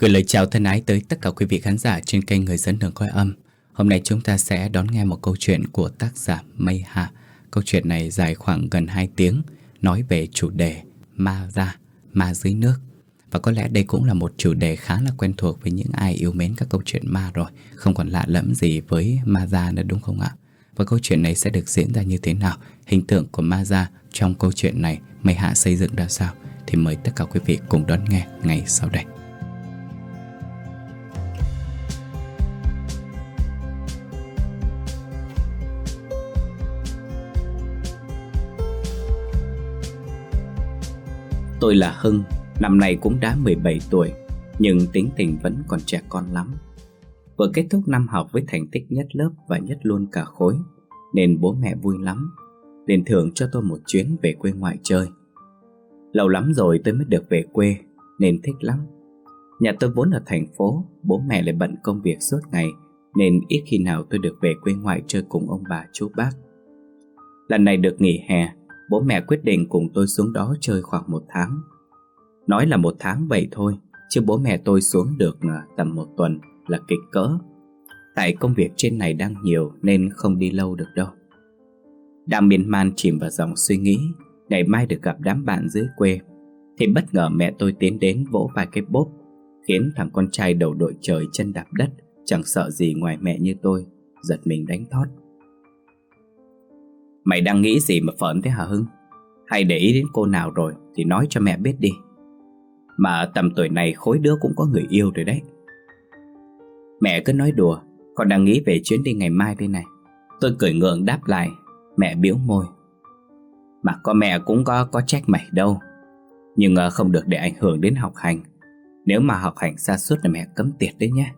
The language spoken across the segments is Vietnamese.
Gửi lời chào thân ái tới tất cả quý vị khán giả trên kênh Người dẫn đường coi âm. Hôm nay chúng ta sẽ đón nghe một câu chuyện của tác giả Mây Hạ. Câu chuyện này dài khoảng gần 2 tiếng, nói về chủ đề ma ra, ma dưới nước. Và có lẽ đây cũng là một chủ đề khá là quen thuộc với những ai yêu mến các câu chuyện ma rồi. Không còn lạ lẫm gì với ma ra nữa đúng không ạ? Và câu chuyện này sẽ được diễn ra như thế nào? Hình tượng của ma ra trong câu chuyện này Mây Hạ xây dựng ra sao? Thì mời tất cả quý vị cùng đón nghe ngay sau đây. Tôi là Hưng, năm nay cũng đã 17 tuổi, nhưng tính tình vẫn còn trẻ con lắm. Vừa kết thúc năm học với thành tích nhất lớp và nhất luôn cả khối, nên bố mẹ vui lắm, liền thưởng cho tôi một chuyến về quê ngoại chơi. Lâu lắm rồi tôi mới được về quê, nên thích lắm. Nhà tôi vốn ở thành phố, bố mẹ lại bận công việc suốt ngày, nên ít khi nào tôi được về quê ngoại chơi cùng ông bà chú bác. Lần này được nghỉ hè, bố mẹ quyết định cùng tôi xuống đó chơi khoảng một tháng. Nói là một tháng vậy thôi, chứ bố mẹ tôi xuống được à, tầm một tuần là kịch cỡ. Tại công việc trên này đang nhiều nên không đi lâu được đâu. Đang miên man chìm vào dòng suy nghĩ, ngày mai được gặp đám bạn dưới quê, thì bất ngờ mẹ tôi tiến đến vỗ vài cái bốp, khiến thằng con trai đầu đội trời chân đạp đất, chẳng sợ gì ngoài mẹ như tôi, giật mình đánh thót. Mày đang nghĩ gì mà phởn thế hả Hưng? Hay để ý đến cô nào rồi thì nói cho mẹ biết đi. Mà tầm tuổi này khối đứa cũng có người yêu rồi đấy. Mẹ cứ nói đùa, con đang nghĩ về chuyến đi ngày mai đây này. Tôi cười ngượng đáp lại, mẹ biếu môi. Mà có mẹ cũng có có trách mày đâu. Nhưng ờ, không được để ảnh hưởng đến học hành. Nếu mà học hành xa suốt là mẹ cấm tiệt đấy nhé.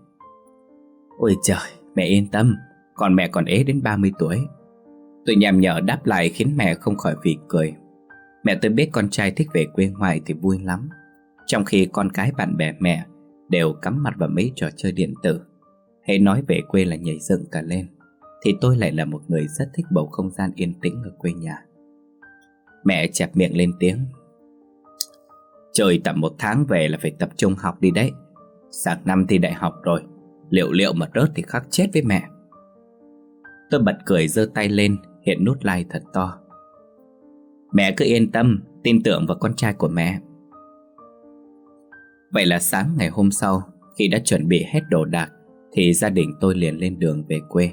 Ôi trời, mẹ yên tâm, còn mẹ còn ế đến 30 tuổi Tôi nhằm nhở đáp lại khiến mẹ không khỏi vì cười. Mẹ tôi biết con trai thích về quê ngoài thì vui lắm. Trong khi con cái bạn bè mẹ Đều cắm mặt vào mấy trò chơi điện tử Hãy nói về quê là nhảy dựng cả lên, Thì tôi lại là một người rất thích bầu không gian yên tĩnh ở quê nhà. Mẹ chẹp miệng lên tiếng, Trời tầm một tháng về là phải tập trung học đi đấy. Sang năm thi đại học rồi, Liệu liệu mà rớt thì khắc chết với mẹ. Tôi bật cười giơ tay lên hiện nút like thật to. Mẹ cứ yên tâm, tin tưởng vào con trai của mẹ. Vậy là sáng ngày hôm sau, khi đã chuẩn bị hết đồ đạc, thì gia đình tôi liền lên đường về quê.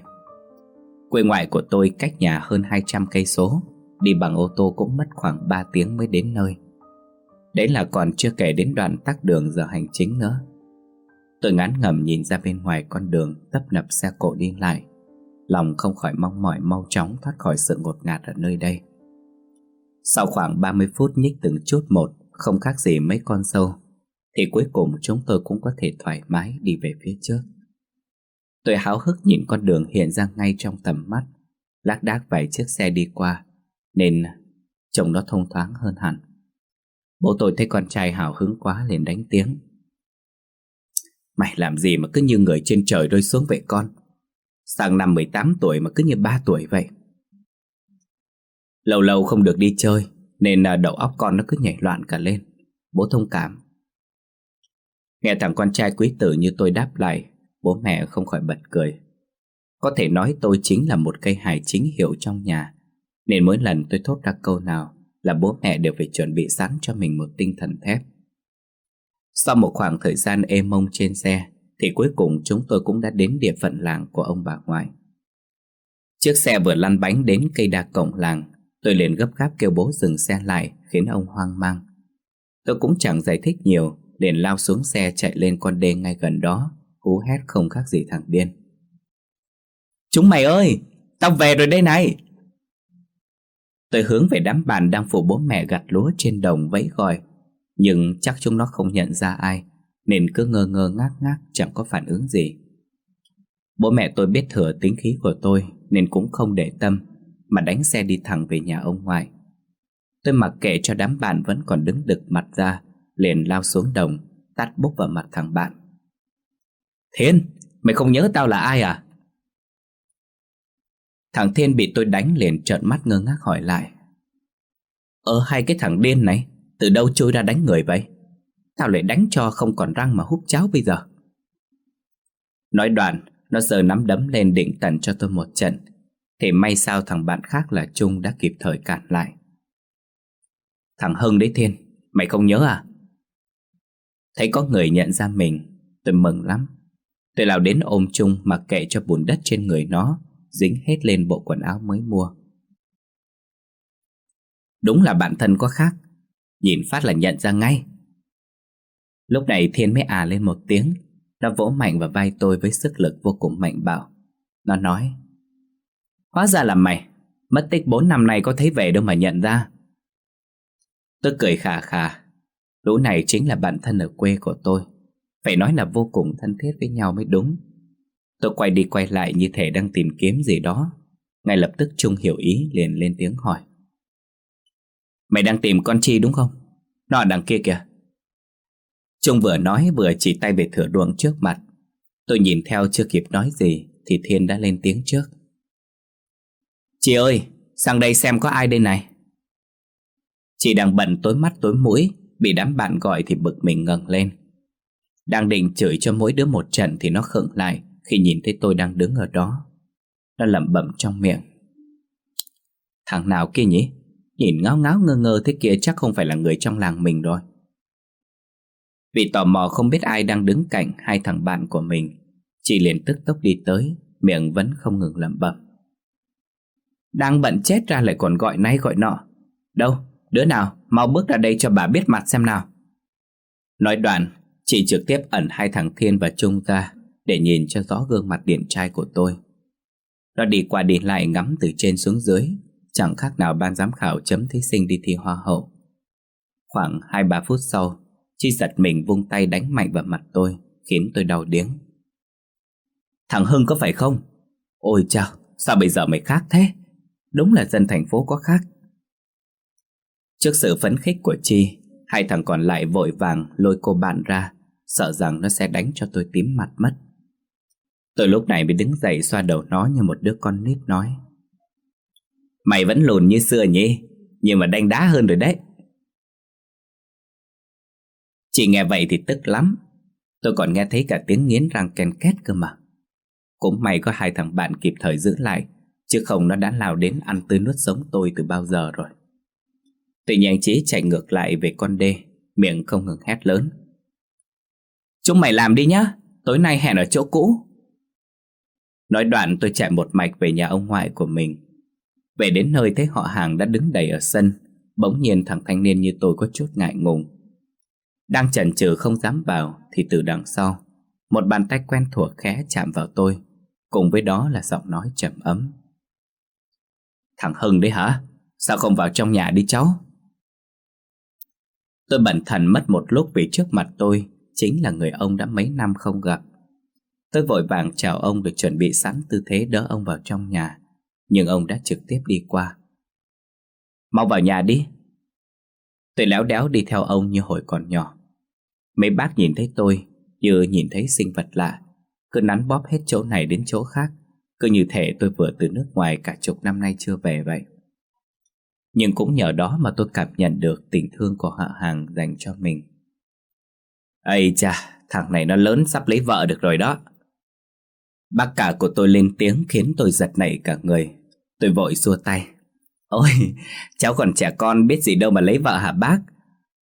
Quê ngoại của tôi cách nhà hơn 200 cây số, đi bằng ô tô cũng mất khoảng 3 tiếng mới đến nơi. Đấy là còn chưa kể đến đoạn tắc đường giờ hành chính nữa. Tôi ngán ngầm nhìn ra bên ngoài con đường tấp nập xe cộ đi lại Lòng không khỏi mong mỏi mau chóng thoát khỏi sự ngột ngạt ở nơi đây. Sau khoảng 30 phút nhích từng chút một, Không khác gì mấy con sâu Thì cuối cùng chúng tôi cũng có thể thoải mái đi về phía trước. Tôi háo hức nhìn con đường hiện ra ngay trong tầm mắt. Lác đác vài chiếc xe đi qua, Nên trông nó thông thoáng hơn hẳn. Bố tôi thấy con trai hào hứng quá liền đánh tiếng. Mày làm gì mà cứ như người trên trời rơi xuống vậy con? Sang năm 18 tuổi mà cứ như 3 tuổi vậy. Lâu lâu không được đi chơi, Nên à, đầu óc con nó cứ nhảy loạn cả lên. Bố thông cảm. Nghe thằng con trai quý tử như tôi đáp lại, Bố mẹ không khỏi bật cười. Có thể nói tôi chính là một cây hài chính hiệu trong nhà, Nên mỗi lần tôi thốt ra câu nào Là bố mẹ đều phải chuẩn bị sẵn cho mình một tinh thần thép. Sau một khoảng thời gian êm mông trên xe thì cuối cùng chúng tôi cũng đã đến địa phận làng của ông bà ngoại. Chiếc xe vừa lăn bánh đến cây đa cổng làng, tôi liền gấp gáp kêu bố dừng xe lại khiến ông hoang mang. Tôi cũng chẳng giải thích nhiều, liền lao xuống xe chạy lên con đê ngay gần đó, hú hét không khác gì thằng điên. Chúng mày ơi, tao về rồi đây này! Tôi hướng về đám bàn đang phụ bố mẹ gặt lúa trên đồng vẫy gọi, nhưng chắc chúng nó không nhận ra ai nên cứ ngơ ngơ ngác ngác chẳng có phản ứng gì. Bố mẹ tôi biết thừa tính khí của tôi nên cũng không để tâm mà đánh xe đi thẳng về nhà ông ngoại. Tôi mặc kệ cho đám bạn vẫn còn đứng đực mặt ra, liền lao xuống đồng, tát bốc vào mặt thằng bạn. Thiên, mày không nhớ tao là ai à? Thằng Thiên bị tôi đánh liền trợn mắt ngơ ngác hỏi lại. Ờ hai cái thằng điên này, từ đâu chui ra đánh người vậy? Tao lại đánh cho không còn răng mà húp cháo bây giờ? Nói đoạn, Nó giờ nắm đấm lên định tần cho tôi một trận. Thì may sao thằng bạn khác là Trung đã kịp thời cản lại. Thằng Hưng đấy Thiên, Mày không nhớ à? Thấy có người nhận ra mình, Tôi mừng lắm. Tôi lao đến ôm Trung mà kệ cho bùn đất trên người nó, Dính hết lên bộ quần áo mới mua. Đúng là bạn thân có khác. Nhìn phát là nhận ra ngay. Lúc này Thiên mới à lên một tiếng. Nó vỗ mạnh vào vai tôi với sức lực vô cùng mạnh bạo. Nó nói, Hóa ra là mày. Mất tích 4 năm nay có thấy về đâu mà nhận ra. Tôi cười khà khà. Lũ này chính là bạn thân ở quê của tôi. Phải nói là vô cùng thân thiết với nhau mới đúng. Tôi quay đi quay lại như thể đang tìm kiếm gì đó. Ngay lập tức Trung hiểu ý liền lên tiếng hỏi, Mày đang tìm con chi đúng không? Nó ở đằng kia kìa. Trung vừa nói vừa chỉ tay về thửa ruộng trước mặt. Tôi nhìn theo chưa kịp nói gì Thì Thiên đã lên tiếng trước. Chị ơi, Sang đây xem có ai đây này. Chị đang bận tối mắt tối mũi, Bị đám bạn gọi thì bực mình ngẩng lên. Đang định chửi cho mỗi đứa một trận Thì nó khựng lại Khi nhìn thấy tôi đang đứng ở đó. Nó lẩm bẩm trong miệng. Thằng nào kia nhỉ? Nhìn ngáo ngáo ngơ ngơ thế kia chắc không phải là người trong làng mình rồi. Vì tò mò không biết ai đang đứng cạnh hai thằng bạn của mình Chị liền tức tốc đi tới Miệng vẫn không ngừng lẩm bẩm. Đang bận chết ra lại còn gọi nay gọi nọ. Đâu, đứa nào, mau bước ra đây cho bà biết mặt xem nào. Nói đoạn, chị trực tiếp ẩn hai thằng Thiên và Trung ra Để nhìn cho rõ gương mặt điển trai của tôi. Nó đi qua đi lại ngắm từ trên xuống dưới Chẳng khác nào ban giám khảo chấm thí sinh đi thi hoa hậu. Khoảng 2-3 phút sau Chi giật mình vung tay đánh mạnh vào mặt tôi Khiến tôi đau điếng. Thằng Hưng có phải không? Ôi chao, sao bây giờ mày khác thế? Đúng là dân thành phố có khác. Trước sự phấn khích của Chi Hai thằng còn lại vội vàng lôi cô bạn ra Sợ rằng nó sẽ đánh cho tôi tím mặt mất. Tôi lúc này mới đứng dậy xoa đầu nó như một đứa con nít nói. Mày vẫn lùn như xưa nhỉ Nhưng mà đánh đá hơn rồi đấy. Chị nghe vậy thì tức lắm. Tôi còn nghe thấy cả tiếng nghiến răng ken két cơ mà. Cũng may có hai thằng bạn kịp thời giữ lại, Chứ không nó đã lao đến ăn tươi nuốt sống tôi từ bao giờ rồi. Tôi nhanh trí chạy ngược lại về con đê, Miệng không ngừng hét lớn. Chúng mày làm đi nhá, Tối nay hẹn ở chỗ cũ. Nói đoạn tôi chạy một mạch về nhà ông ngoại của mình. Về đến nơi thấy họ hàng đã đứng đầy ở sân, Bỗng nhiên thằng thanh niên như tôi có chút ngại ngùng. Đang chần chừ không dám vào Thì từ đằng sau, Một bàn tay quen thuộc khẽ chạm vào tôi, Cùng với đó là giọng nói trầm ấm. Thằng Hưng đấy hả? Sao không vào trong nhà đi cháu? Tôi bận thần mất một lúc vì trước mặt tôi Chính là người ông đã mấy năm không gặp. Tôi vội vàng chào ông được chuẩn bị sẵn tư thế đỡ ông vào trong nhà, nhưng ông đã trực tiếp đi qua. Mau vào nhà đi. Tôi léo đéo đi theo ông như hồi còn nhỏ. Mấy bác nhìn thấy tôi Như nhìn thấy sinh vật lạ Cứ nắn bóp hết chỗ này đến chỗ khác Cứ như thể tôi vừa từ nước ngoài Cả chục năm nay chưa về vậy. Nhưng cũng nhờ đó mà tôi cảm nhận được Tình thương của họ hàng dành cho mình. Ây cha Thằng này nó lớn sắp lấy vợ được rồi đó. Bác cả của tôi lên tiếng khiến tôi giật nảy cả người. Tôi vội xua tay. Ôi, cháu còn trẻ con biết gì đâu mà lấy vợ hả bác?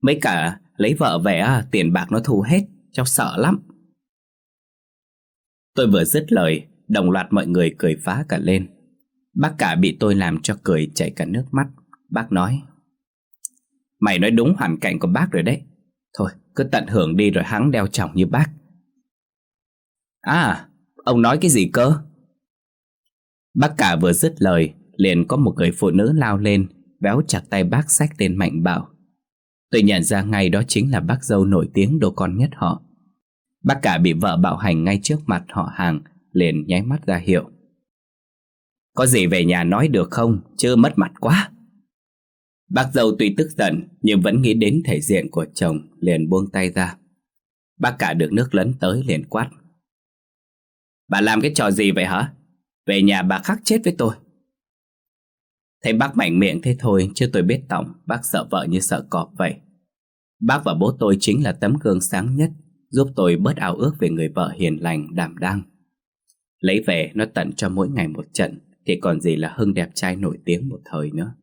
Mấy cả lấy vợ về tiền bạc nó thu hết, Cháu sợ lắm. Tôi vừa dứt lời, Đồng loạt mọi người cười phá cả lên. Bác cả bị tôi làm cho cười chảy cả nước mắt. Bác nói, Mày nói đúng hoàn cảnh của bác rồi đấy. Thôi, cứ tận hưởng đi rồi hắn đeo chồng như bác. À Ông nói cái gì cơ? Bác cả vừa dứt lời, Liền có một người phụ nữ lao lên Béo chặt tay bác sách tên Mạnh Bảo. Tôi nhận ra ngay đó chính là bác dâu nổi tiếng đồ con nhất họ. Bác cả bị vợ bạo hành ngay trước mặt họ hàng, Liền nháy mắt ra hiệu. Có gì về nhà nói được không? Chứ mất mặt quá. Bác dâu tuy tức giận, Nhưng vẫn nghĩ đến thể diện của chồng, Liền buông tay ra. Bác cả được nước lấn tới, liền quát. Bà làm cái trò gì vậy hả? Về nhà bà khắc chết với tôi. Thấy bác mạnh miệng thế thôi Chứ tôi biết tổng Bác sợ vợ như sợ cọp vậy. Bác và bố tôi chính là tấm gương sáng nhất Giúp tôi bớt ảo ước về người vợ hiền lành, đảm đang. Lấy về nó tận cho mỗi ngày một trận Thì còn gì là Hưng đẹp trai nổi tiếng một thời nữa.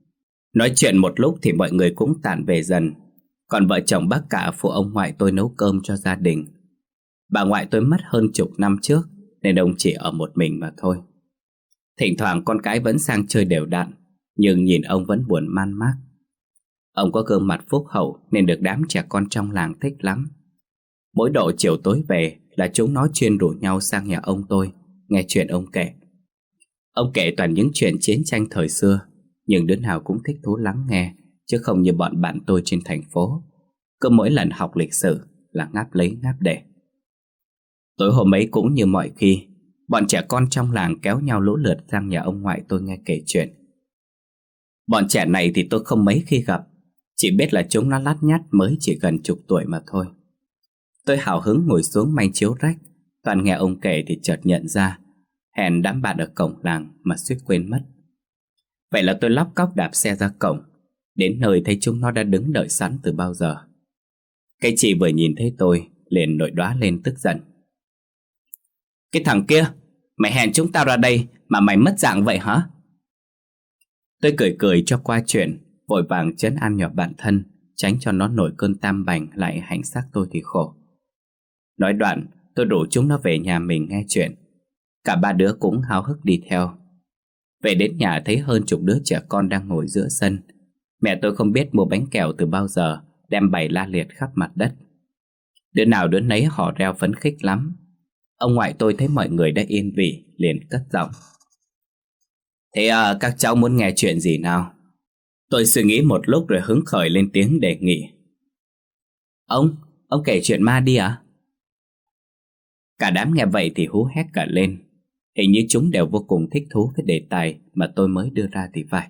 Nói chuyện một lúc thì mọi người cũng tản về dần. Còn vợ chồng bác cả phụ ông ngoại tôi nấu cơm cho gia đình. Bà ngoại tôi mất hơn chục năm trước Nên ông chỉ ở một mình mà thôi. Thỉnh thoảng con cái vẫn sang chơi đều đặn. Nhưng nhìn ông vẫn buồn man mác. Ông có gương mặt phúc hậu Nên được đám trẻ con trong làng thích lắm. Mỗi độ chiều tối về Là chúng nó chuyên rủ nhau sang nhà ông tôi, Nghe chuyện ông kể. Ông kể toàn những chuyện chiến tranh thời xưa, Nhưng đứa nào cũng thích thú lắng nghe, Chứ không như bọn bạn tôi trên thành phố. Cứ mỗi lần học lịch sử Là ngáp lấy ngáp để Tối hôm ấy cũng như mọi khi, Bọn trẻ con trong làng kéo nhau lũ lượt sang nhà ông ngoại tôi nghe kể chuyện. Bọn trẻ này thì tôi không mấy khi gặp. Chỉ biết là chúng nó lát nhát mới chỉ gần chục tuổi mà thôi. Tôi hào hứng ngồi xuống manh chiếu rách. Toàn nghe ông kể thì chợt nhận ra Hẹn đám bạn ở cổng làng mà suýt quên mất. Vậy là tôi lóc cóc đạp xe ra cổng, Đến nơi thấy chúng nó đã đứng đợi sẵn từ bao giờ. Cái chị vừa nhìn thấy tôi, liền nổi đoá lên tức giận. Cái thằng kia, Mày hẹn chúng tao ra đây Mà mày mất dạng vậy hả? Tôi cười cười cho qua chuyện, Vội vàng chấn an nhỏ bản thân, Tránh cho nó nổi cơn tam bành Lại hành xác tôi thì khổ. Nói đoạn, tôi rủ chúng nó về nhà mình nghe chuyện. Cả ba đứa cũng háo hức đi theo. Về đến nhà thấy hơn chục đứa trẻ con đang ngồi giữa sân. Mẹ tôi không biết mua bánh kẹo từ bao giờ, Đem bày la liệt khắp mặt đất. Đứa nào đứa nấy họ reo phấn khích lắm. Ông ngoại tôi thấy mọi người đã yên vị, Liền cất giọng. Thế à, các cháu muốn nghe chuyện gì nào? Tôi suy nghĩ một lúc rồi hứng khởi lên tiếng đề nghị. Ông, ông kể chuyện ma đi à? Cả đám nghe vậy thì hú hét cả lên. Hình như chúng đều vô cùng thích thú với đề tài mà tôi mới đưa ra thì phải.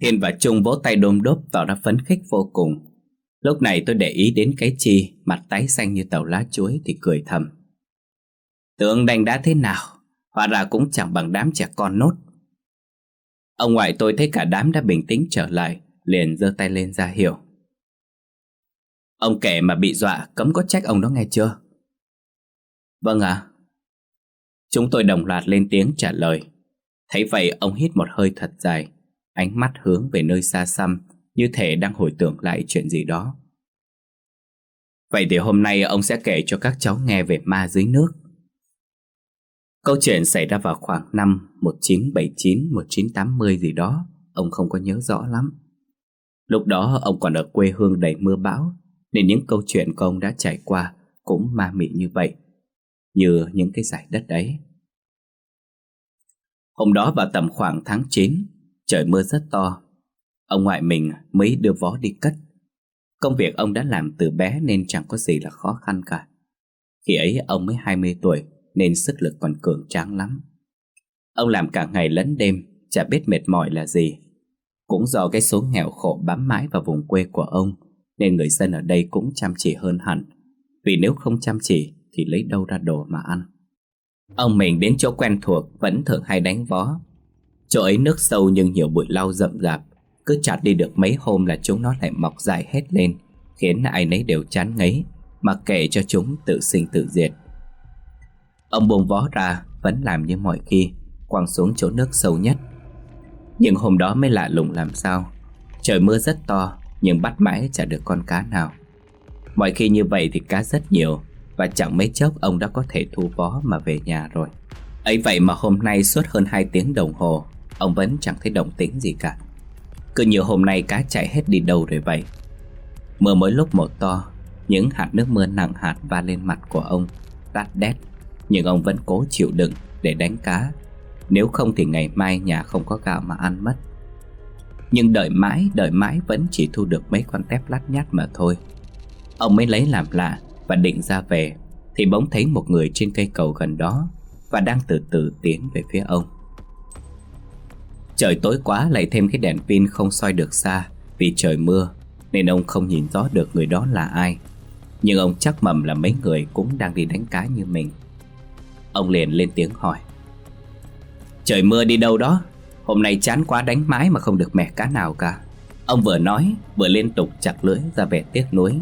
Thiên và Trung vỗ tay đôm đốp tỏ ra phấn khích vô cùng. Lúc này tôi để ý đến cái chi Mặt tái xanh như tàu lá chuối thì cười thầm. Tưởng đành đã thế nào? Hóa ra cũng chẳng bằng đám trẻ con nốt. Ông ngoại tôi thấy cả đám đã bình tĩnh trở lại, Liền giơ tay lên ra hiểu Ông kể mà bị dọa, cấm có trách ông đó nghe chưa? Vâng ạ. Chúng tôi đồng loạt lên tiếng trả lời. Thấy vậy, ông hít một hơi thật dài, Ánh mắt hướng về nơi xa xăm, Như thể đang hồi tưởng lại chuyện gì đó. Vậy thì hôm nay ông sẽ kể cho các cháu nghe về ma dưới nước. Câu chuyện xảy ra vào khoảng năm 1979, 1980 gì đó Ông không có nhớ rõ lắm. Lúc đó ông còn ở quê hương đầy mưa bão Nên những câu chuyện của ông đã trải qua Cũng ma mị như vậy Như những cái giải đất ấy. Hôm đó vào tầm khoảng tháng 9 Trời mưa rất to. Ông ngoại mình mới đưa vó đi cất. Công việc ông đã làm từ bé Nên chẳng có gì là khó khăn cả. Khi ấy ông mới 20 tuổi. Nên sức lực còn cường tráng lắm. Ông làm cả ngày lẫn đêm, Chả biết mệt mỏi là gì. Cũng do cái số nghèo khổ bám mãi vào vùng quê của ông, Nên người dân ở đây cũng chăm chỉ hơn hẳn. Vì nếu không chăm chỉ Thì lấy đâu ra đồ mà ăn. Ông mình đến chỗ quen thuộc Vẫn thường hay đánh vó Chỗ ấy nước sâu nhưng nhiều bụi lau rậm rạp, Cứ chặt đi được mấy hôm là chúng nó lại mọc dài hết lên, Khiến ai nấy đều chán ngấy Mặc kệ cho chúng tự sinh tự diệt. Ông buông vó ra, Vẫn làm như mọi khi Quăng xuống chỗ nước sâu nhất. Nhưng hôm đó mới lạ lùng làm sao? Trời mưa rất to, Nhưng bắt mãi chả được con cá nào. Mọi khi như vậy thì cá rất nhiều, Và chẳng mấy chốc ông đã có thể thu vó mà về nhà rồi. Ấy vậy mà hôm nay suốt hơn 2 tiếng đồng hồ, Ông vẫn chẳng thấy động tĩnh gì cả. Cứ như hôm nay cá chạy hết đi đâu rồi vậy. Mưa mỗi lúc một to, Những hạt nước mưa nặng hạt va lên mặt của ông Tát đét. Nhưng ông vẫn cố chịu đựng để đánh cá. Nếu không thì ngày mai nhà không có gạo mà ăn mất. Nhưng đợi mãi, đợi mãi vẫn chỉ thu được mấy con tép lát nhát mà thôi. Ông mới lấy làm lạ và định ra về Thì bỗng thấy một người trên cây cầu gần đó Và đang từ từ tiến về phía ông. Trời tối quá lại thêm cái đèn pin không soi được xa Vì trời mưa Nên ông không nhìn rõ được người đó là ai. Nhưng ông chắc mầm là mấy người cũng đang đi đánh cá như mình. Ông liền lên tiếng hỏi. Trời mưa đi đâu đó, Hôm nay chán quá đánh mái mà không được mẻ cá nào cả. Ông vừa nói, vừa liên tục chặt lưỡi ra vẻ tiếc nuối.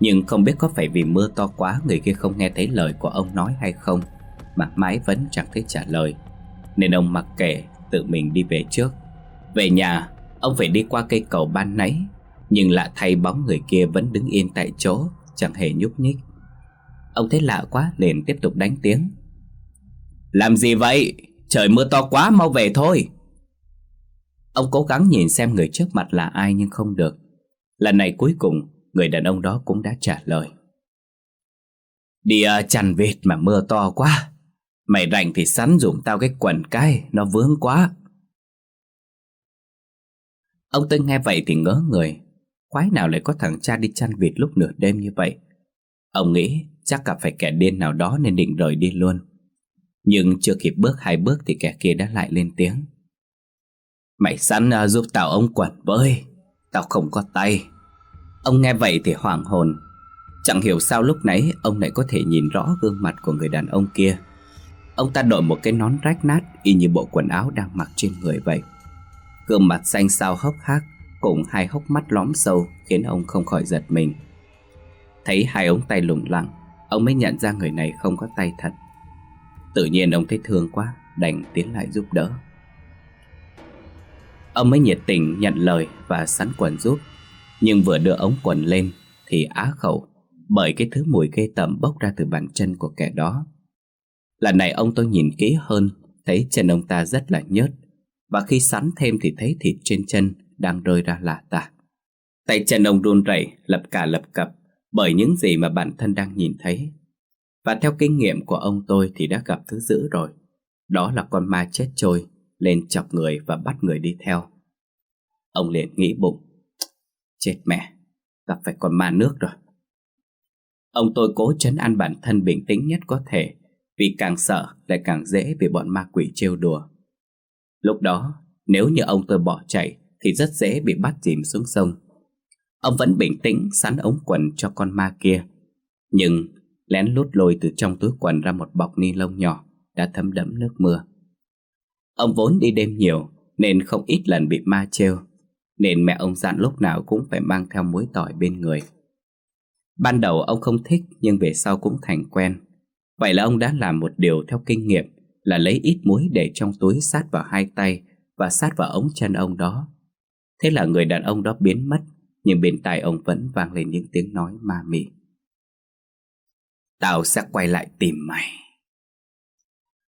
Nhưng không biết có phải vì mưa to quá người kia không nghe thấy lời của ông nói hay không, Mà mái vẫn chẳng thấy trả lời. Nên ông mặc kệ, tự mình đi về trước. Về nhà, ông phải đi qua cây cầu ban nãy, Nhưng lạ thay bóng người kia vẫn đứng yên tại chỗ, Chẳng hề nhúc nhích. Ông thấy lạ quá, liền tiếp tục đánh tiếng. Làm gì vậy? Trời mưa to quá mau về thôi. Ông cố gắng nhìn xem người trước mặt là ai nhưng không được. Lần này cuối cùng Người đàn ông đó cũng đã trả lời. Đi uh, chăn vịt mà mưa to quá. Mày rảnh thì sắn dùng tao cái quần cái Nó vướng quá. Ông Tân nghe vậy thì ngớ người. Quái nào lại có thằng cha đi chăn vịt lúc nửa đêm như vậy? Ông nghĩ chắc gặp phải kẻ điên nào đó nên định rời đi luôn. Nhưng chưa kịp bước hai bước thì kẻ kia đã lại lên tiếng. Mày sẵn uh, giúp tao ông quẩn với. Tao không có tay. Ông nghe vậy thì hoảng hồn. Chẳng hiểu sao lúc nãy ông lại có thể nhìn rõ gương mặt của người đàn ông kia. Ông ta đội một cái nón rách nát y như bộ quần áo đang mặc trên người vậy. Gương mặt xanh xao hốc hác cùng hai hốc mắt lõm sâu khiến ông không khỏi giật mình. Thấy hai ống tay lủng lẳng Ông mới nhận ra người này không có tay thật. Tự nhiên ông thấy thương quá, Đành tiến lại giúp đỡ. Ông mới nhiệt tình nhận lời và sắn quần giúp, Nhưng vừa đưa ống quần lên Thì á khẩu, Bởi cái thứ mùi gây tẩm bốc ra từ bàn chân của kẻ đó. Lần này ông tôi nhìn kỹ hơn, Thấy chân ông ta rất là nhớt, Và khi sắn thêm thì thấy thịt trên chân Đang rơi ra lạ tả. Tay chân ông run rẩy, lập cả lập cập, Bởi những gì mà bản thân đang nhìn thấy. Và theo kinh nghiệm của ông tôi Thì đã gặp thứ dữ rồi. Đó là con ma chết trôi, Lên chọc người và bắt người đi theo. Ông liền nghĩ bụng, Chết mẹ, Gặp phải con ma nước rồi. Ông tôi cố chấn an bản thân bình tĩnh nhất có thể, Vì càng sợ lại càng dễ bị bọn ma quỷ trêu đùa. Lúc đó, Nếu như ông tôi bỏ chạy Thì rất dễ bị bắt dìm xuống sông. Ông vẫn bình tĩnh sắn ống quần cho con ma kia, Nhưng lén lút lôi từ trong túi quần ra một bọc ni lông nhỏ Đã thấm đẫm nước mưa. Ông vốn đi đêm nhiều Nên không ít lần bị ma trêu, Nên mẹ ông dặn lúc nào cũng phải mang theo muối tỏi bên người. Ban đầu ông không thích Nhưng về sau cũng thành quen. Vậy là ông đã làm một điều theo kinh nghiệm Là lấy ít muối để trong túi sát vào hai tay Và sát vào ống chân ông đó. Thế là người đàn ông đó biến mất, Nhưng bên tai ông vẫn vang lên những tiếng nói ma mị. Tao sẽ quay lại tìm mày.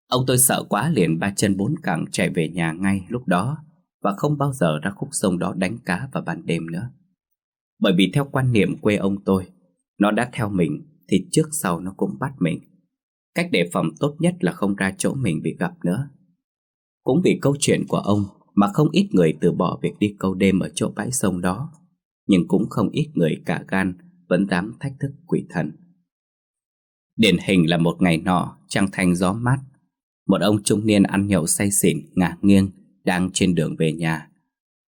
Ông tôi sợ quá liền ba chân bốn cẳng chạy về nhà ngay lúc đó Và không bao giờ ra khúc sông đó đánh cá vào ban đêm nữa. Bởi vì theo quan niệm quê ông tôi, Nó đã theo mình thì trước sau nó cũng bắt mình. Cách đề phòng tốt nhất là không ra chỗ mình bị gặp nữa. Cũng vì câu chuyện của ông mà không ít người từ bỏ việc đi câu đêm ở chỗ bãi sông đó, Nhưng cũng không ít người cả gan vẫn dám thách thức quỷ thần. Điển hình là một ngày nọ trăng thanh gió mát một ông trung niên ăn nhậu say xỉn, ngả nghiêng, đang trên đường về nhà.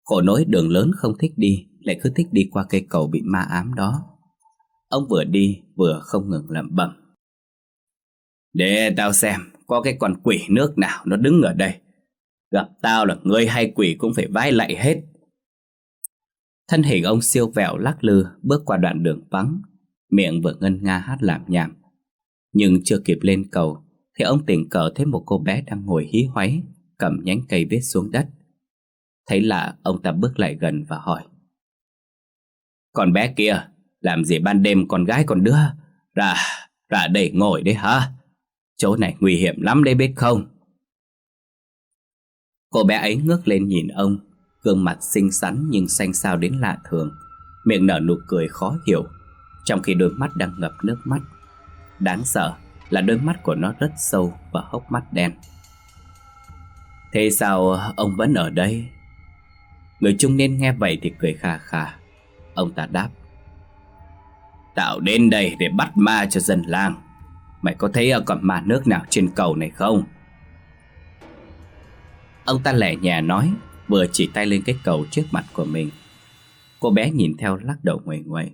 Khổ nỗi đường lớn không thích đi, lại cứ thích đi qua cây cầu bị ma ám đó. Ông vừa đi vừa không ngừng lẩm bẩm. Để tao xem, có cái con quỷ nước nào nó đứng ở đây. Gặp tao là người hay quỷ cũng phải vái lạy hết. Thân hình ông siêu vẹo lắc lư bước qua đoạn đường vắng, miệng vừa ngân nga hát làm nhảm. Nhưng chưa kịp lên cầu thì ông tình cờ thấy một cô bé đang ngồi hí hoáy Cầm nhánh cây viết xuống đất. Thấy lạ ông ta bước lại gần và hỏi. Con bé kia Làm gì ban đêm con gái còn đứa? Ra, ra đây ngồi đấy hả? Chỗ này nguy hiểm lắm đấy biết không? Cô bé ấy ngước lên nhìn ông Gương mặt xinh xắn nhưng xanh xao đến lạ thường Miệng nở nụ cười khó hiểu Trong khi đôi mắt đang ngập nước mắt. Đáng sợ là đôi mắt của nó rất sâu và hốc mắt đen. Thế sao ông vẫn ở đây? Người trung niên nghe vậy thì cười khà khà. Ông ta đáp. Tạo đến đây để bắt ma cho dân làng. Mày có thấy còn ma nước nào trên cầu này không? Ông ta lẻ nhà nói, vừa chỉ tay lên cái cầu trước mặt của mình. Cô bé nhìn theo lắc đầu nguội nguội.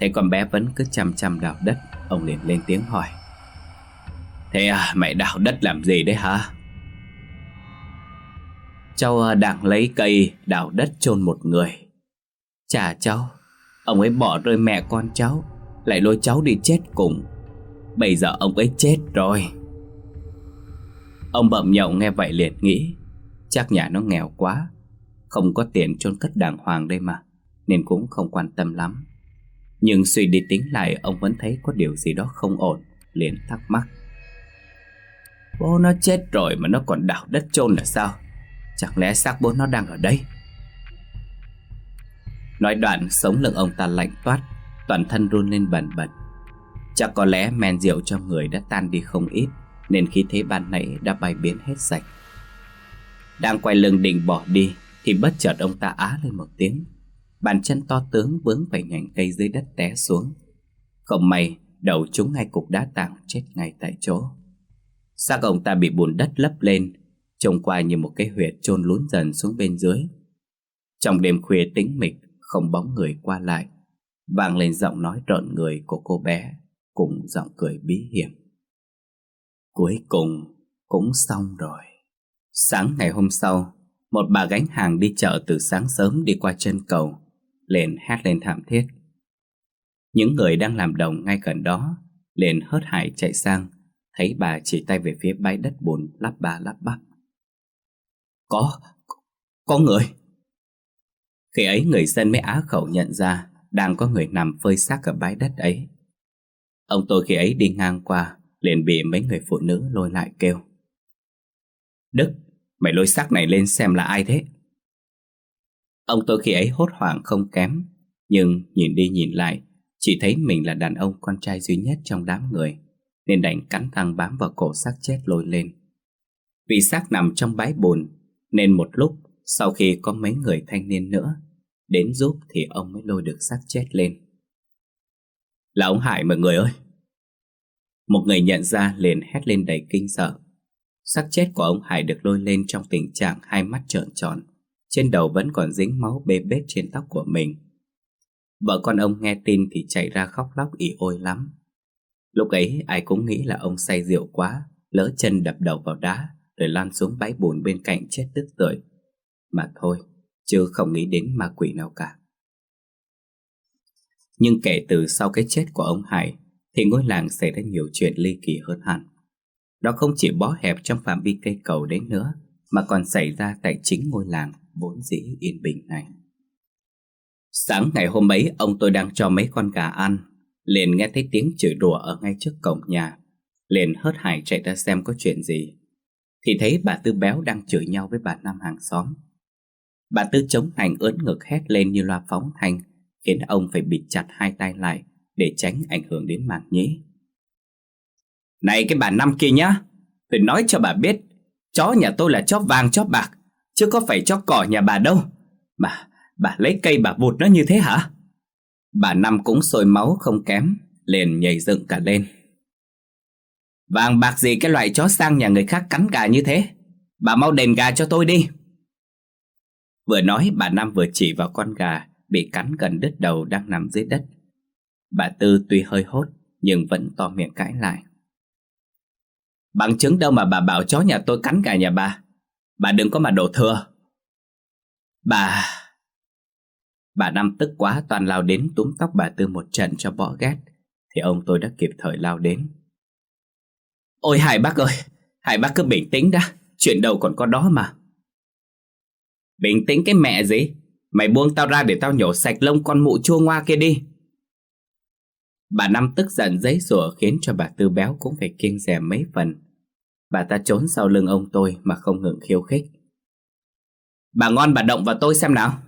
Thấy con bé vẫn cứ chăm chăm đào đất, ông liền lên tiếng hỏi. Thế à, mày đào đất làm gì đấy hả? Cháu à, đang lấy cây đào đất chôn một người Chà cháu Ông ấy bỏ rơi mẹ con cháu Lại lôi cháu đi chết cùng Bây giờ ông ấy chết rồi Ông bậm nhậu nghe vậy liền nghĩ Chắc nhà nó nghèo quá Không có tiền chôn cất đàng hoàng đây mà Nên cũng không quan tâm lắm nhưng suy đi tính lại, Ông vẫn thấy có điều gì đó không ổn, Liền thắc mắc. Bố nó chết rồi mà nó còn đào đất chôn là sao? Chẳng lẽ xác bố nó đang ở đây? Nói đoạn, sống lưng ông ta lạnh toát, Toàn thân run lên bần bật. Chắc có lẽ men rượu trong người đã tan đi không ít, Nên khí thế ban nãy đã bay biến hết sạch. Đang quay lưng định bỏ đi, Thì bất chợt ông ta á lên một tiếng. Bàn chân to tướng vướng phải nhành cây dưới đất té xuống Không may đầu trúng ngay cục đá tảng chết ngay tại chỗ Xác ông ta bị bùn đất lấp lên Trông qua như một cái huyệt chôn lún dần xuống bên dưới Trong đêm khuya tĩnh mịch Không bóng người qua lại vang lên giọng nói trợn người của cô bé cùng giọng cười bí hiểm. Cuối cùng cũng xong rồi. Sáng ngày hôm sau, một bà gánh hàng đi chợ từ sáng sớm đi qua chân cầu, liền hét lên thảm thiết. Những người đang làm đồng ngay gần đó liền hớt hải chạy sang, thấy bà chỉ tay về phía bãi đất bùn lắp ba lắp bắp. Có, có người. Khi ấy người dân mới á khẩu nhận ra đang có người nằm phơi xác ở bãi đất ấy. Ông tôi khi ấy đi ngang qua liền bị mấy người phụ nữ lôi lại kêu. Đức, mày lôi xác này lên xem là ai thế? Ông tôi khi ấy hốt hoảng không kém, nhưng nhìn đi nhìn lại, chỉ thấy mình là đàn ông con trai duy nhất trong đám người, nên đành cắn răng bám vào cổ xác chết lôi lên. Vì xác nằm trong bãi bùn, nên một lúc sau khi có mấy người thanh niên nữa Đến giúp thì ông mới lôi được xác chết lên. Là ông Hải mọi người ơi! Một người nhận ra liền hét lên đầy kinh sợ. Xác chết của ông Hải được lôi lên trong tình trạng hai mắt trợn tròn. Trên đầu vẫn còn dính máu bê bết trên tóc của mình Vợ con ông nghe tin thì chạy ra khóc lóc ỉ ôi lắm Lúc ấy, ai cũng nghĩ là ông say rượu quá, Lỡ chân đập đầu vào đá, Rồi lan xuống bãi bùn bên cạnh chết tức tưởi Mà thôi, chứ không nghĩ đến ma quỷ nào cả. Nhưng kể từ sau cái chết của ông Hải, thì ngôi làng xảy ra nhiều chuyện ly kỳ hơn hẳn. Đó không chỉ bó hẹp trong phạm vi cây cầu đấy nữa, mà còn xảy ra tại chính ngôi làng vốn dĩ yên bình này. Sáng ngày hôm ấy, ông tôi đang cho mấy con gà ăn, liền nghe thấy tiếng chửi đùa ở ngay trước cổng nhà, liền hớt hải chạy ra xem có chuyện gì. Thì thấy bà Tư Béo đang chửi nhau với bà Năm hàng xóm. Bà Tư chống hành ớn ngực hét lên như loa phóng thanh, Khiến ông phải bịt chặt hai tay lại Để tránh ảnh hưởng đến màng nhĩ. Này cái bà Năm kia nhá Tôi nói cho bà biết, Chó nhà tôi là chó vàng, chó bạc Chứ có phải chó cỏ nhà bà đâu Bà, bà lấy cây bà vụt nó như thế hả Bà Năm cũng sôi máu không kém Liền nhảy dựng cả lên Vàng bạc gì cái loại chó sang nhà người khác cắn gà như thế Bà mau đền gà cho tôi đi Vừa nói bà Năm vừa chỉ vào con gà bị cắn gần đứt đầu đang nằm dưới đất. Bà Tư tuy hơi hốt nhưng vẫn to miệng cãi lại. Bằng chứng đâu mà bà bảo chó nhà tôi cắn gà nhà bà. Bà đừng có mà đổ thừa. Bà... Bà Năm tức quá toàn lao đến túm tóc bà Tư một trận cho bỏ ghét. Thì ông tôi đã kịp thời lao đến. Ôi hai bác ơi, hai bác cứ bình tĩnh đã, chuyện đầu còn có đó mà. Bình tĩnh cái mẹ gì Mày buông tao ra để tao nhổ sạch lông con mụ chua ngoa kia đi Bà Năm tức giận giấy rủa khiến cho bà Tư Béo cũng phải kiêng rè mấy phần Bà ta trốn sau lưng ông tôi mà không ngừng khiêu khích. Bà ngon bà động vào tôi xem nào.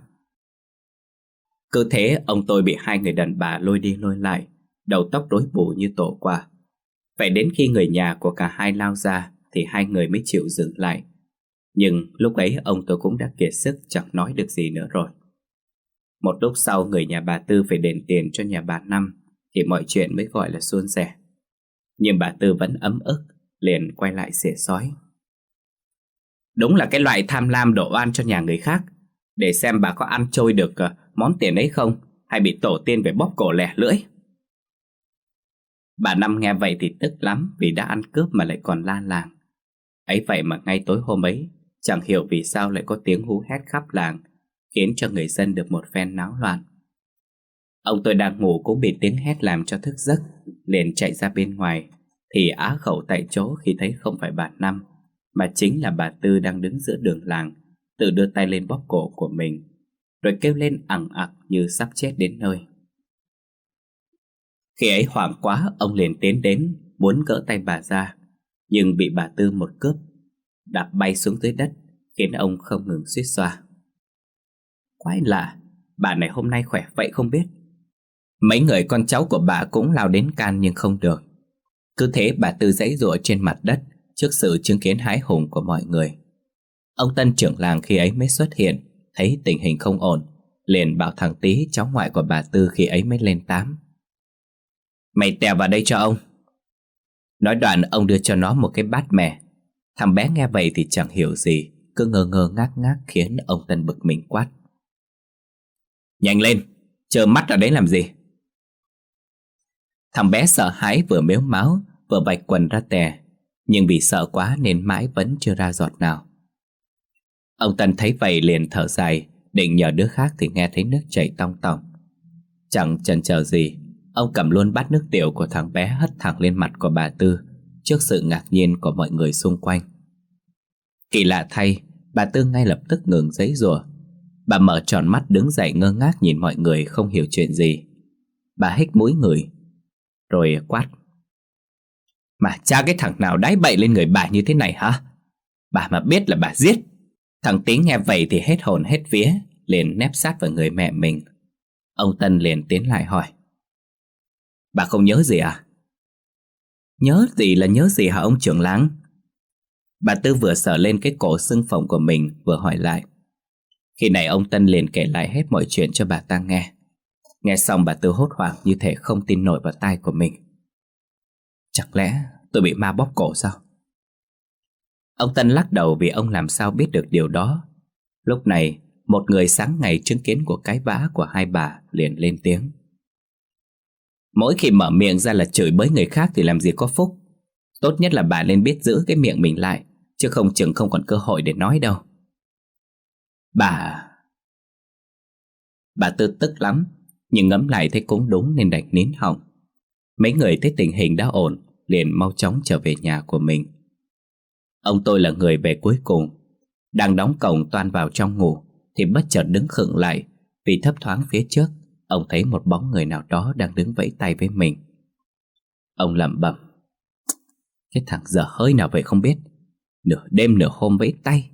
Cứ thế, ông tôi bị hai người đàn bà lôi đi lôi lại, Đầu tóc rối bù như tổ quả Phải đến khi người nhà của cả hai lao ra Thì hai người mới chịu dừng lại. Nhưng lúc ấy, ông tôi cũng đã kiệt sức, chẳng nói được gì nữa rồi. Một lúc sau, người nhà bà Tư phải đền tiền cho nhà bà Năm, Thì mọi chuyện mới gọi là suôn sẻ. Nhưng bà Tư vẫn ấm ức Liền quay lại xỉa sói. Đúng là cái loại tham lam đổ oan cho nhà người khác, Để xem bà có ăn trôi được ờ, món tiền ấy không, Hay bị tổ tiên về bóp cổ lẻ lưỡi. Bà Năm nghe vậy thì tức lắm Vì đã ăn cướp mà lại còn la làng. Ấy vậy mà ngay tối hôm ấy, Chẳng hiểu vì sao lại có tiếng hú hét khắp làng, Khiến cho người dân được một phen náo loạn. Ông tôi đang ngủ cũng bị tiếng hét làm cho thức giấc, Liền chạy ra bên ngoài. Thì á khẩu tại chỗ khi thấy không phải bà Năm, Mà chính là bà Tư đang đứng giữa đường làng, Tự đưa tay lên bóp cổ của mình, Rồi kêu lên ẳng ặc như sắp chết đến nơi. Khi ấy hoảng quá, Ông liền tiến đến, Muốn gỡ tay bà ra, Nhưng bị bà Tư một cướp Đạp bay xuống dưới đất, Khiến ông không ngừng suýt xoa. Quái lạ, Bà này hôm nay khỏe vậy không biết. Mấy người con cháu của bà cũng lao đến can nhưng không được. Cứ thế bà Tư dãy rụa trên mặt đất Trước sự chứng kiến hái hùng của mọi người. Ông Tân trưởng làng khi ấy mới xuất hiện Thấy tình hình không ổn Liền bảo thằng Tý cháu ngoại của bà Tư khi ấy mới lên tám. Mày tèo vào đây cho ông. Nói đoạn ông đưa cho nó một cái bát mè. Thằng bé nghe vậy thì chẳng hiểu gì Cứ ngơ ngơ ngác ngác khiến ông Tân bực mình quát. Nhanh lên, chờ mắt ở đấy làm gì? Thằng bé sợ hãi vừa mếu máu, Vừa vạch quần ra tè, Nhưng vì sợ quá nên mãi vẫn chưa ra giọt nào. Ông Tân thấy vậy liền thở dài, Định nhờ đứa khác thì nghe thấy nước chảy tong tòng Chẳng chần chờ gì, Ông cầm luôn bát nước tiểu của thằng bé hất thẳng lên mặt của bà Tư, Trước sự ngạc nhiên của mọi người xung quanh. Kỳ lạ thay, Bà Tư ngay lập tức ngừng giấy rùa Bà mở tròn mắt đứng dậy ngơ ngác nhìn mọi người không hiểu chuyện gì. Bà hít mũi người rồi quát. Mà cha cái thằng nào đáy bậy lên người bà như thế này hả? Bà mà biết là bà giết. Thằng Tính nghe vậy thì hết hồn, hết vía, Liền nép sát vào người mẹ mình. Ông Tân liền tiến lại hỏi. Bà không nhớ gì à? Nhớ gì là nhớ gì hả ông trưởng láng? Bà Tư vừa sờ lên cái cổ xương phồng của mình, Vừa hỏi lại. Khi này ông Tân liền kể lại hết mọi chuyện cho bà ta nghe. Nghe xong bà Tư hốt hoảng như thể không tin nổi vào tai của mình. Chẳng lẽ tôi bị ma bóp cổ sao? Ông Tân lắc đầu vì ông làm sao biết được điều đó. Lúc này, Một người sáng ngày chứng kiến của cái vã của hai bà liền lên tiếng. Mỗi khi mở miệng ra là chửi bới người khác thì làm gì có phúc. Tốt nhất là bà nên biết giữ cái miệng mình lại, Chứ không chừng không còn cơ hội để nói đâu. Bà... Bà tư tức lắm. Nhưng ngẫm lại thấy cũng đúng nên đành nín họng. Mấy người thấy tình hình đã ổn, Liền mau chóng trở về nhà của mình. Ông tôi là người về cuối cùng. Đang đóng cổng toan vào trong ngủ, Thì bất chợt đứng khựng lại. Vì thấp thoáng phía trước, Ông thấy một bóng người nào đó đang đứng vẫy tay với mình. Ông lẩm bẩm, Cái thằng dở hơi nào vậy không biết? Nửa đêm nửa hôm vẫy tay.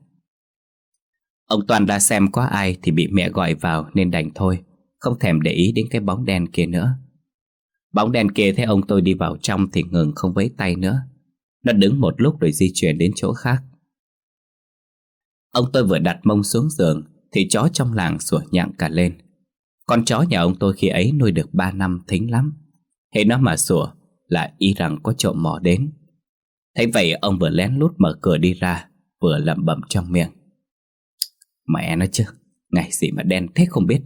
Ông Toàn ra xem có ai thì bị mẹ gọi vào nên đành thôi. Không thèm để ý đến cái bóng đen kia nữa. Bóng đen kia thấy ông tôi đi vào trong thì ngừng không vẫy tay nữa. Nó đứng một lúc rồi di chuyển đến chỗ khác. Ông tôi vừa đặt mông xuống giường Thì chó trong làng sủa nhặng cả lên. Con chó nhà ông tôi khi ấy nuôi được 3 năm thính lắm. Hệ nó mà sủa là y rằng có trộm mò đến. Thấy vậy ông vừa lén lút mở cửa đi ra, Vừa lẩm bẩm trong miệng. Mẹ nó chứ, Ngày gì mà đen thế không biết.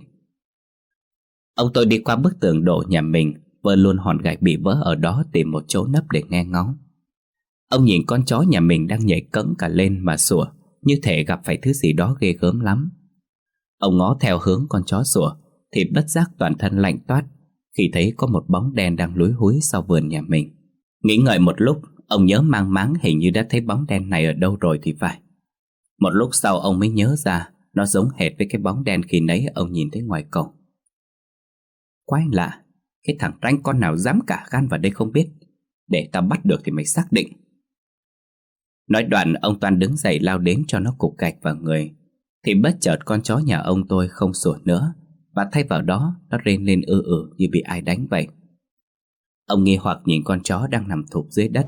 Ông tôi đi qua bức tường đổ nhà mình, Vơ luôn hòn gạch bị vỡ ở đó Tìm một chỗ nấp để nghe ngóng. Ông nhìn con chó nhà mình đang nhảy cẫng cả lên mà sủa, Như thể gặp phải thứ gì đó ghê gớm lắm. Ông ngó theo hướng con chó sủa, Thì bất giác toàn thân lạnh toát, Khi thấy có một bóng đen đang lúi húi sau vườn nhà mình. Nghĩ ngợi một lúc, Ông nhớ mang máng hình như đã thấy bóng đen này ở đâu rồi thì phải. Một lúc sau ông mới nhớ ra, Nó giống hệt với cái bóng đen khi nấy ông nhìn thấy ngoài cổng. Quái lạ, Cái thằng ranh con nào dám cả gan vào đây không biết. Để tao bắt được thì mày xác định. Nói đoạn, ông Toàn đứng dậy lao đến cho nó cục gạch vào người. Thì bất chợt con chó nhà ông tôi không sủa nữa, Và thay vào đó, nó rên lên ư ử như bị ai đánh vậy. Ông nghi hoặc nhìn con chó đang nằm thụp dưới đất,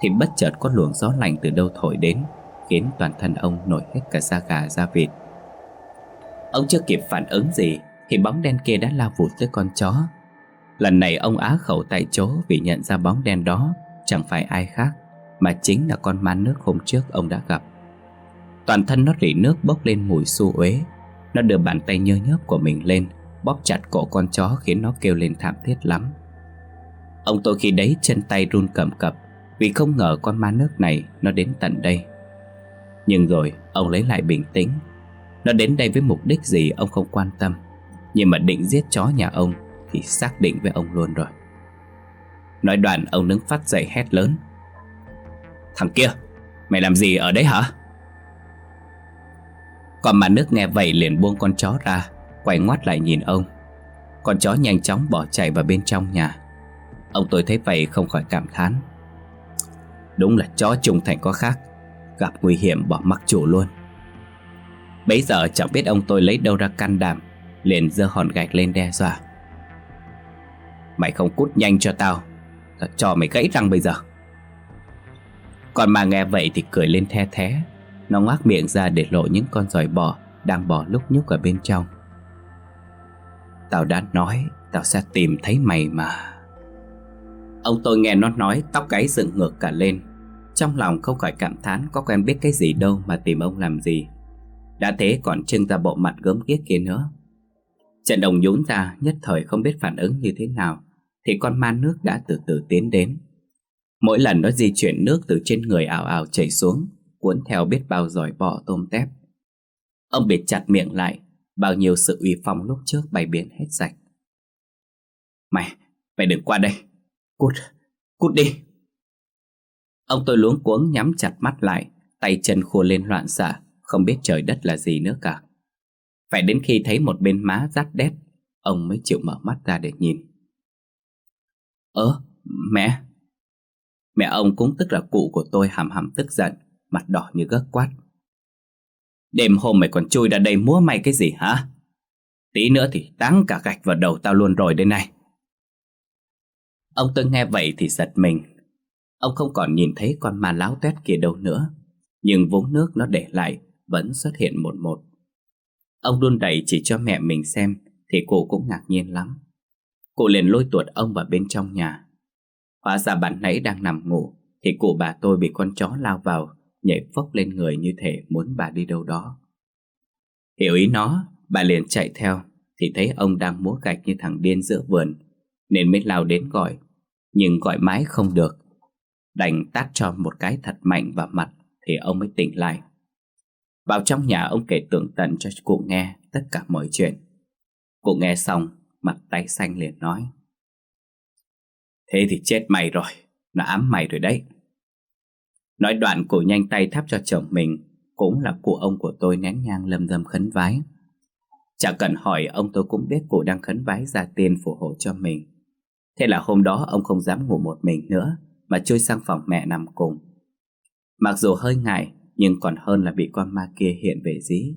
Thì bất chợt có luồng gió lạnh từ đâu thổi đến, Khiến toàn thân ông nổi hết cả da gà da vịt. Ông chưa kịp phản ứng gì thì bóng đen kia đã lao vụt tới con chó. Lần này ông á khẩu tại chỗ Vì nhận ra bóng đen đó, Chẳng phải ai khác, Mà chính là con ma nước hôm trước ông đã gặp. Toàn thân nó rỉ nước bốc lên mùi su uế. Nó đưa bàn tay nhơ nhớp của mình lên, Bóp chặt cổ con chó khiến nó kêu lên thảm thiết lắm. Ông tôi khi đấy chân tay run cầm cập, Vì không ngờ con ma nước này Nó đến tận đây. Nhưng rồi, ông lấy lại bình tĩnh. Nó đến đây với mục đích gì ông không quan tâm. Nhưng mà định giết chó nhà ông Thì xác định với ông luôn rồi. Nói đoạn, ông đứng phát dậy hét lớn. Thằng kia, Mày làm gì ở đấy hả? Còn mà nước nghe vậy liền buông con chó ra, Quay ngoắt lại nhìn ông. Con chó nhanh chóng bỏ chạy vào bên trong nhà. Ông tôi thấy vậy không khỏi cảm thán. Đúng là chó trùng thành có khác, Gặp nguy hiểm bỏ mặc chủ luôn. Bấy giờ chẳng biết ông tôi lấy đâu ra can đảm. Liền giơ hòn gạch lên đe dọa. Mày không cút nhanh cho tao Tao cho mày gãy răng bây giờ. Còn mà nghe vậy thì cười lên the thé. Nó ngoác miệng ra để lộ những con giỏi bò Đang bò lúc nhúc ở bên trong. Tao đã nói, Tao sẽ tìm thấy mày mà. Ông tôi nghe nó nói, Tóc gáy dựng ngược cả lên. Trong lòng không khỏi cảm thán Có quen biết cái gì đâu mà tìm ông làm gì. Đã thế còn trưng ra bộ mặt gớm ghiếc kia nữa. Trận đồng nhún ra nhất thời không biết phản ứng như thế nào Thì con ma nước đã từ từ tiến đến. Mỗi lần nó di chuyển nước từ trên người ảo ảo chảy xuống Cuốn theo biết bao giỏi bọ tôm tép. Ông bịt chặt miệng lại Bao nhiêu sự uy phong lúc trước bay biến hết sạch. Mày, mày đừng qua đây. Cút, cút đi. Ông tôi luống cuống nhắm chặt mắt lại Tay chân khua lên loạn xạ Không biết trời đất là gì nữa cả phải đến khi thấy một bên má rát đét Ông mới chịu mở mắt ra để nhìn. Ơ, mẹ. Mẹ ông cũng tức là cụ của tôi hầm hầm tức giận Mặt đỏ như gấc quát. Đêm hôm mày còn chui ra đây múa may cái gì hả? Tí nữa thì táng cả gạch vào đầu tao luôn rồi đây này. Ông tôi nghe vậy thì giật mình. Ông không còn nhìn thấy con ma láo tét kia đâu nữa Nhưng vũng nước nó để lại Vẫn xuất hiện một một. Ông đun đẩy chỉ cho mẹ mình xem, Thì cô cũng ngạc nhiên lắm. Cô liền lôi tuột ông vào bên trong nhà. Hóa ra bạn nãy đang nằm ngủ, Thì cụ bà tôi bị con chó lao vào, Nhảy phốc lên người như thể muốn bà đi đâu đó. Hiểu ý nó, Bà liền chạy theo, Thì thấy ông đang múa gạch như thằng điên giữa vườn, Nên mới lao đến gọi, Nhưng gọi mãi không được. Đành tát cho một cái thật mạnh vào mặt, Thì ông mới tỉnh lại vào trong nhà ông kể tường tận cho cụ nghe tất cả mọi chuyện. Cụ nghe xong, mặt tay xanh liền nói. Thế thì chết mày rồi, nó ám mày rồi đấy. Nói đoạn cụ nhanh tay thắp cho chồng mình, cũng là cụ ông của tôi nén nhang lâm dâm khấn vái. Chẳng cần hỏi ông tôi cũng biết cụ đang khấn vái ra tiền phù hộ cho mình. Thế là hôm đó ông không dám ngủ một mình nữa, mà chui sang phòng mẹ nằm cùng. Mặc dù hơi ngại, nhưng còn hơn là bị con ma kia hiện về dí.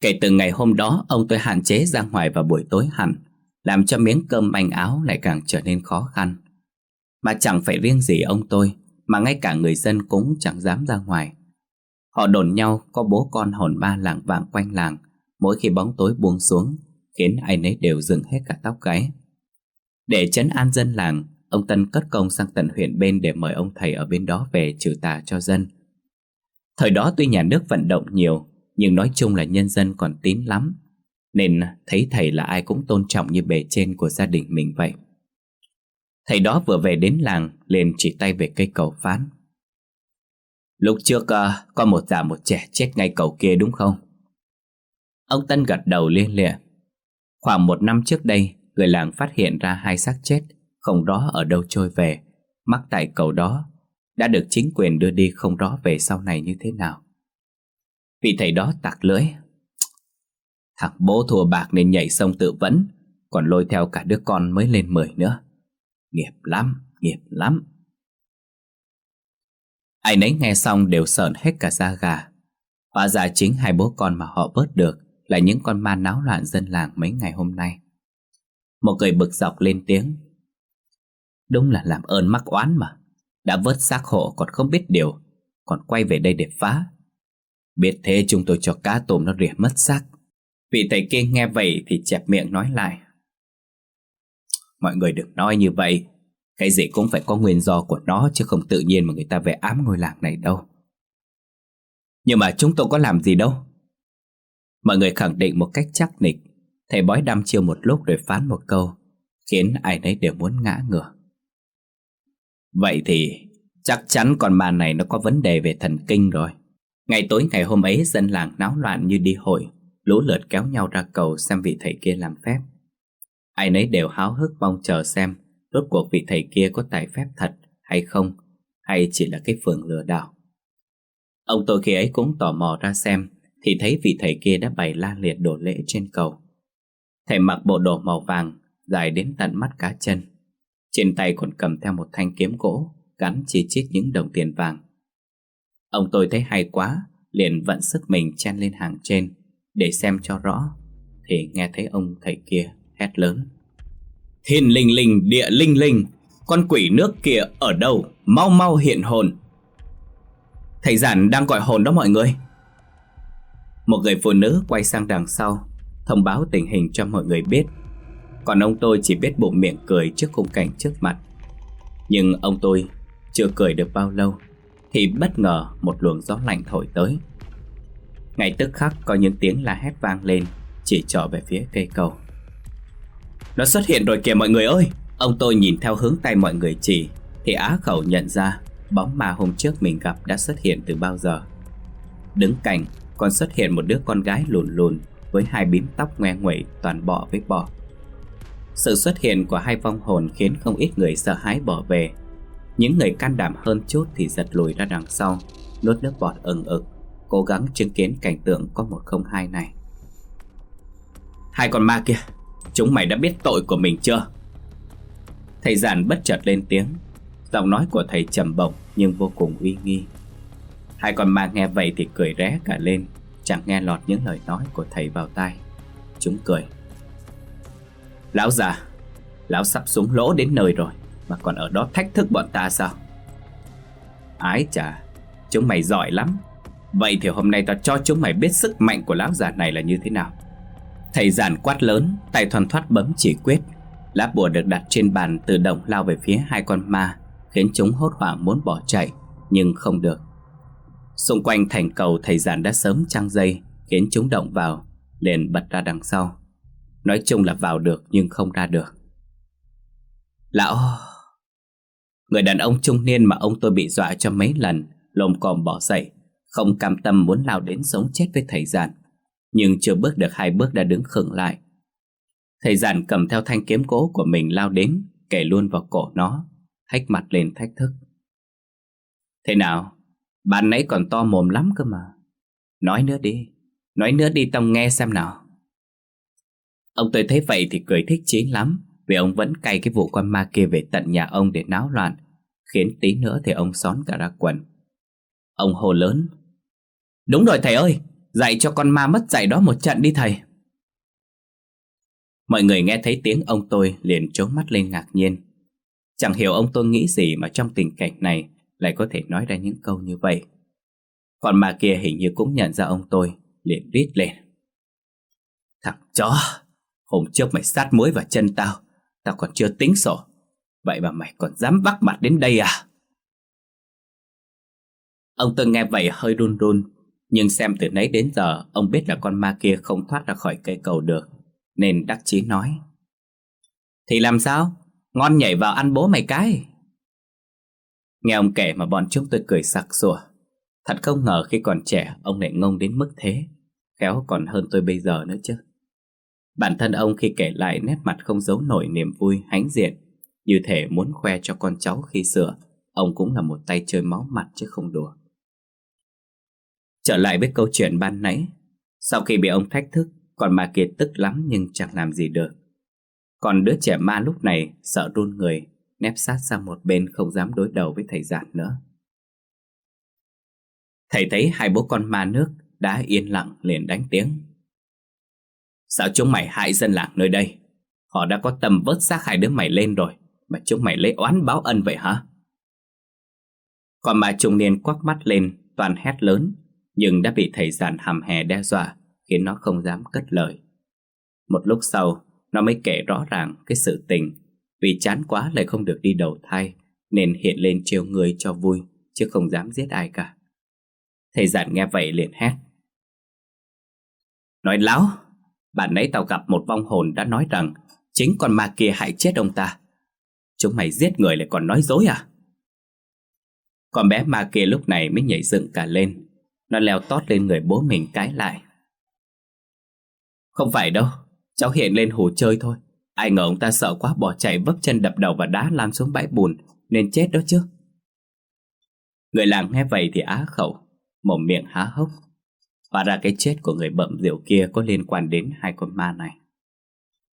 Kể từ ngày hôm đó, ông tôi hạn chế ra ngoài vào buổi tối hẳn, làm cho miếng cơm manh áo lại càng trở nên khó khăn. Mà chẳng phải riêng gì ông tôi, mà ngay cả người dân cũng chẳng dám ra ngoài. Họ đồn nhau có bố con hồn ma làng vàng quanh làng, mỗi khi bóng tối buông xuống, khiến ai nấy đều dừng hết cả tóc gáy. Để chấn an dân làng, ông Tân cất công sang tận huyện bên để mời ông thầy ở bên đó về trừ tà cho dân, Thời đó tuy nhà nước vận động nhiều Nhưng nói chung là nhân dân còn tín lắm. Nên thấy thầy là ai cũng tôn trọng như bề trên của gia đình mình vậy. Thầy đó vừa về đến làng liền chỉ tay về cây cầu phán. Lúc trước uh, có một già một trẻ chết ngay cầu kia đúng không? Ông Tân gật đầu liên lịa. Khoảng một năm trước đây Người làng phát hiện ra hai xác chết Không đó ở đâu trôi về Mắc tại cầu đó đã được chính quyền đưa đi không rõ về sau này như thế nào. Vị thầy đó tạc lưỡi. Thằng bố thua bạc nên nhảy sông tự vẫn, còn lôi theo cả đứa con mới lên mười nữa. Nghiệp lắm, nghiệp lắm. Ai nấy nghe xong đều sợn hết cả da gà. Hóa ra chính hai bố con mà họ vớt được là những con ma náo loạn dân làng mấy ngày hôm nay. Một người bực dọc lên tiếng. Đúng là làm ơn mắc oán mà. Đã vớt xác hộ còn không biết điều, Còn quay về đây để phá. Biết thế chúng tôi cho cá tôm nó rỉa mất xác. Vị thầy kia nghe vậy thì chẹp miệng nói lại. Mọi người đừng nói như vậy. Cái gì cũng phải có nguyên do của nó Chứ không tự nhiên mà người ta về ám ngôi làng này đâu. Nhưng mà chúng tôi có làm gì đâu? Mọi người khẳng định một cách chắc nịch. Thầy bói đăm chiêu một lúc rồi phán một câu, Khiến ai nấy đều muốn ngã ngửa. Vậy thì chắc chắn con ma này nó có vấn đề về thần kinh rồi. Ngày tối ngày hôm ấy dân làng náo loạn như đi hội, lũ lượt kéo nhau ra cầu xem vị thầy kia làm phép. Ai nấy đều háo hức mong chờ xem Rốt cuộc vị thầy kia có tài phép thật hay không Hay chỉ là cái phường lừa đảo Ông tôi khi ấy cũng tò mò ra xem Thì thấy vị thầy kia đã bày la liệt đổ lễ trên cầu Thầy mặc bộ đồ màu vàng Dài đến tận mắt cá chân trên tay còn cầm theo một thanh kiếm gỗ, Gắn chi chít những đồng tiền vàng. Ông tôi thấy hay quá, Liền vận sức mình chen lên hàng trên, Để xem cho rõ, Thì nghe thấy ông thầy kia hét lớn. Thiên linh linh, địa linh linh, Con quỷ nước kia ở đâu? Mau mau hiện hồn. Thầy giản đang gọi hồn đó mọi người. Một người phụ nữ quay sang đằng sau, Thông báo tình hình cho mọi người biết. Còn ông tôi chỉ biết bụng miệng cười trước khung cảnh trước mặt. Nhưng ông tôi chưa cười được bao lâu Thì bất ngờ một luồng gió lạnh thổi tới. Ngay tức khắc có những tiếng la hét vang lên, Chỉ trỏ về phía cây cầu. Nó xuất hiện rồi kìa mọi người ơi! Ông tôi nhìn theo hướng tay mọi người chỉ, Thì á khẩu nhận ra Bóng ma hôm trước mình gặp đã xuất hiện từ bao giờ. Đứng cạnh còn xuất hiện một đứa con gái lùn lùn Với hai bím tóc ngoe nguẩy toàn bọ với bọ sự xuất hiện của hai vong hồn khiến không ít người sợ hãi bỏ về. Những người can đảm hơn chút thì giật lùi ra đằng sau, Nuốt nước bọt ừng ực, Cố gắng chứng kiến cảnh tượng có một không hai này. Hai con ma kia, Chúng mày đã biết tội của mình chưa? Thầy giản bất chợt lên tiếng. Giọng nói của thầy trầm bổng nhưng vô cùng uy nghi. Hai con ma nghe vậy thì cười ré cả lên, Chẳng nghe lọt những lời nói của thầy vào tai. Chúng cười. Lão già, Lão sắp xuống lỗ đến nơi rồi, Mà còn ở đó thách thức bọn ta sao? Ái chà, Chúng mày giỏi lắm. Vậy thì hôm nay ta cho chúng mày biết sức mạnh của lão già này là như thế nào. Thầy giản quát lớn, Tay thoăn thoát bấm chỉ quyết. Lá bùa được đặt trên bàn tự động lao về phía hai con ma, Khiến chúng hốt hoảng muốn bỏ chạy, Nhưng không được. Xung quanh thành cầu thầy giản đã sớm trăng dây, Khiến chúng động vào, Liền bật ra đằng sau. Nói chung là vào được nhưng không ra được. Lão, Người đàn ông trung niên mà ông tôi bị dọa cho mấy lần, Lồm còm bỏ dậy, Không cam tâm muốn lao đến sống chết với thầy giản, Nhưng chưa bước được hai bước đã đứng khựng lại. Thầy giản cầm theo thanh kiếm cố của mình lao đến, Kể luôn vào cổ nó, Hách mặt lên thách thức. Thế nào? Bạn nãy còn to mồm lắm cơ mà. Nói nữa đi, Nói nữa đi tao nghe xem nào. Ông tôi thấy vậy thì cười thích chí lắm Vì ông vẫn cay cái vụ con ma kia về tận nhà ông để náo loạn Khiến tí nữa thì ông xón cả ra quần Ông hồ lớn Đúng rồi thầy ơi Dạy cho con ma mất dạy đó một trận đi thầy Mọi người nghe thấy tiếng ông tôi liền trố mắt lên ngạc nhiên Chẳng hiểu ông tôi nghĩ gì mà trong tình cảnh này lại có thể nói ra những câu như vậy. Còn ma kia hình như cũng nhận ra ông tôi, liền rít lên. Thằng chó, hôm trước mày sát mũi vào chân tao, tao còn chưa tính sổ. Vậy mà mày còn dám vác mặt đến đây à? Ông tôi nghe vậy hơi run run, nhưng xem từ nãy đến giờ ông biết là con ma kia không thoát ra khỏi cây cầu được, nên đắc chí nói. Thì làm sao? Ngon nhảy vào ăn bố mày cái Nghe ông kể mà bọn chúng tôi cười sặc sủa Thật không ngờ khi còn trẻ Ông lại ngông đến mức thế Khéo còn hơn tôi bây giờ nữa chứ Bản thân ông khi kể lại nét mặt không giấu nổi niềm vui hãnh diện Như thể muốn khoe cho con cháu khi sửa Ông cũng là một tay chơi máu mặt chứ không đùa Trở lại với câu chuyện ban nãy Sau khi bị ông thách thức Còn ma Kiệt tức lắm nhưng chẳng làm gì được còn đứa trẻ ma lúc này sợ run người, nép sát sang một bên không dám đối đầu với thầy giản nữa. Thầy thấy hai bố con ma nước đã yên lặng liền đánh tiếng. Sao chúng mày hại dân làng nơi đây? Họ đã có tâm vớt xác hai đứa mày lên rồi, mà chúng mày lấy oán báo ân vậy hả? Còn bà trung niên quắc mắt lên, toàn hét lớn, nhưng đã bị thầy giản hàm hè đe dọa, khiến nó không dám cất lời. Một lúc sau, nó mới kể rõ ràng cái sự tình Vì chán quá lại không được đi đầu thai Nên hiện lên trêu người cho vui Chứ không dám giết ai cả Thầy giản nghe vậy liền hét Nói láo bạn nãy tao gặp một vong hồn đã nói rằng Chính con ma kia hại chết ông ta. Chúng mày giết người lại còn nói dối à? Con bé ma kia lúc này mới nhảy dựng cả lên. Nó leo tót lên người bố mình cái lại. Không phải đâu, Cháu hiện lên hồ chơi thôi. Ai ngờ ông ta sợ quá bỏ chạy vấp chân đập đầu và đá lam xuống bãi bùn, Nên chết đó chứ. Người làng nghe vậy thì á khẩu, Mồm miệng há hốc. Và ra cái chết của người bậm rượu kia có liên quan đến hai con ma này.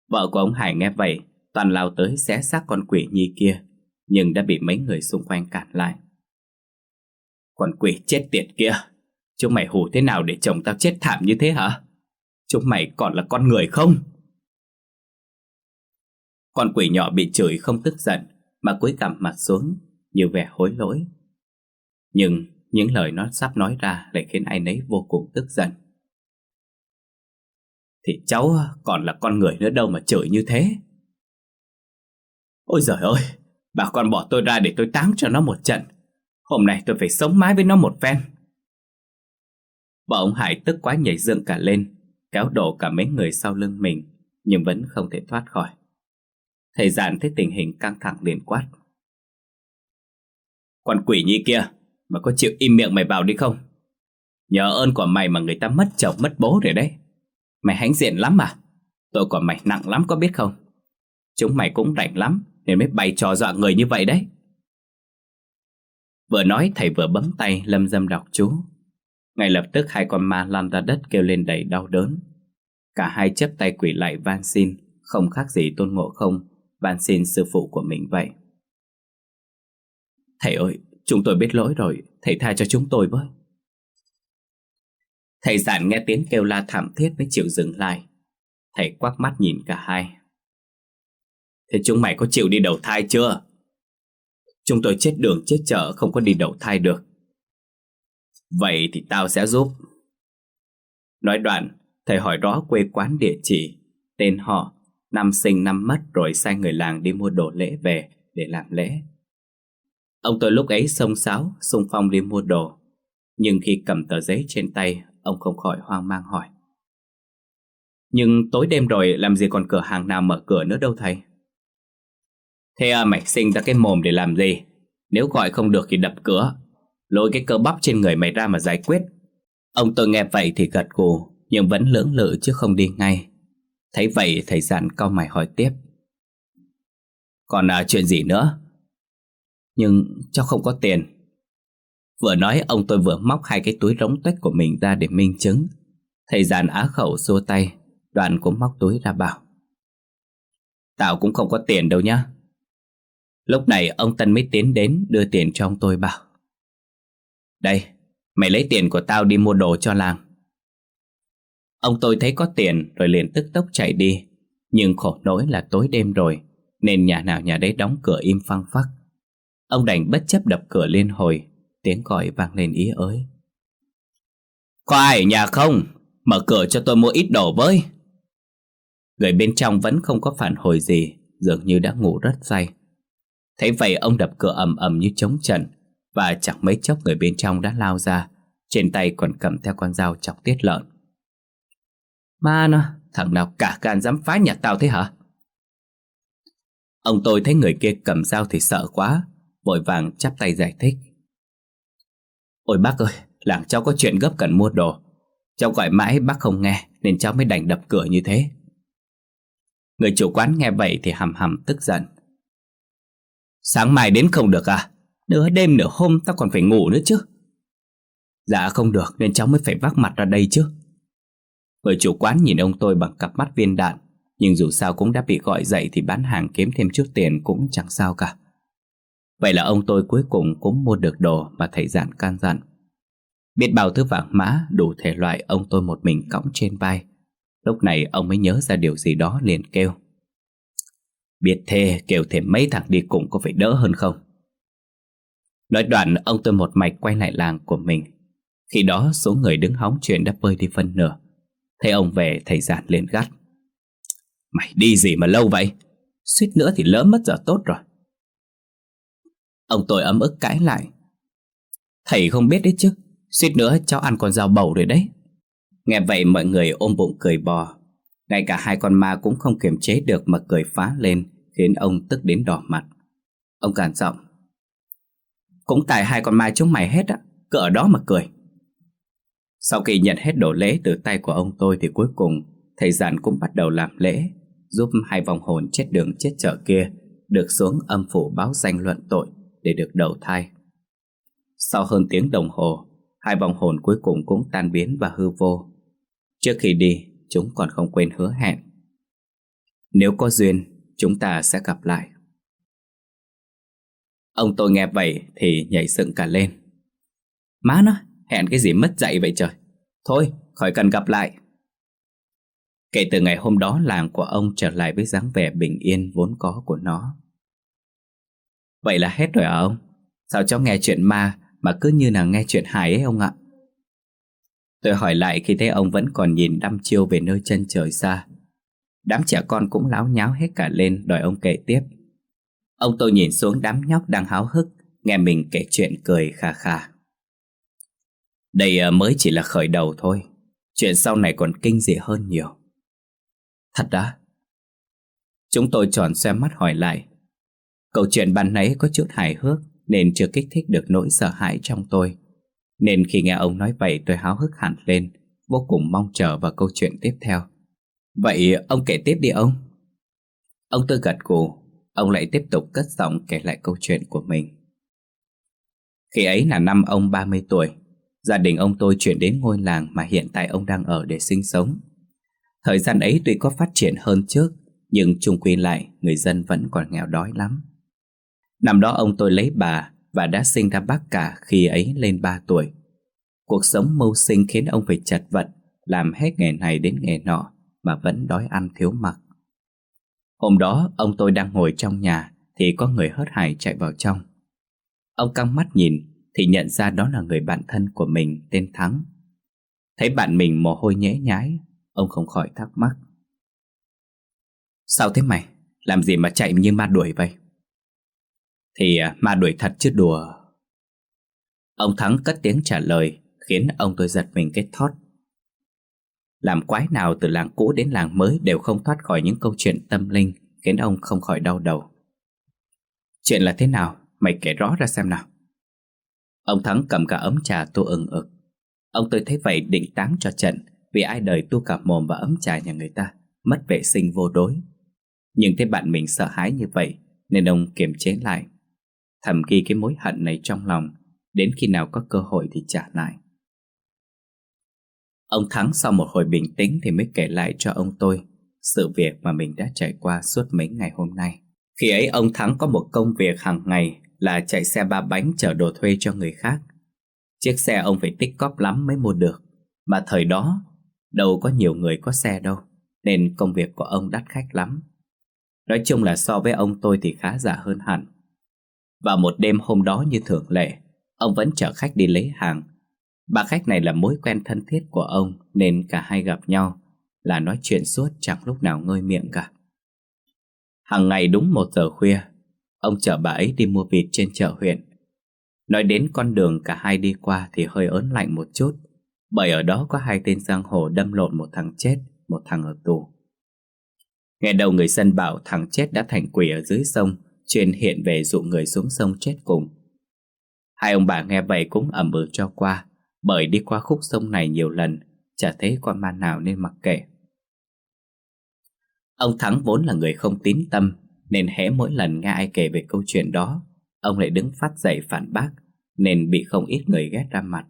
Vợ của ông Hải nghe vậy, Toàn lao tới xé xác con quỷ nhi kia, Nhưng đã bị mấy người xung quanh cản lại. Con quỷ chết tiệt kia, Chúng mày hù thế nào để chồng tao chết thảm như thế hả? Chúng mày còn là con người không? Con quỷ nhỏ bị chửi không tức giận, Mà cúi cằm mặt xuống, Như vẻ hối lỗi. Nhưng những lời nó sắp nói ra Lại khiến ai nấy vô cùng tức giận. Thì cháu còn là con người nữa đâu mà chửi như thế. Ôi giời ơi, Bà con bỏ tôi ra để tôi táng cho nó một trận. Hôm nay tôi phải sống mãi với nó một phen. Bà ông Hải tức quá nhảy dựng cả lên, Kéo đổ cả mấy người sau lưng mình, Nhưng vẫn không thể thoát khỏi. Thầy giản thấy tình hình căng thẳng liền quát. Con quỷ nhi kia mà có chịu im miệng mày vào đi không? Nhờ ơn của mày mà người ta mất chồng mất bố rồi đấy. Mày hãnh diện lắm à? Tội của mày nặng lắm có biết không? Chúng mày cũng rảnh lắm Nên mới bày trò dọa người như vậy đấy. Vừa nói thầy vừa bấm tay lâm dâm đọc chú. Ngay lập tức hai con ma lăn ra đất kêu lên đầy đau đớn. Cả hai chấp tay quỷ lại van xin, không khác gì tôn ngộ không, van xin sư phụ của mình vậy. Thầy ơi, chúng tôi biết lỗi rồi, thầy tha cho chúng tôi với. Thầy giản nghe tiếng kêu la thảm thiết mới chịu dừng lại. Thầy quắc mắt nhìn cả hai. Thế chúng mày có chịu đi đầu thai chưa? Chúng tôi chết đường chết chợ không có đi đầu thai được. Vậy thì tao sẽ giúp. Nói đoạn, thầy hỏi rõ quê quán địa chỉ, tên họ, năm sinh năm mất rồi sai người làng đi mua đồ lễ về để làm lễ. Ông tôi lúc ấy xông xáo, xung phong đi mua đồ. Nhưng khi cầm tờ giấy trên tay, ông không khỏi hoang mang hỏi. Nhưng tối đêm rồi làm gì còn cửa hàng nào mở cửa nữa đâu thầy? Thế à, mày sinh ra cái mồm để làm gì? Nếu gọi không được thì đập cửa Lôi cái cơ bắp trên người mày ra mà giải quyết Ông tôi nghe vậy thì gật gù Nhưng vẫn lưỡng lự chứ không đi ngay Thấy vậy thầy dặn cau mày hỏi tiếp Còn à, chuyện gì nữa nhưng cháu không có tiền Vừa nói ông tôi vừa móc hai cái túi rỗng tuếch của mình ra để minh chứng Thầy giàn á khẩu xua tay Đoàn cũng móc túi ra bảo Tao cũng không có tiền đâu nhá Lúc này ông Tân mới tiến đến đưa tiền cho ông tôi bảo đây, mày lấy tiền của tao đi mua đồ cho làng. Ông tôi thấy có tiền rồi liền tức tốc chạy đi. Nhưng khổ nỗi là tối đêm rồi, nên nhà nào nhà đấy đóng cửa im phăng phắc. Ông đành bất chấp đập cửa liên hồi, tiếng gọi vang lên ý ới. Có ai ở nhà không? Mở cửa cho tôi mua ít đồ với. Người bên trong vẫn không có phản hồi gì, dường như đã ngủ rất say. Thấy vậy ông đập cửa ầm ầm như chống trận, và chẳng mấy chốc người bên trong đã lao ra Trên tay còn cầm theo con dao chọc tiết lợn Ma nó, thằng nào cả gan dám phá nhà tao thế hả? Ông tôi thấy người kia cầm dao thì sợ quá Vội vàng chắp tay giải thích. Ôi bác ơi, làng cháu có chuyện gấp cần mua đồ. Cháu gọi mãi bác không nghe Nên cháu mới đành đập cửa như thế. Người chủ quán nghe vậy thì hầm hầm tức giận. Sáng mai đến không được à? Nửa đêm nửa hôm tao còn phải ngủ nữa chứ. Dạ không được nên cháu mới phải vác mặt ra đây chứ. Người chủ quán nhìn ông tôi bằng cặp mắt viên đạn Nhưng dù sao cũng đã bị gọi dậy Thì bán hàng kiếm thêm chút tiền cũng chẳng sao cả. Vậy là ông tôi cuối cùng cũng mua được đồ Mà thầy giản can dặn. Biết bao thứ vàng mã đủ thể loại Ông tôi một mình cõng trên vai. Lúc này ông mới nhớ ra điều gì đó liền kêu. Biết thề kêu thêm mấy thằng đi cùng có phải đỡ hơn không? Nói đoạn, ông tôi một mạch quay lại làng của mình. Khi đó, số người đứng hóng chuyện đã bơi đi phân nửa. Thấy ông về, thầy giản liền gắt. Mày đi gì mà lâu vậy? Suýt nữa thì lỡ mất giờ tốt rồi. Ông tôi ấm ức cãi lại. Thầy không biết đấy chứ, Suýt nữa cháu ăn con dao bầu rồi đấy. Nghe vậy mọi người ôm bụng cười bò. Ngay cả hai con ma cũng không kiềm chế được mà cười phá lên, Khiến ông tức đến đỏ mặt. Ông cản giọng. Cũng tại hai con ma chúng mày hết á, Cứ ở đó mà cười. Sau khi nhận hết đồ lễ từ tay của ông tôi Thì cuối cùng, thầy giản cũng bắt đầu làm lễ, giúp hai vòng hồn chết đường chết chợ kia được xuống âm phủ báo danh luận tội để được đầu thai. Sau hơn tiếng đồng hồ, hai vòng hồn cuối cùng cũng tan biến và hư vô. Trước khi đi, chúng còn không quên hứa hẹn. Nếu có duyên, chúng ta sẽ gặp lại. Ông tôi nghe vậy thì nhảy dựng cả lên. Má nó, hẹn cái gì mất dạy vậy trời. Thôi, khỏi cần gặp lại. Kể từ ngày hôm đó làng của ông trở lại với dáng vẻ bình yên vốn có của nó. Vậy là hết rồi à ông? Sao cháu nghe chuyện ma mà cứ như là nghe chuyện hài ấy ông ạ? Tôi hỏi lại khi thấy ông vẫn còn nhìn đăm chiêu về nơi chân trời xa. Đám trẻ con cũng láo nháo hết cả lên đòi ông kể tiếp. Ông tôi nhìn xuống đám nhóc đang háo hức, nghe mình kể chuyện cười khà khà. Đây à, mới chỉ là khởi đầu thôi, chuyện sau này còn kinh dị hơn nhiều. Thật đã? Chúng tôi tròn xoe mắt hỏi lại. Câu chuyện ban nãy có chút hài hước nên chưa kích thích được nỗi sợ hãi trong tôi. Nên khi nghe ông nói vậy tôi háo hức hẳn lên, vô cùng mong chờ vào câu chuyện tiếp theo. Vậy ông kể tiếp đi ông. Ông tôi gật gù, ông lại tiếp tục cất giọng kể lại câu chuyện của mình. Khi ấy là năm ông 30 tuổi, gia đình ông tôi chuyển đến ngôi làng mà hiện tại ông đang ở để sinh sống. Thời gian ấy tuy có phát triển hơn trước, nhưng chung quy lại người dân vẫn còn nghèo đói lắm. Năm đó ông tôi lấy bà và đã sinh ra bác cả khi ấy lên 3 tuổi. Cuộc sống mưu sinh khiến ông phải chật vật, làm hết nghề này đến nghề nọ mà vẫn đói ăn thiếu mặc. Hôm đó ông tôi đang ngồi trong nhà thì có người hớt hải chạy vào trong. Ông căng mắt nhìn thì nhận ra đó là người bạn thân của mình tên Thắng. Thấy bạn mình mồ hôi nhễ nhái, ông không khỏi thắc mắc. Sao thế mày? Làm gì mà chạy như ma đuổi vậy? Thì à, ma đuổi thật chứ đùa. Ông Thắng cất tiếng trả lời khiến ông tôi giật mình kết thót. Làm quái nào từ làng cũ đến làng mới đều không thoát khỏi những câu chuyện tâm linh khiến ông không khỏi đau đầu. Chuyện là thế nào? Mày kể rõ ra xem nào. Ông Thắng cầm cả ấm trà tu ừng ực. Ông tôi thấy vậy định táng cho trận vì ai đời tu cả mồm và ấm trà nhà người ta, mất vệ sinh vô đối. Nhưng thấy bạn mình sợ hãi như vậy nên ông kiềm chế lại. Thầm ghi cái mối hận này trong lòng, đến khi nào có cơ hội thì trả lại. Ông Thắng sau một hồi bình tĩnh thì mới kể lại cho ông tôi sự việc mà mình đã trải qua suốt mấy ngày hôm nay. Khi ấy ông Thắng có một công việc hàng ngày là chạy xe ba bánh chở đồ thuê cho người khác. Chiếc xe ông phải tích cóp lắm mới mua được, mà thời đó đâu có nhiều người có xe đâu, nên công việc của ông đắt khách lắm. Nói chung là so với ông tôi thì khá giả hơn hẳn. Và một đêm hôm đó như thường lệ, ông vẫn chở khách đi lấy hàng Bà khách này là mối quen thân thiết của ông nên cả hai gặp nhau là nói chuyện suốt chẳng lúc nào ngơi miệng cả. Hàng ngày đúng một giờ khuya, ông chở bà ấy đi mua vịt trên chợ huyện. Nói đến con đường cả hai đi qua thì hơi ớn lạnh một chút, bởi ở đó có hai tên giang hồ đâm lộn một thằng chết, một thằng ở tù. Nghe đầu người dân bảo thằng chết đã thành quỷ ở dưới sông, chuyên hiện về dụ người xuống sông chết cùng. Hai ông bà nghe vậy cũng ẩm ừ cho qua, bởi đi qua khúc sông này nhiều lần Chả thấy con ma nào nên mặc kệ. Ông Thắng vốn là người không tín tâm Nên hễ mỗi lần nghe ai kể về câu chuyện đó Ông lại đứng phát dậy phản bác Nên bị không ít người ghét ra mặt.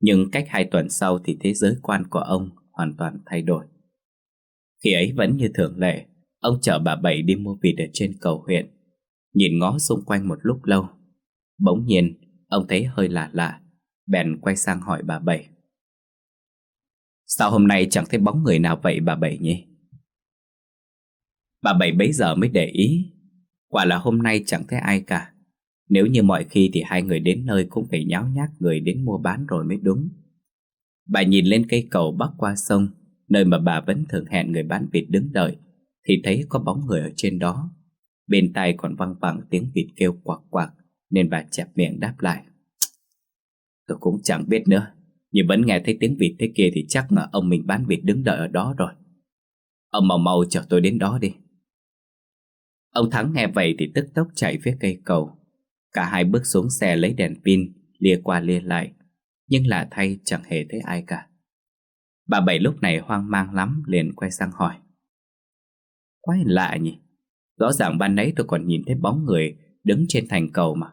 Nhưng cách hai tuần sau thì thế giới quan của ông hoàn toàn thay đổi. Khi ấy vẫn như thường lệ Ông chở bà Bảy đi mua vịt ở trên cầu huyện. Nhìn ngó xung quanh một lúc lâu, Bỗng nhiên, Ông thấy hơi lạ lạ, Bèn quay sang hỏi bà Bảy. Sao hôm nay chẳng thấy bóng người nào vậy bà Bảy nhỉ? Bà Bảy bấy giờ mới để ý, Quả là hôm nay chẳng thấy ai cả. Nếu như mọi khi thì hai người đến nơi cũng phải nháo nhác người đến mua bán rồi mới đúng. Bà nhìn lên cây cầu bắc qua sông, Nơi mà bà vẫn thường hẹn người bán vịt đứng đợi. Thì thấy có bóng người ở trên đó. Bên tai còn văng vẳng tiếng vịt kêu quạc quạc, Nên bà chẹp miệng đáp lại. Tôi cũng chẳng biết nữa, Nhưng vẫn nghe thấy tiếng vịt thế kia Thì chắc là ông mình bán vịt đứng đợi ở đó rồi. Ông mau mau chở tôi đến đó đi. Ông Thắng nghe vậy thì tức tốc chạy phía cây cầu. Cả hai bước xuống xe lấy đèn pin, Lia qua lia lại, Nhưng lạ thay chẳng hề thấy ai cả. Bà Bảy lúc này hoang mang lắm liền quay sang hỏi. Quái lạ nhỉ? Rõ ràng ban nãy tôi còn nhìn thấy bóng người Đứng trên thành cầu mà.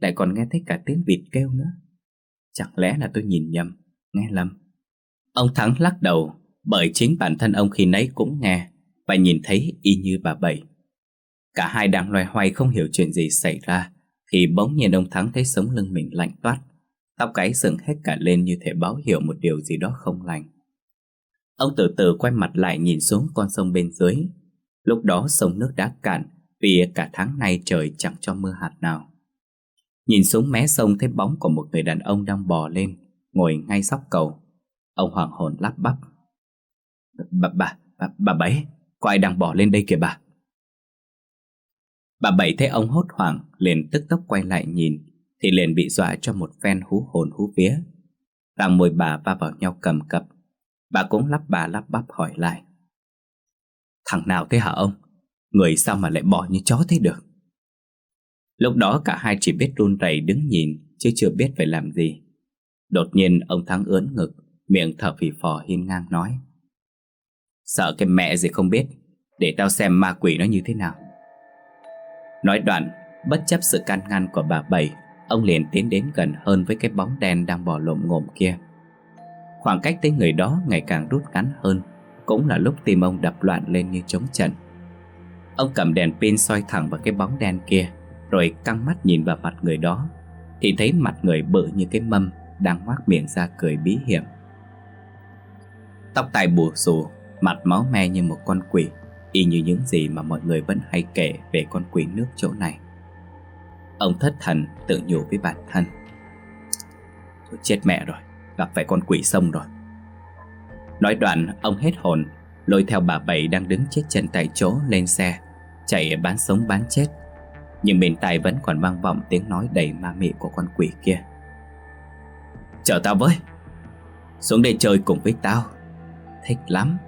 Lại còn nghe thấy cả tiếng vịt kêu nữa. Chẳng lẽ là tôi nhìn nhầm? Nghe lầm. Ông Thắng lắc đầu, Bởi chính bản thân ông khi nấy cũng nghe Và nhìn thấy y như bà Bảy. Cả hai đang loay hoay không hiểu chuyện gì xảy ra Thì bỗng nhiên ông Thắng thấy sống lưng mình lạnh toát. Tóc gáy dựng hết cả lên như thể báo hiệu một điều gì đó không lành. Ông từ từ quay mặt lại nhìn xuống con sông bên dưới Lúc đó sông nước đã cạn Vì cả tháng nay trời chẳng cho mưa hạt nào. Nhìn xuống mé sông thấy bóng của một người đàn ông đang bò lên Ngồi ngay sóc cầu. Ông hoàng hồn lắp bắp. Bà, bà, bà, bà Bảy Có ai đang bò lên đây kìa bà? Bà Bảy thấy ông hốt hoảng liền tức tốc quay lại nhìn Thì liền bị dọa cho một phen hú hồn hú vía. Răng môi bà va vào nhau cầm cập. Bà cũng lắp bà lắp bắp hỏi lại. Thằng nào thế hả ông? Người sao mà lại bỏ như chó thế được? Lúc đó cả hai chỉ biết run rẩy đứng nhìn, Chứ chưa biết phải làm gì. Đột nhiên ông Thắng ướn ngực, Miệng thở phì phò hiên ngang nói. Sợ cái mẹ gì không biết, Để tao xem ma quỷ nó như thế nào. Nói đoạn, Bất chấp sự can ngăn của bà Bảy, Ông liền tiến đến gần hơn với cái bóng đen đang bò lộm ngộm kia. Khoảng cách tới người đó ngày càng rút ngắn hơn. Cũng là lúc tim ông đập loạn lên như trống trận. Ông cầm đèn pin soi thẳng vào cái bóng đen kia, Rồi căng mắt nhìn vào mặt người đó, Thì thấy mặt người bự như cái mâm Đang ngoác miệng ra cười bí hiểm. Tóc tai bù xù, Mặt máu me như một con quỷ, Y như những gì mà mọi người vẫn hay kể Về con quỷ nước chỗ này. Ông thất thần, tự nhủ với bản thân. Tôi chết mẹ rồi, Gặp phải con quỷ sông rồi. Nói đoạn, ông hết hồn. Lôi theo bà Bảy đang đứng chết chân tại chỗ lên xe, Chạy bán sống bán chết. Nhưng bên tai vẫn còn vang vọng tiếng nói đầy ma mị của con quỷ kia. Chờ tao với. Xuống đây chơi cùng với tao. Thích lắm,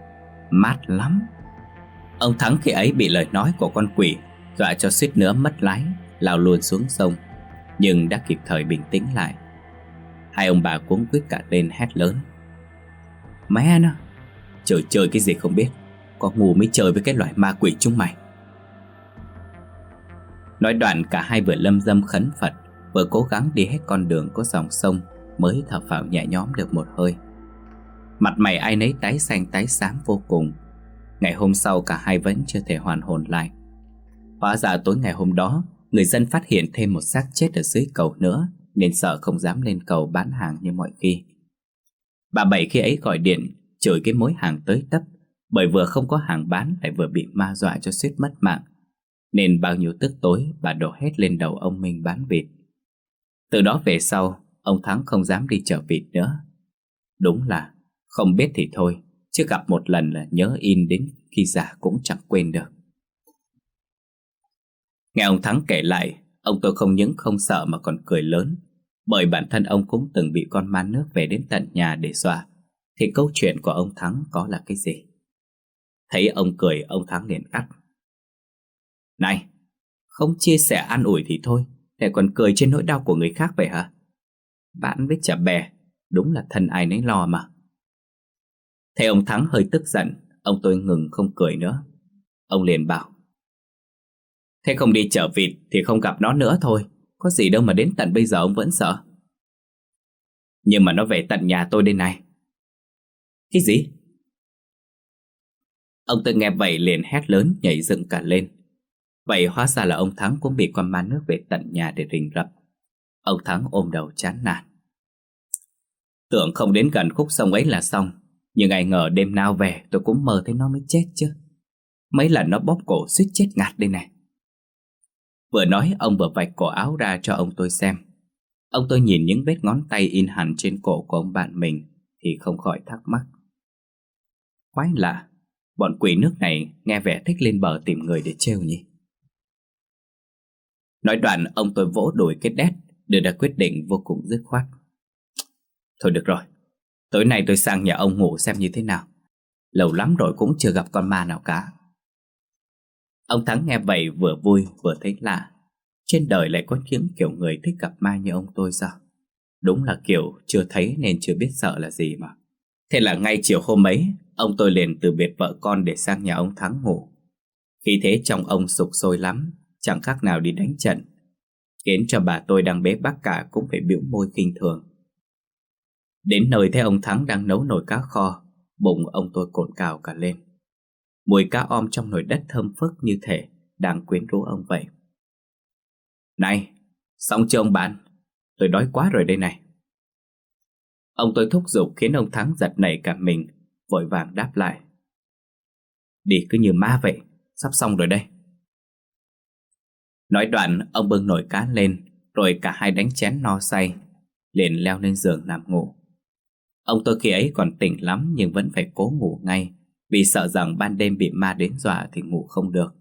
Mát lắm. Ông Thắng khi ấy bị lời nói của con quỷ Dọa cho suýt nữa mất lái, Lao luôn xuống sông, Nhưng đã kịp thời bình tĩnh lại. Hai ông bà cuống quýt cả lên hét lớn. Mẹ nó. Trời chơi cái gì không biết. Có ngu mới chơi với cái loại ma quỷ chúng mày. Nói đoạn, cả hai vừa lâm dâm khấn Phật, Vừa cố gắng đi hết con đường có dòng sông, Mới thở phào nhẹ nhõm được một hơi. Mặt mày ai nấy tái xanh, tái xám vô cùng. Ngày hôm sau, cả hai vẫn chưa thể hoàn hồn lại. Hóa ra tối ngày hôm đó, Người dân phát hiện thêm một xác chết ở dưới cầu nữa, Nên sợ không dám lên cầu bán hàng như mọi khi. Bà Bảy khi ấy gọi điện, Chửi cái mối hàng tới tấp, Bởi vừa không có hàng bán Lại vừa bị ma dọa cho suýt mất mạng. Nên bao nhiêu tức tối, Bà đổ hết lên đầu ông Minh bán vịt. Từ đó về sau, Ông Thắng không dám đi chợ vịt nữa. Đúng là, Không biết thì thôi, Chứ gặp một lần là nhớ in đến Khi già cũng chẳng quên được. Nghe ông Thắng kể lại, Ông tôi không những không sợ mà còn cười lớn. Bởi bản thân ông cũng từng bị con ma nước về đến tận nhà để dọa, Thì câu chuyện của ông Thắng có là cái gì? Thấy ông cười, ông Thắng liền cắt Này, Không chia sẻ an ủi thì thôi, Lại còn cười trên nỗi đau của người khác vậy hả? Bạn với chả bè, Đúng là thân ai nấy lo mà Thấy ông Thắng hơi tức giận, Ông tôi ngừng không cười nữa Ông liền bảo, Thế không đi chở vịt thì không gặp nó nữa thôi có gì đâu mà đến tận bây giờ ông vẫn sợ. Nhưng mà nó về tận nhà tôi đây này. Cái gì? Ông tự nghe vậy liền hét lớn, nhảy dựng cả lên. Vậy hóa ra là ông Thắng cũng bị con ma nước về tận nhà để rình rập. Ông Thắng ôm đầu chán nản. Tưởng không đến gần khúc sông ấy là xong, Nhưng ai ngờ đêm nào về tôi cũng mơ thấy nó mới chết chứ. Mấy lần nó bóp cổ suýt chết ngạt đây này. Vừa nói, ông vừa vạch cổ áo ra cho ông tôi xem. Ông tôi nhìn những vết ngón tay in hẳn trên cổ của ông bạn mình, Thì không khỏi thắc mắc. Quái lạ, Bọn quỷ nước này nghe vẻ thích lên bờ tìm người để trêu nhỉ? Nói đoạn, ông tôi vỗ đùi cái đét, Đưa ra quyết định vô cùng dứt khoát. Thôi được rồi, Tối nay tôi sang nhà ông ngủ xem như thế nào. Lâu lắm rồi cũng chưa gặp con ma nào cả. Ông Thắng nghe vậy vừa vui vừa thấy lạ. Trên đời lại có những kiểu người thích gặp ma như ông tôi sao? Đúng là kiểu chưa thấy nên chưa biết sợ là gì mà. Thế là ngay chiều hôm ấy, Ông tôi liền từ biệt vợ con để sang nhà ông Thắng ngủ. Khi thế trong ông sục sôi lắm, Chẳng khác nào đi đánh trận, Khiến cho bà tôi đang bế bác cả Cũng phải biểu môi kinh thường. Đến nơi thấy ông Thắng đang nấu nồi cá kho, Bụng ông tôi cồn cào cả lên. Mùi cá om trong nồi đất thơm phức như thể Đang quyến rũ ông vậy. Này, Xong chưa ông bạn? Tôi đói quá rồi đây này. Ông tôi thúc giục khiến ông Thắng giật nảy cả mình, Vội vàng đáp lại. Đi cứ như ma vậy, Sắp xong rồi đây. Nói đoạn, ông bưng nồi cá lên, Rồi cả hai đánh chén no say, Liền leo lên giường nằm ngủ. Ông tôi khi ấy còn tỉnh lắm Nhưng vẫn phải cố ngủ ngay vì sợ rằng ban đêm bị ma đến dọa Thì ngủ không được.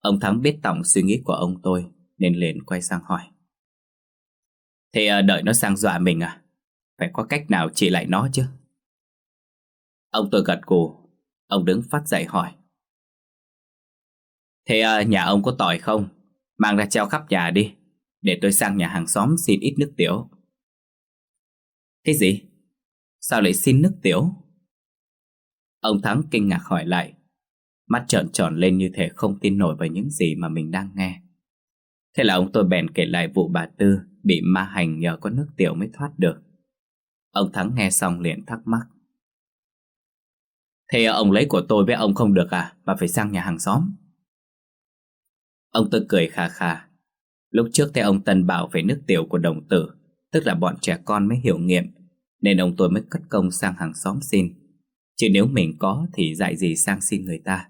Ông Thắng biết tổng suy nghĩ của ông tôi, Nên liền quay sang hỏi. Thế ờ, đợi nó sang dọa mình à? Phải có cách nào trị lại nó chứ? Ông tôi gật cù. Ông đứng phát dậy hỏi. Thế ờ, nhà ông có tỏi không? Mang ra treo khắp nhà đi, Để tôi sang nhà hàng xóm xin ít nước tiểu. Cái gì? Sao lại xin nước tiểu? Ông Thắng kinh ngạc hỏi lại. Mắt trợn tròn lên như thể không tin nổi vào những gì mà mình đang nghe. Thế là ông tôi bèn kể lại vụ bà Tư Bị ma hành nhờ có nước tiểu mới thoát được. Ông Thắng nghe xong liền thắc mắc. Thế ông lấy của tôi với ông không được à? Mà phải sang nhà hàng xóm. Ông tôi cười khà khà. Lúc trước thấy ông Tân bảo về nước tiểu của đồng tử, Tức là bọn trẻ con mới hiểu nghiệm, Nên ông tôi mới cất công sang hàng xóm xin. Chứ nếu mình có thì dạy gì sang xin người ta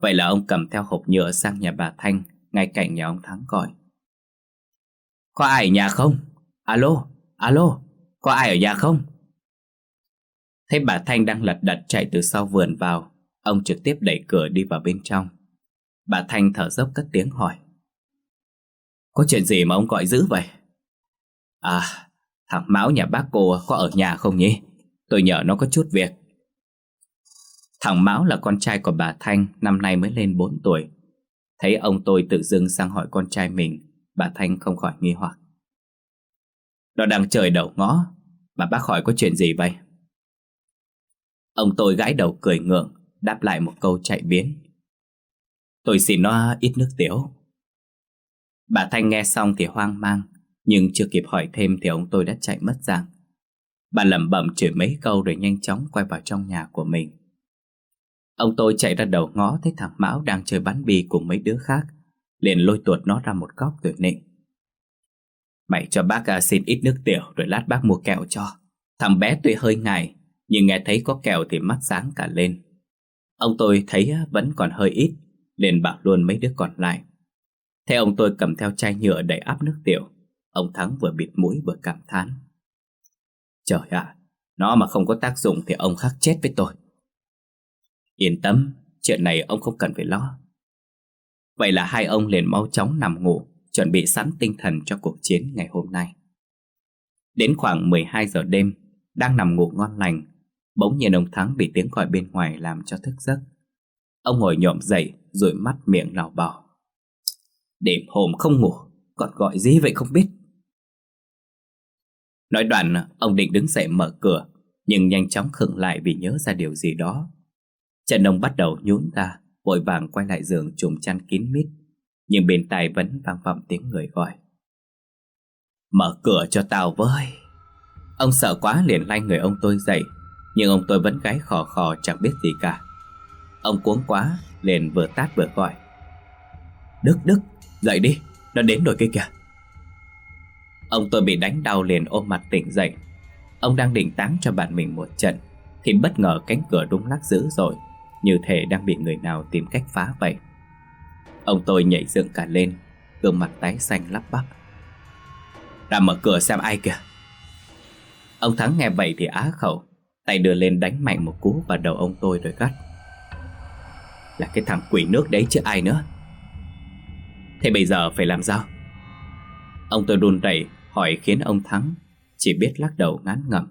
Vậy là ông cầm theo hộp nhựa sang nhà bà Thanh Ngay cạnh nhà ông Thắng gọi Có ai ở nhà không? Alo, alo, có ai ở nhà không? Thấy bà Thanh đang lật đật chạy từ sau vườn vào Ông trực tiếp đẩy cửa đi vào bên trong Bà Thanh thở dốc cất tiếng hỏi Có chuyện gì mà ông gọi dữ vậy? À, thằng Mão nhà bác cô có ở nhà không nhỉ? Tôi nhờ nó có chút việc Thằng Mão là con trai của bà Thanh, Năm nay mới lên 4 tuổi. Thấy ông tôi tự dưng sang hỏi con trai mình, Bà Thanh không khỏi nghi hoặc. Nó đang trời đầu ngõ, Mà bác hỏi có chuyện gì vậy? Ông tôi gãi đầu cười ngượng, Đáp lại một câu chạy biến. Tôi xin nó ít nước tiểu. Bà Thanh nghe xong thì hoang mang, Nhưng chưa kịp hỏi thêm thì ông tôi đã chạy mất dạng. Bà lẩm bẩm chửi mấy câu rồi nhanh chóng quay vào trong nhà của mình. Ông tôi chạy ra đầu ngõ thấy thằng Mão đang chơi bắn bi cùng mấy đứa khác Liền lôi tuột nó ra một góc rồi nịnh Mày cho bác à, xin ít nước tiểu rồi lát bác mua kẹo cho Thằng bé tuy hơi ngại Nhưng nghe thấy có kẹo thì mắt sáng cả lên Ông tôi thấy vẫn còn hơi ít liền bảo luôn mấy đứa còn lại. Thế ông tôi cầm theo chai nhựa đầy áp nước tiểu, ông Thắng vừa bịt mũi vừa cảm thán. Trời ạ, nó mà không có tác dụng thì ông khác chết với tôi. Yên tâm, chuyện này ông không cần phải lo. Vậy là hai ông liền mau chóng nằm ngủ, chuẩn bị sẵn tinh thần cho cuộc chiến ngày hôm nay. Đến khoảng 12 giờ đêm, đang nằm ngủ ngon lành, bỗng nhiên ông Thắng bị tiếng gọi bên ngoài làm cho thức giấc. Ông ngồi nhộm dậy rồi mắt miệng lào bò. Đêm hôm không ngủ, còn gọi gì vậy không biết. Nói đoạn, ông định đứng dậy mở cửa, nhưng nhanh chóng khựng lại vì nhớ ra điều gì đó. Chân ông bắt đầu nhún ra, vội vàng quay lại giường trùm chăn kín mít, nhưng bên tai vẫn vang vọng tiếng người gọi. Mở cửa cho tao với. Ông sợ quá liền lay người ông tôi dậy, nhưng ông tôi vẫn gáy khò khò chẳng biết gì cả. Ông cuống quá liền vừa tát vừa gọi Đức Đức dậy đi Nó đến rồi kia kìa Ông tôi bị đánh đau liền ôm mặt tỉnh dậy Ông đang định táng cho bạn mình một trận Thì bất ngờ cánh cửa đúng lắc dữ rồi như thể đang bị người nào tìm cách phá vậy. Ông tôi nhảy dựng cả lên, Gương mặt tái xanh lắp bắp. Ra mở cửa xem ai kìa. Ông Thắng nghe vậy thì á khẩu, Tay đưa lên đánh mạnh một cú vào đầu ông tôi rồi gắt. Là cái thằng quỷ nước đấy chứ ai nữa? Thế bây giờ phải làm sao? Ông tôi đun rẩy hỏi khiến ông Thắng Chỉ biết lắc đầu ngán ngẩm.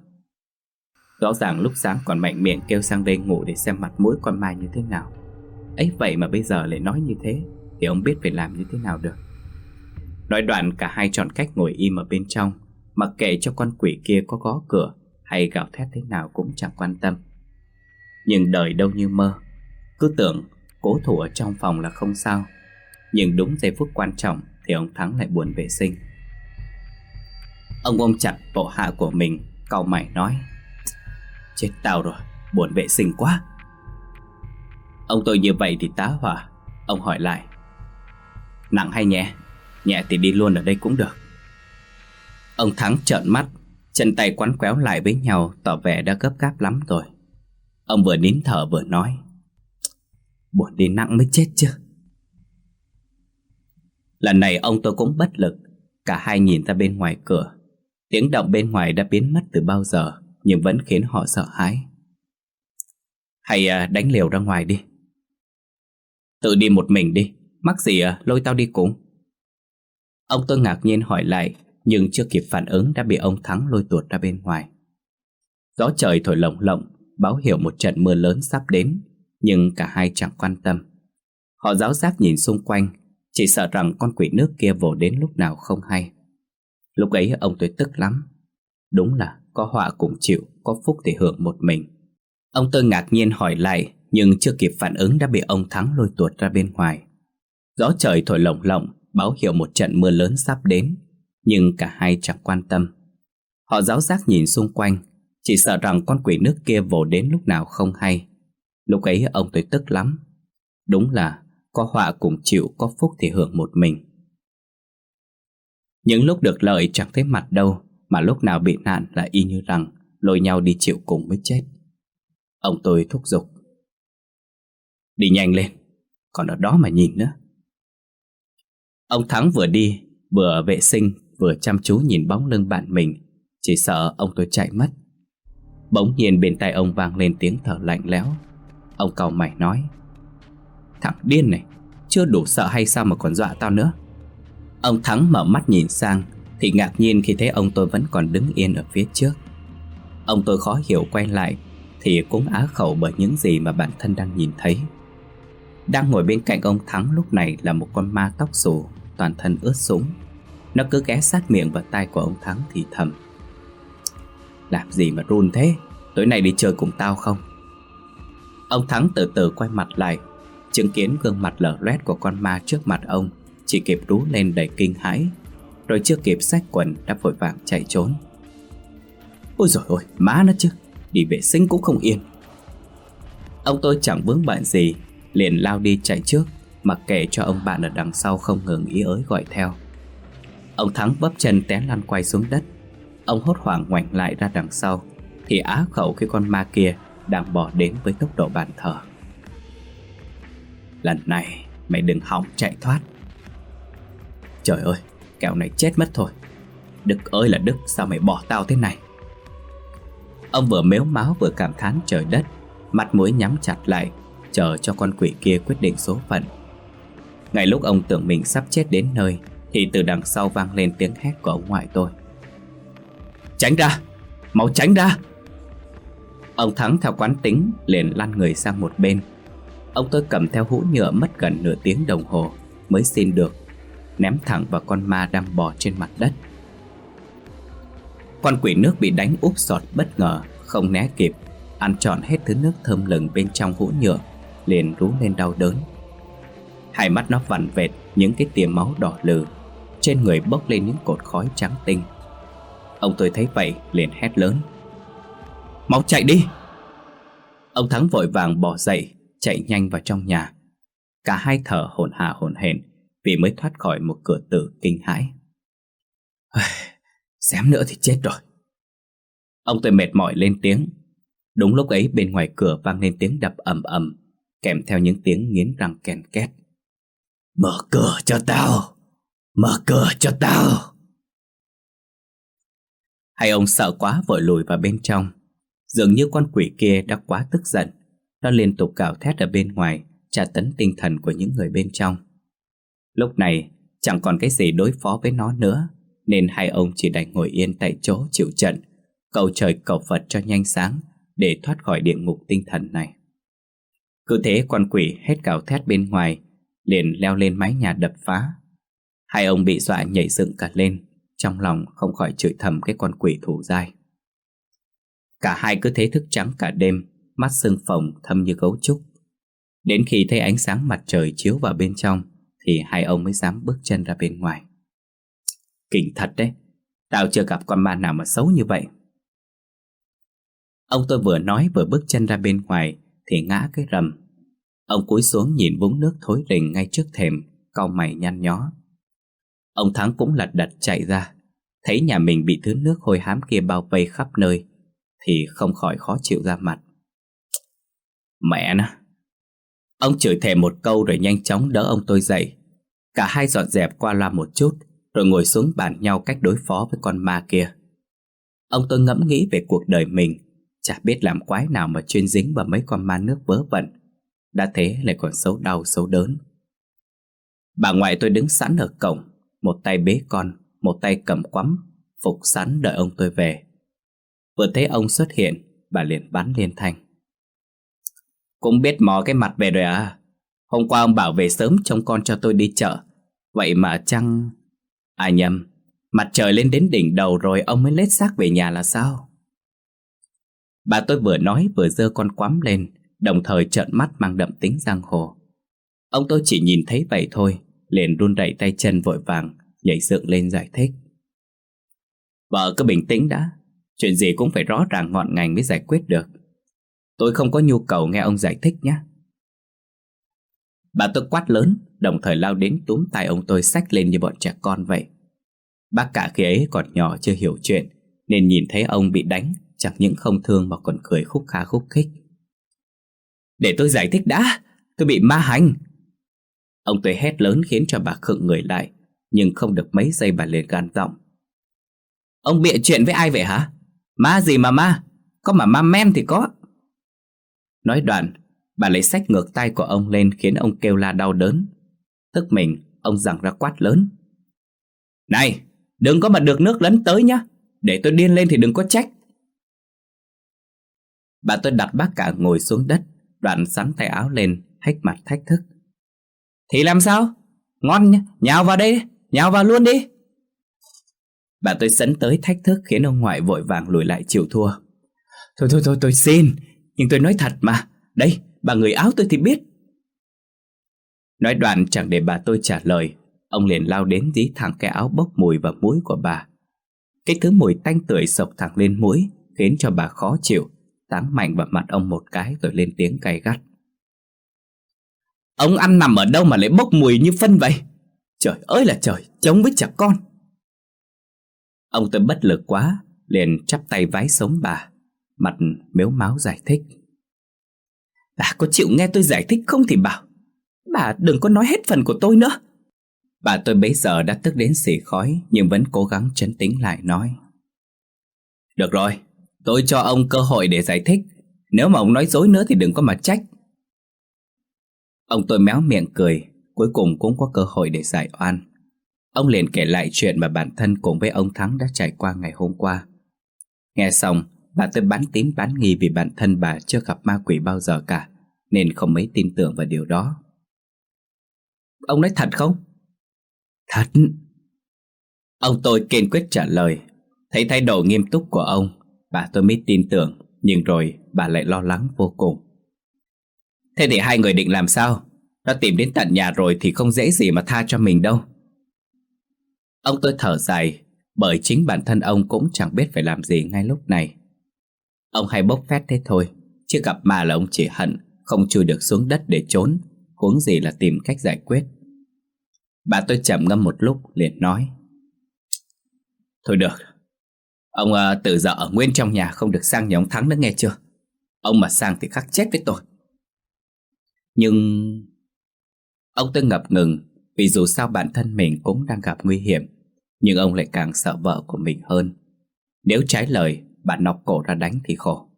Rõ ràng lúc sáng còn mạnh miệng kêu sang đây ngủ để xem mặt mũi con Mai như thế nào. Ấy vậy mà bây giờ lại nói như thế, Thì ông biết phải làm như thế nào được. Nói đoạn cả hai chọn cách ngồi im ở bên trong, Mặc kệ cho con quỷ kia có gõ cửa Hay gào thét thế nào cũng chẳng quan tâm. Nhưng đời đâu như mơ, Cứ tưởng Cố thủ ở trong phòng là không sao. Nhưng đúng giây phút quan trọng Thì ông Thắng lại buồn vệ sinh. Ông ôm chặt bộ hạ của mình, Cau mày nói Chết tao rồi, buồn vệ sinh quá. Ông tôi như vậy thì tá hỏa. Ông hỏi lại. Nặng hay nhẹ? Nhẹ thì đi luôn ở đây cũng được. Ông Thắng trợn mắt Chân tay quắn quéo lại với nhau Tỏ vẻ đã gấp gáp lắm rồi. Ông vừa nín thở vừa nói. Buồn đi nặng mới chết chứ. Lần này ông tôi cũng bất lực. Cả hai nhìn ra bên ngoài cửa. Tiếng động bên ngoài đã biến mất từ bao giờ. Nhưng vẫn khiến họ sợ hãi. Hay à, đánh liều ra ngoài đi. Tự đi một mình đi. Mắc gì à lôi tao đi cùng? Ông tôi ngạc nhiên hỏi lại Nhưng chưa kịp phản ứng đã bị ông Thắng lôi tuột ra bên ngoài. Gió trời thổi lồng lộng Báo hiệu một trận mưa lớn sắp đến Nhưng cả hai chẳng quan tâm. Họ giáo giác nhìn xung quanh Chỉ sợ rằng con quỷ nước kia vồ đến lúc nào không hay. Lúc ấy ông tôi tức lắm. Đúng là có họa cũng chịu, Có phúc thì hưởng một mình. Ông tôi ngạc nhiên hỏi lại, Nhưng chưa kịp phản ứng đã bị ông Thắng lôi tuột ra bên ngoài. Gió trời thổi lồng lộng, Báo hiệu một trận mưa lớn sắp đến, Nhưng cả hai chẳng quan tâm. Họ giáo giác nhìn xung quanh, Chỉ sợ rằng con quỷ nước kia vồ đến lúc nào không hay. Lúc ấy ông tôi tức lắm. Đúng là, có họa cùng chịu, Có phúc thì hưởng một mình. Những lúc được lợi chẳng thấy mặt đâu mà lúc nào bị nạn là y như rằng Lôi nhau đi chịu cùng mới chết. Ông tôi thúc giục. Đi nhanh lên, Còn ở đó mà nhìn nữa. Ông Thắng vừa đi, Vừa vệ sinh, Vừa chăm chú nhìn bóng lưng bạn mình. Chỉ sợ ông tôi chạy mất. Bỗng nhiên bên tai ông vang lên tiếng thở lạnh lẽo. Ông cầu mày nói, Thằng điên này, Chưa đủ sợ hay sao mà còn dọa tao nữa? Ông Thắng mở mắt nhìn sang thì ngạc nhiên khi thấy ông tôi vẫn còn đứng yên ở phía trước. Ông tôi khó hiểu quay lại, Thì cũng á khẩu bởi những gì mà bản thân đang nhìn thấy. Đang ngồi bên cạnh ông Thắng lúc này là một con ma tóc xù, Toàn thân ướt sũng. Nó cứ ghé sát miệng vào tay của ông Thắng thì thầm. Làm gì mà run thế? Tối nay đi chơi cùng tao không? Ông Thắng từ từ quay mặt lại, Chứng kiến gương mặt lở loét của con ma trước mặt ông, chỉ kịp rú lên đầy kinh hãi. Rồi chưa kịp xách quần đã vội vàng chạy trốn. Ôi rồi ôi, má nó chứ Đi vệ sinh cũng không yên. Ông tôi chẳng vướng bận gì Liền lao đi chạy trước Mặc kệ cho ông bạn ở đằng sau không ngừng ý ới gọi theo. Ông Thắng bấp chân té lăn quay xuống đất. Ông hốt hoảng ngoảnh lại ra đằng sau Thì á khẩu khi con ma kia Đang bỏ đến với tốc độ bàn thờ. Lần này mày đừng hỏng chạy thoát. Trời ơi, kẹo này chết mất thôi. Đức ơi là Đức, sao mày bỏ tao thế này? Ông vừa mếu máu vừa cảm thán trời đất Mặt mũi nhắm chặt lại Chờ cho con quỷ kia quyết định số phận. Ngay lúc ông tưởng mình sắp chết đến nơi Thì từ đằng sau vang lên tiếng hét của ông ngoại tôi. Tránh ra, mau tránh ra! Ông Thắng theo quán tính liền lăn người sang một bên. Ông tôi cầm theo hũ nhựa mất gần nửa tiếng đồng hồ Mới xin được ném thẳng vào con ma đang bò trên mặt đất. Con quỷ nước bị đánh úp sọt bất ngờ, không né kịp, ăn trọn hết thứ nước thơm lừng bên trong hũ nhựa, liền rú lên đau đớn. Hai mắt nó vằn vẹt những cái tia máu đỏ lừ, trên người bốc lên những cột khói trắng tinh. Ông tôi thấy vậy liền hét lớn. Mau chạy đi! Ông Thắng vội vàng bỏ dậy, chạy nhanh vào trong nhà. Cả hai thở hổn hả hồn hển vì mới thoát khỏi một cửa tử kinh hãi. Xém nữa thì chết rồi. Ông tôi mệt mỏi lên tiếng. Đúng lúc ấy bên ngoài cửa vang lên tiếng đập ầm ầm, kèm theo những tiếng nghiến răng kèn két. Mở cửa cho tao! Mở cửa cho tao! Hai ông sợ quá vội lùi vào bên trong. Dường như con quỷ kia đã quá tức giận. Nó liên tục cào thét ở bên ngoài, tra tấn tinh thần của những người bên trong. Lúc này, chẳng còn cái gì đối phó với nó nữa, Nên hai ông chỉ đành ngồi yên tại chỗ chịu trận, Cầu trời cầu Phật cho nhanh sáng Để thoát khỏi địa ngục tinh thần này. Cứ thế con quỷ hết cào thét bên ngoài, Liền leo lên mái nhà đập phá. Hai ông bị dọa nhảy dựng cả lên, Trong lòng không khỏi chửi thầm cái con quỷ thủ dai. Cả hai cứ thế thức trắng cả đêm, Mắt sưng phồng, thâm như gấu trúc. Đến khi thấy ánh sáng mặt trời chiếu vào bên trong thì hai ông mới dám bước chân ra bên ngoài. Kinh thật đấy, Tao chưa gặp con ma nào mà xấu như vậy. Ông tôi vừa nói vừa bước chân ra bên ngoài Thì ngã cái rầm. Ông cúi xuống nhìn vũng nước thối rình ngay trước thềm, Cau mày nhăn nhó. Ông Thắng cũng lật đật chạy ra. Thấy nhà mình bị thứ nước hôi hám kia bao vây khắp nơi Thì không khỏi khó chịu ra mặt. Mẹ nó! Ông chửi thề một câu rồi nhanh chóng đỡ ông tôi dậy. Cả hai dọn dẹp qua loa một chút, Rồi ngồi xuống bàn nhau cách đối phó với con ma kia. Ông tôi ngẫm nghĩ về cuộc đời mình, Chả biết làm quái nào mà chuyên dính vào mấy con ma nước vớ vẩn. Đã thế lại còn xấu đau, xấu đớn. Bà ngoại tôi đứng sẵn ở cổng, Một tay bế con, Một tay cầm quắm, Phục sẵn đợi ông tôi về. Vừa thấy ông xuất hiện, Bà liền bắn liên thanh. Cũng biết mò cái mặt về rồi à? Hôm qua ông bảo về sớm trông con cho tôi đi chợ. Vậy mà chăng? À nhầm, Mặt trời lên đến đỉnh đầu rồi ông mới lết xác về nhà là sao? Bà tôi vừa nói vừa dơ con quắm lên, Đồng thời trợn mắt mang đậm tính giang hồ. Ông tôi chỉ nhìn thấy vậy thôi, Liền run rẩy tay chân vội vàng, Nhảy dựng lên giải thích. Vợ cứ bình tĩnh đã, Chuyện gì cũng phải rõ ràng ngọn ngành mới giải quyết được. Tôi không có nhu cầu nghe ông giải thích nhé. Bà tôi quát lớn, Đồng thời lao đến túm tay ông tôi xách lên như bọn trẻ con vậy. Bác cả khi ấy còn nhỏ chưa hiểu chuyện, Nên nhìn thấy ông bị đánh, Chẳng những không thương mà còn cười khúc khá khúc khích. Để tôi giải thích đã, Tôi bị ma hành. Ông tôi hét lớn khiến cho bà khựng người lại, Nhưng không được mấy giây bà liền gan giọng. Ông bịa chuyện với ai vậy hả? Ma gì mà ma? Có mà ma men thì có. Nói đoạn Bà lấy sách ngược tay của ông lên Khiến ông kêu la đau đớn. Tức mình ông giằng ra quát lớn. Này đừng có mà được nước lấn tới nhá Để tôi điên lên thì đừng có trách. Bà tôi đặt bác cả ngồi xuống đất Đoạn sắn tay áo lên Hách mặt thách thức. Thì làm sao? Ngon nhá, nhào vào đây Nhào vào luôn đi. Bà tôi sấn tới thách thức Khiến ông ngoại vội vàng lùi lại chịu thua. Thôi thôi thôi tôi xin nhưng tôi nói thật mà. Đây, bà người áo tôi thì biết. Nói đoạn chẳng để bà tôi trả lời, Ông liền lao đến dí thẳng cái áo bốc mùi và mũi của bà. Cái thứ mùi tanh tưởi sộc thẳng lên mũi, Khiến cho bà khó chịu, Táng mạnh vào mặt ông một cái rồi lên tiếng cay gắt. Ông ăn nằm ở đâu mà lại bốc mùi như phân vậy? Trời ơi là trời Chống với chả con. Ông tôi bất lực quá, Liền chắp tay vái sống bà. Mặt mếu máu giải thích. Bà có chịu nghe tôi giải thích không thì bảo, Bà đừng có nói hết phần của tôi nữa. Bà tôi bấy giờ đã tức đến xỉ khói, Nhưng vẫn cố gắng chấn tĩnh lại, nói. Được rồi, Tôi cho ông cơ hội để giải thích. Nếu mà ông nói dối nữa thì đừng có mà trách. Ông tôi méo miệng cười, Cuối cùng cũng có cơ hội để giải oan. Ông liền kể lại chuyện mà bản thân cùng với ông Thắng đã trải qua ngày hôm qua. Nghe xong Bà tôi bán tín bán nghi vì bản thân bà chưa gặp ma quỷ bao giờ cả Nên không mấy tin tưởng vào điều đó. Ông nói thật không? Thật. Ông tôi kiên quyết trả lời. Thấy thái độ nghiêm túc của ông Bà tôi mới tin tưởng Nhưng rồi bà lại lo lắng vô cùng. Thế thì hai người định làm sao? Đã tìm đến tận nhà rồi thì không dễ gì mà tha cho mình đâu. Ông tôi thở dài Bởi chính bản thân ông cũng chẳng biết phải làm gì ngay lúc này Ông hay bốc phét thế thôi Chứ gặp ma là ông chỉ hận Không chui được xuống đất để trốn Huống gì là tìm cách giải quyết. Bà tôi chậm ngâm một lúc liền nói Thôi được Ông uh, từ giờ ở nguyên trong nhà không được sang nhà ông Thắng nữa nghe chưa? Ông mà sang thì khắc chết với tôi. Nhưng Ông tôi ngập ngừng Vì dù sao bản thân mình cũng đang gặp nguy hiểm Nhưng ông lại càng sợ vợ của mình hơn. Nếu trái lời bạn nọc cổ ra đánh thì khổ.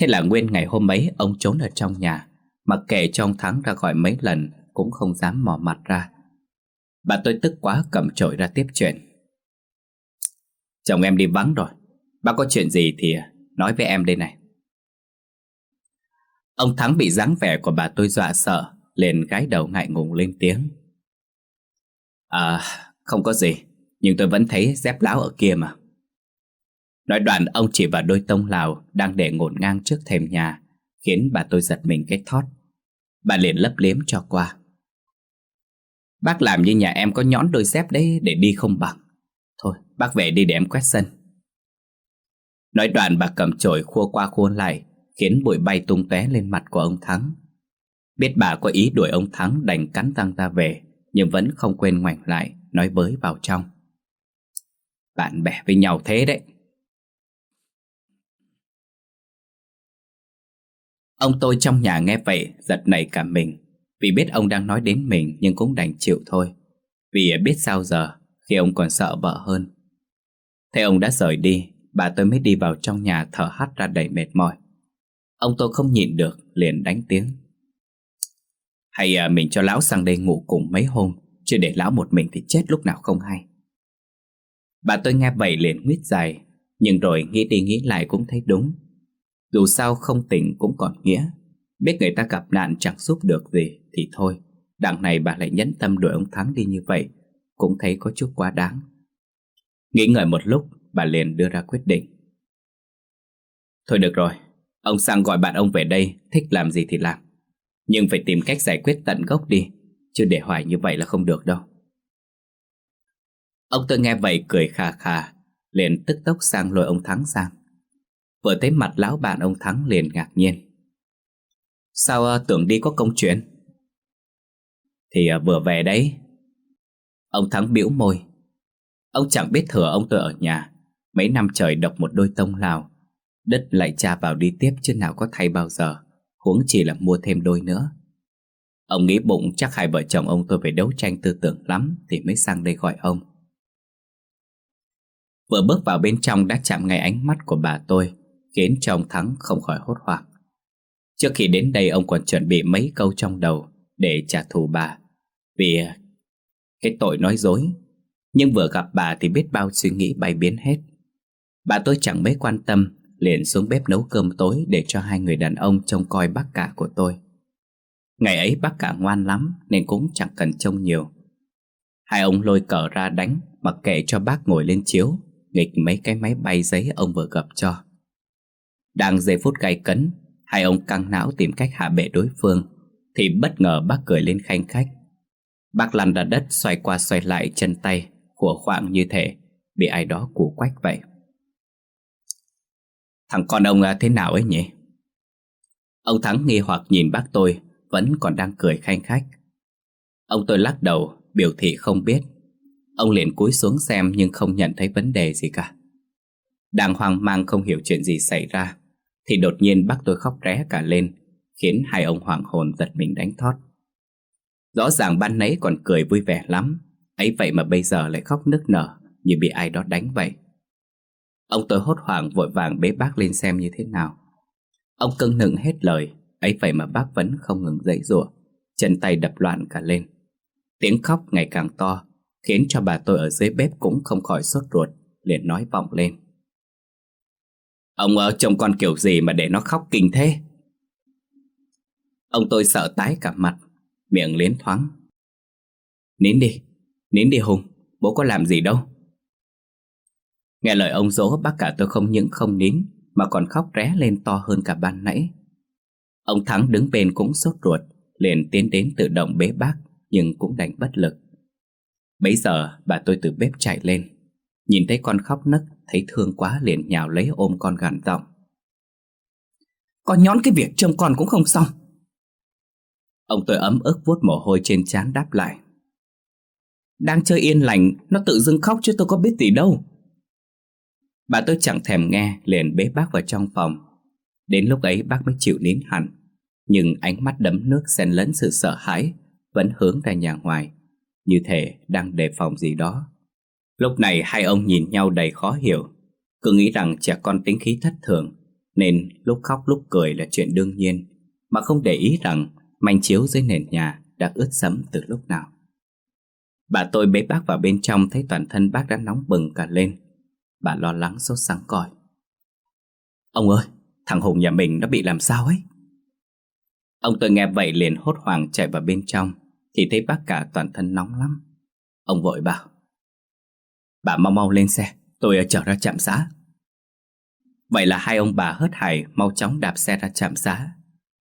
Thế là nguyên ngày hôm ấy, Ông trốn ở trong nhà Mặc kệ cho ông Thắng ra gọi mấy lần Cũng không dám mò mặt ra. Bà tôi tức quá cầm trội ra tiếp chuyện. Chồng em đi vắng rồi, Bác có chuyện gì thì nói với em đây này. Ông Thắng bị dáng vẻ của bà tôi dọa sợ, liền gái đầu ngại ngùng lên tiếng. À không có gì, Nhưng tôi vẫn thấy dép láo ở kia mà. Nói đoạn ông chỉ vào đôi tông lào Đang để ngổn ngang trước thềm nhà, Khiến bà tôi giật mình cái thót. Bà liền lấp liếm cho qua. Bác làm như nhà em có nhõn đôi dép đấy để đi không bằng. Thôi, bác về đi để em quét sân. Nói đoạn bà cầm chổi khua qua khua lại, Khiến bụi bay tung tóe lên mặt của ông Thắng. Biết bà có ý đuổi ông Thắng đành cắn răng ra về, Nhưng vẫn không quên ngoảnh lại, Nói với vào trong. Bạn bè với nhau thế đấy. Ông tôi trong nhà nghe vậy Giật nảy cả mình. Vì biết ông đang nói đến mình Nhưng cũng đành chịu thôi. Vì biết sao giờ Khi ông còn sợ vợ hơn. Thế ông đã rời đi Bà tôi mới đi vào trong nhà thở hắt ra đầy mệt mỏi. Ông tôi không nhịn được Liền đánh tiếng. Hay à, mình cho lão sang đây ngủ cùng mấy hôm Chứ để lão một mình thì chết lúc nào không hay. Bà tôi nghe vậy liền nguyết dài Nhưng rồi nghĩ đi nghĩ lại cũng thấy đúng. Dù sao không tỉnh cũng còn nghĩa. Biết người ta gặp nạn chẳng giúp được gì Thì thôi. Đằng này bà lại nhẫn tâm đuổi ông Thắng đi như vậy, Cũng thấy có chút quá đáng. Nghĩ ngợi một lúc, Bà liền đưa ra quyết định. Thôi được rồi, Ông sang gọi bạn ông về đây, Thích làm gì thì làm. Nhưng phải tìm cách giải quyết tận gốc đi, Chứ để hoài như vậy là không được đâu. Ông tôi nghe vậy cười khà khà, Liền tức tốc sang lôi ông Thắng sang. Vừa thấy mặt lão bạn ông Thắng liền ngạc nhiên. Sao ờ, tưởng đi có công chuyện? Thì ờ, vừa về đấy, Ông Thắng biểu môi. Ông chẳng biết thừa ông tôi ở nhà. Mấy năm trời độc một đôi tông lào Đất lại cha vào đi tiếp chứ nào có thay bao giờ, Huống chỉ là mua thêm đôi nữa. Ông nghĩ bụng chắc hai vợ chồng ông tôi phải đấu tranh tư tưởng lắm Thì mới sang đây gọi ông. Vừa bước vào bên trong đã chạm ngay ánh mắt của bà tôi. Khiến cho ông Thắng không khỏi hốt hoảng. Trước khi đến đây, ông còn chuẩn bị mấy câu trong đầu Để trả thù bà. Vì à, cái tội nói dối. Nhưng vừa gặp bà thì biết bao suy nghĩ bay biến hết. Bà tôi chẳng mấy quan tâm, Liền xuống bếp nấu cơm tối Để cho hai người đàn ông trông coi bác cả của tôi. Ngày ấy bác cả ngoan lắm Nên cũng chẳng cần trông nhiều. Hai ông lôi cờ ra đánh, Mặc kệ cho bác ngồi lên chiếu, Nghịch mấy cái máy bay giấy ông vừa gặp cho. Đang giây phút gay cấn, Hai ông căng não tìm cách hạ bệ đối phương, Thì bất ngờ bác cười lên khanh khách. Bác lăn ra đất, xoay qua xoay lại chân tay Của khoảng như thể Bị ai đó củ quách vậy. Thằng con ông à, thế nào ấy nhỉ? Ông Thắng nghi hoặc nhìn bác tôi, Vẫn còn đang cười khanh khách. Ông tôi lắc đầu, Biểu thị không biết. Ông liền cúi xuống xem nhưng không nhận thấy vấn đề gì cả. Đang hoang mang không hiểu chuyện gì xảy ra thì đột nhiên bác tôi khóc ré cả lên, Khiến hai ông hoảng hồn giật mình đánh thót. Rõ ràng ban nãy còn cười vui vẻ lắm, ấy vậy mà bây giờ lại khóc nức nở Như bị ai đó đánh vậy. Ông tôi hốt hoảng vội vàng bế bác lên xem như thế nào. Ông cưng nựng hết lời, ấy vậy mà bác vẫn không ngừng dãy rủa Chân tay đập loạn cả lên. Tiếng khóc ngày càng to, Khiến cho bà tôi ở dưới bếp cũng không khỏi sốt ruột, Liền nói vọng lên. Ông ở con kiểu gì mà để nó khóc kinh thế? Ông tôi sợ tái cả mặt Miệng liến thoáng. Nín đi, nín đi Hùng Bố có làm gì đâu. Nghe lời ông dỗ bác cả tôi không những không nín Mà còn khóc ré lên to hơn cả ban nãy. Ông Thắng đứng bên cũng sốt ruột Liền tiến đến tự động bế bác Nhưng cũng đành bất lực. Bấy giờ bà tôi từ bếp chạy lên Nhìn thấy con khóc nấc Thấy thương quá liền nhào lấy ôm con gằn giọng. Con nhón cái việc trông con cũng không xong. Ông tôi ấm ức vuốt mồ hôi trên trán đáp lại. Đang chơi yên lành, Nó tự dưng khóc chứ tôi có biết gì đâu. Bà tôi chẳng thèm nghe, liền bế bác vào trong phòng. Đến lúc ấy bác mới chịu nín hẳn, Nhưng ánh mắt đấm nước xen lẫn sự sợ hãi Vẫn hướng ra nhà ngoài, Như thể đang đề phòng gì đó. Lúc này hai ông nhìn nhau đầy khó hiểu. Cứ nghĩ rằng trẻ con tính khí thất thường, Nên lúc khóc lúc cười là chuyện đương nhiên, Mà không để ý rằng Manh chiếu dưới nền nhà đã ướt sẫm từ lúc nào. Bà tôi bế bác vào bên trong Thấy toàn thân bác đã nóng bừng cả lên. Bà lo lắng sốt sáng còi. Ông ơi, Thằng Hùng nhà mình nó bị làm sao ấy? Ông tôi nghe vậy liền hốt hoảng chạy vào bên trong, Thì thấy bác cả toàn thân nóng lắm. Ông vội bảo Bà mau mau lên xe Tôi ờ, chở ra trạm xá Vậy là hai ông bà hớt hải Mau chóng đạp xe ra trạm xá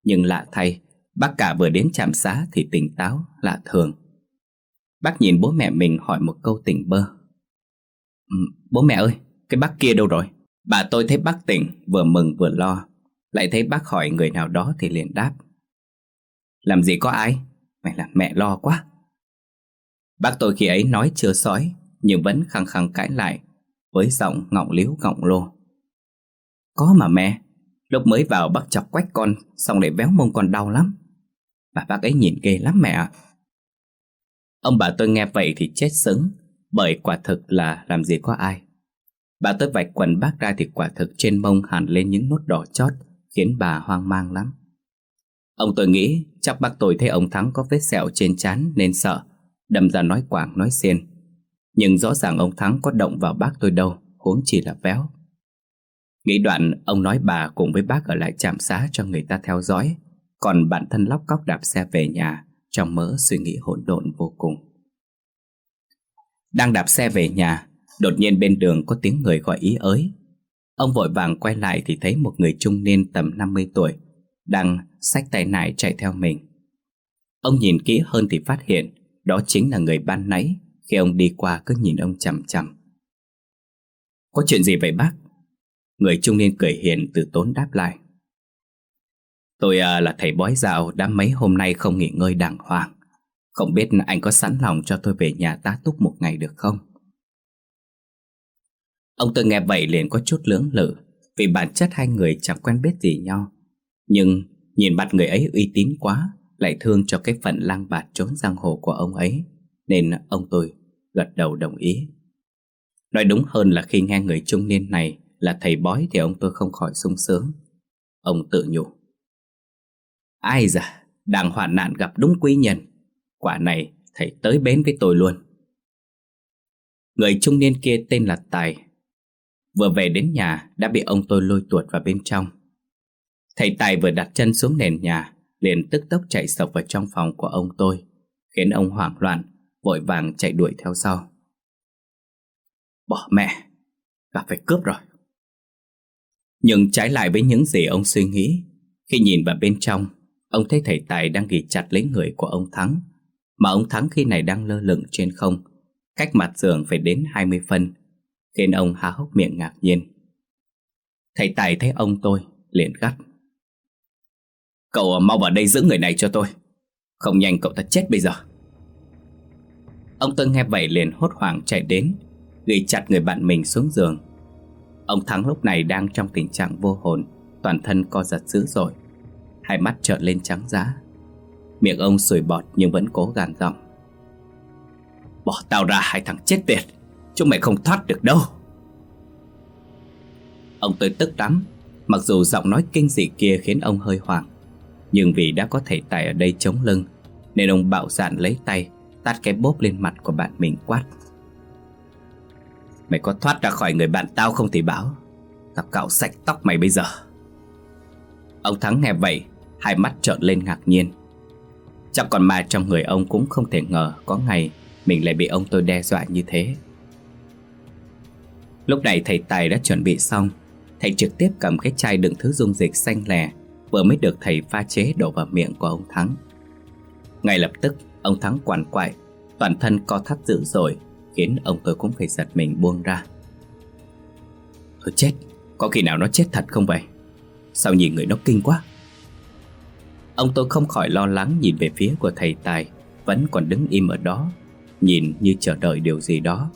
Nhưng lạ thay Bác cả vừa đến trạm xá thì tỉnh táo, lạ thường. Bác nhìn bố mẹ mình hỏi một câu tỉnh bơ. Bố mẹ ơi, cái bác kia đâu rồi? Bà tôi thấy bác tỉnh, vừa mừng vừa lo. Lại thấy bác hỏi người nào đó thì liền đáp. Làm gì có ai? Mày làm mẹ lo quá. Bác tôi khi ấy nói chưa sói, nhưng vẫn khăng khăng cãi lại, với giọng ngọng liếu ngọng lô. Có mà mẹ, lúc mới vào bác chọc quách con, xong lại véo mông con đau lắm. Bà bác ấy nhìn ghê lắm mẹ ạ. Ông bà tôi nghe vậy thì chết sững, bởi quả thực là làm gì có ai. Bà tôi vạch quần bác ra thì quả thực trên mông hẳn lên những nốt đỏ chót, khiến bà hoang mang lắm. Ông tôi nghĩ chắc bác tôi thấy ông Thắng có vết sẹo trên trán nên sợ, đâm ra nói quảng nói xiên. Nhưng rõ ràng ông Thắng có động vào bác tôi đâu, huống chỉ là véo. Nghĩ đoạn, ông nói bà cùng với bác ở lại trạm xá cho người ta theo dõi, còn bản thân lóc cóc đạp xe về nhà, trong mớ suy nghĩ hỗn độn vô cùng. Đang đạp xe về nhà, đột nhiên bên đường có tiếng người gọi ý ới. Ông vội vàng quay lại thì thấy một người trung niên tầm 50 tuổi, đang xách tay nải chạy theo mình. Ông nhìn kỹ hơn thì phát hiện đó chính là người ban nãy khi ông đi qua cứ nhìn ông chằm chằm. Có chuyện gì vậy bác? Người trung niên cười hiền từ tốn đáp lại. Tôi à, là thầy bói dạo đã mấy hôm nay không nghỉ ngơi đàng hoàng. Không biết anh có sẵn lòng cho tôi về nhà tá túc một ngày được không? Ông tôi nghe vậy liền có chút lưỡng lự vì bản chất hai người chẳng quen biết gì nhau. Nhưng nhìn mặt người ấy uy tín quá lại thương cho cái phận lang bạt trốn giang hồ của ông ấy nên ông tôi gật đầu đồng ý. Nói đúng hơn là khi nghe người trung niên này là thầy bói thì ông tôi không khỏi sung sướng. Ông tự nhủ. Ai da, đang hoạn nạn gặp đúng quý nhân. Quả này thầy tới bến với tôi luôn. Người trung niên kia tên là Tài. Vừa về đến nhà đã bị ông tôi lôi tuột vào bên trong. Thầy Tài vừa đặt chân xuống nền nhà liền tức tốc chạy sộc vào trong phòng của ông tôi khiến ông hoảng loạn vội vàng chạy đuổi theo sau. Bỏ mẹ, gặp phải cướp rồi. Nhưng trái lại với những gì ông suy nghĩ, khi nhìn vào bên trong, ông thấy thầy Tài đang ghi chặt lấy người của ông Thắng, mà ông Thắng khi này đang lơ lửng trên không, cách mặt giường phải đến 20 phân, khiến ông há hốc miệng ngạc nhiên. Thầy Tài thấy ông tôi, liền gắt. Cậu mau vào đây giữ người này cho tôi, không nhanh cậu ta chết bây giờ. Ông tân nghe vậy liền hốt hoảng chạy đến, Ghi chặt người bạn mình xuống giường. Ông Thắng lúc này đang trong tình trạng vô hồn, Toàn thân co giật dữ dội, Hai mắt trợn lên trắng giá. Miệng ông sùi bọt nhưng vẫn cố gàn giọng. Bỏ tao ra, hai thằng chết tiệt! Chúng mày không thoát được đâu! Ông tôi tức lắm, Mặc dù giọng nói kinh dị kia khiến ông hơi hoảng, Nhưng vì đã có thể tài ở đây chống lưng, Nên ông bạo dạn lấy tay Tát cái bốp lên mặt của bạn mình quát. Mày có thoát ra khỏi người bạn tao không thì báo Tao cạo sạch tóc mày bây giờ. Ông Thắng nghe vậy, Hai mắt trợn lên ngạc nhiên. Chắc còn ma trong người ông cũng không thể ngờ Có ngày mình lại bị ông tôi đe dọa như thế. Lúc này thầy Tài đã chuẩn bị xong, Thầy trực tiếp cầm cái chai đựng thứ dung dịch xanh lè, Vừa mới được thầy pha chế đổ vào miệng của ông Thắng. Ngay lập tức Ông Thắng quằn quại, Toàn thân co thắt dữ dội, Khiến ông tôi cũng phải giật mình buông ra. Thôi chết, Có khi nào nó chết thật không vậy? Sao nhìn người nó kinh quá? Ông tôi không khỏi lo lắng nhìn về phía của thầy Tài, Vẫn còn đứng im ở đó, Nhìn như chờ đợi điều gì đó.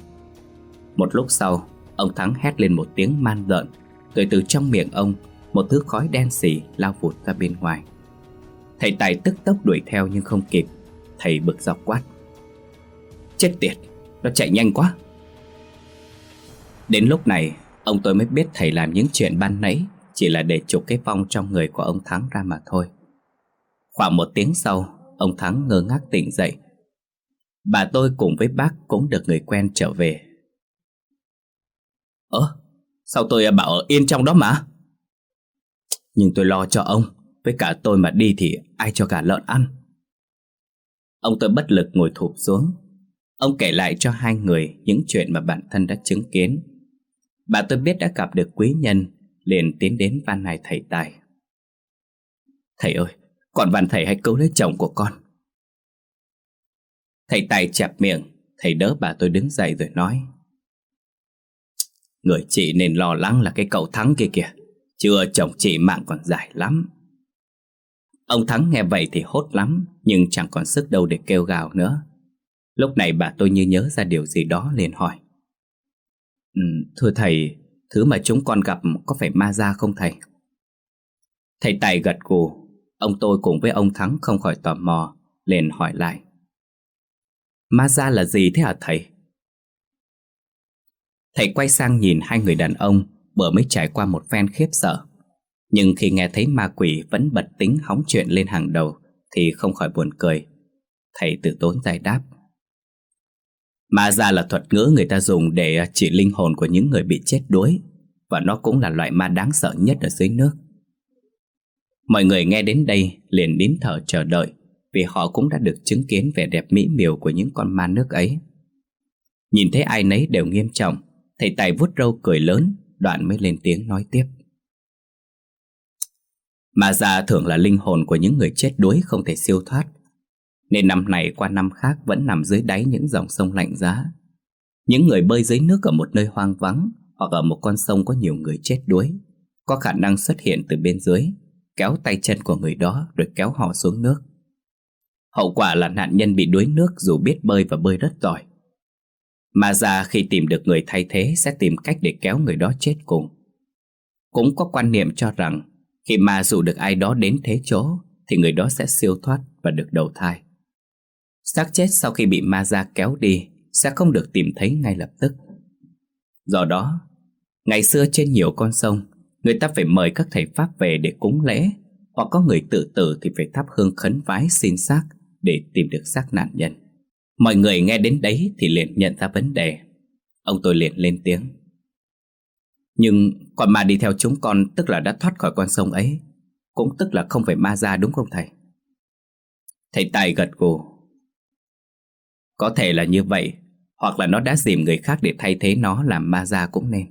Một lúc sau, Ông Thắng hét lên một tiếng man rợn, Rồi từ trong miệng ông, Một thứ khói đen xì lao vụt ra bên ngoài. Thầy Tài tức tốc đuổi theo nhưng không kịp Thầy bực dọc quát Chết tiệt, Nó chạy nhanh quá. Đến lúc này, Ông tôi mới biết thầy làm những chuyện ban nãy Chỉ là để trục cái vong trong người của ông Thắng ra mà thôi. Khoảng một tiếng sau, Ông Thắng ngơ ngác tỉnh dậy. Bà tôi cùng với bác cũng được người quen trở về. Ơ, Sao tôi bảo ở yên trong đó mà? Nhưng tôi lo cho ông, Với cả tôi mà đi thì ai cho cả lợn ăn? Ông tôi bất lực ngồi thụp xuống. Ông kể lại cho hai người những chuyện mà bản thân đã chứng kiến. Bà tôi biết đã gặp được quý nhân Liền tiến đến van này thầy Tài. Thầy ơi, Còn văn thầy hãy cứu lấy chồng của con. Thầy Tài chẹp miệng Thầy đỡ bà tôi đứng dậy rồi nói. Người chị nên lo lắng là cái cậu Thắng kia kìa. Chưa chồng chị mạng còn dài lắm. Ông Thắng nghe vậy thì hốt lắm. Nhưng chẳng còn sức đâu để kêu gào nữa. Lúc này bà tôi như nhớ ra điều gì đó liền hỏi. Ừ, Thưa thầy Thứ mà chúng con gặp có phải ma ra không thầy? Thầy Tài gật gù. Ông tôi cùng với ông Thắng không khỏi tò mò liền hỏi lại. Ma ra là gì thế hả thầy? Thầy quay sang nhìn hai người đàn ông Vừa mới trải qua một phen khiếp sợ. Nhưng khi nghe thấy ma quỷ vẫn bật tính hóng chuyện lên hàng đầu thì không khỏi buồn cười. Thầy tử tốn giải đáp. Ma ra là thuật ngữ người ta dùng để à, chỉ linh hồn của những người bị chết đuối, Và nó cũng là loại ma đáng sợ nhất ở dưới nước. Mọi người nghe đến đây liền nín thở chờ đợi, Vì họ cũng đã được chứng kiến vẻ đẹp mỹ miều của những con ma nước ấy. Nhìn thấy ai nấy đều nghiêm trọng, Thầy Tài vuốt râu cười lớn, Đoạn mới lên tiếng nói tiếp. Ma già thường là linh hồn của những người chết đuối không thể siêu thoát. Nên năm này qua năm khác vẫn nằm dưới đáy những dòng sông lạnh giá. Những người bơi dưới nước ở một nơi hoang vắng Hoặc ở một con sông có nhiều người chết đuối, Có khả năng xuất hiện từ bên dưới, Kéo tay chân của người đó rồi kéo họ xuống nước. Hậu quả là nạn nhân bị đuối nước dù biết bơi và bơi rất giỏi. Mà già khi tìm được người thay thế sẽ tìm cách để kéo người đó chết cùng. Cũng có quan niệm cho rằng khi ma dụ được ai đó đến thế chỗ thì người đó sẽ siêu thoát và được đầu thai. xác chết sau khi bị ma ra kéo đi sẽ không được tìm thấy ngay lập tức. Do đó, ngày xưa trên nhiều con sông, người ta phải mời các thầy Pháp về để cúng lễ, hoặc có người tự tử thì phải thắp hương khấn vái xin xác để tìm được xác nạn nhân. Mọi người nghe đến đấy thì liền nhận ra vấn đề Ông tôi liền lên tiếng nhưng con ma đi theo chúng con Tức là đã thoát khỏi con sông ấy, Cũng tức là không phải ma ra đúng không thầy? Thầy Tài gật gù. Có thể là như vậy, Hoặc là nó đã dìm người khác để thay thế nó làm ma ra cũng nên.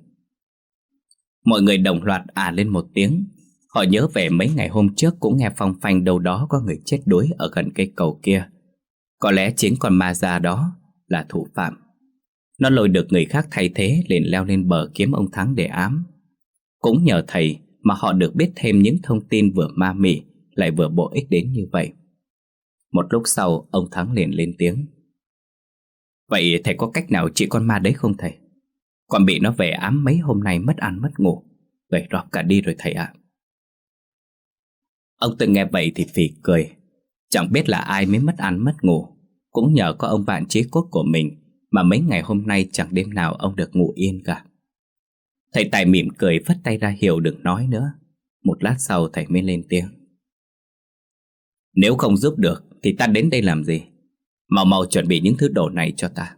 Mọi người đồng loạt à lên một tiếng. Họ nhớ về mấy ngày hôm trước cũng nghe phong phanh đâu đó có người chết đuối ở gần cây cầu kia. Có lẽ chính con ma ra đó là thủ phạm. Nó lôi được người khác thay thế, liền leo lên bờ kiếm ông Thắng để ám. Cũng nhờ thầy mà họ được biết thêm những thông tin vừa ma mị, lại vừa bổ ích đến như vậy. Một lúc sau, ông Thắng liền lên tiếng. Vậy thầy có cách nào trị con ma đấy không thầy? Còn bị nó về ám mấy hôm nay mất ăn mất ngủ. Vậy rọp cả đi rồi thầy ạ. Ông từng nghe vậy thì phì cười. Chẳng biết là ai mới mất ăn mất ngủ. Cũng nhờ có ông bạn chí cốt của mình mà mấy ngày hôm nay chẳng đêm nào ông được ngủ yên cả. Thầy Tài mỉm cười phất tay ra hiệu đừng nói nữa. Một lát sau thầy mới lên tiếng. Nếu không giúp được Thì ta đến đây làm gì? Mau mau chuẩn bị những thứ đồ này cho ta.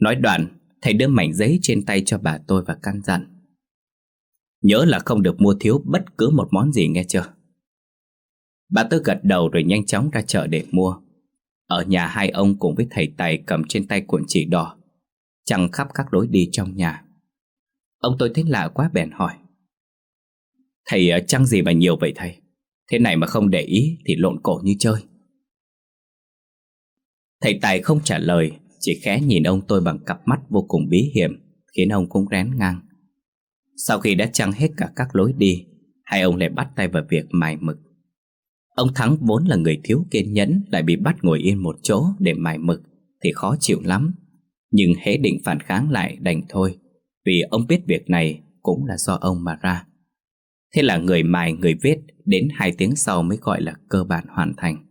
Nói đoạn, Thầy đưa mảnh giấy trên tay cho bà tôi và căn dặn. Nhớ là không được mua thiếu bất cứ một món gì nghe chưa? Bà tôi gật đầu rồi nhanh chóng ra chợ để mua ở nhà hai ông cùng với thầy Tài cầm trên tay cuộn chỉ đỏ Chẳng khắp các lối đi trong nhà. Ông tôi thấy lạ quá bèn hỏi Thầy ờ, chăng gì mà nhiều vậy thầy? Thế này mà không để ý thì lộn cổ như chơi. Thầy Tài không trả lời Chỉ khẽ nhìn ông tôi bằng cặp mắt vô cùng bí hiểm Khiến ông cũng rén ngang. Sau khi đã trăng hết cả các lối đi Hai ông lại bắt tay vào việc mài mực. Ông Thắng vốn là người thiếu kiên nhẫn, Lại bị bắt ngồi yên một chỗ để mài mực, Thì khó chịu lắm. Nhưng hễ định phản kháng lại đành thôi, Vì ông biết việc này cũng là do ông mà ra. Thế là người mài, người viết, Đến hai tiếng sau mới gọi là cơ bản hoàn thành.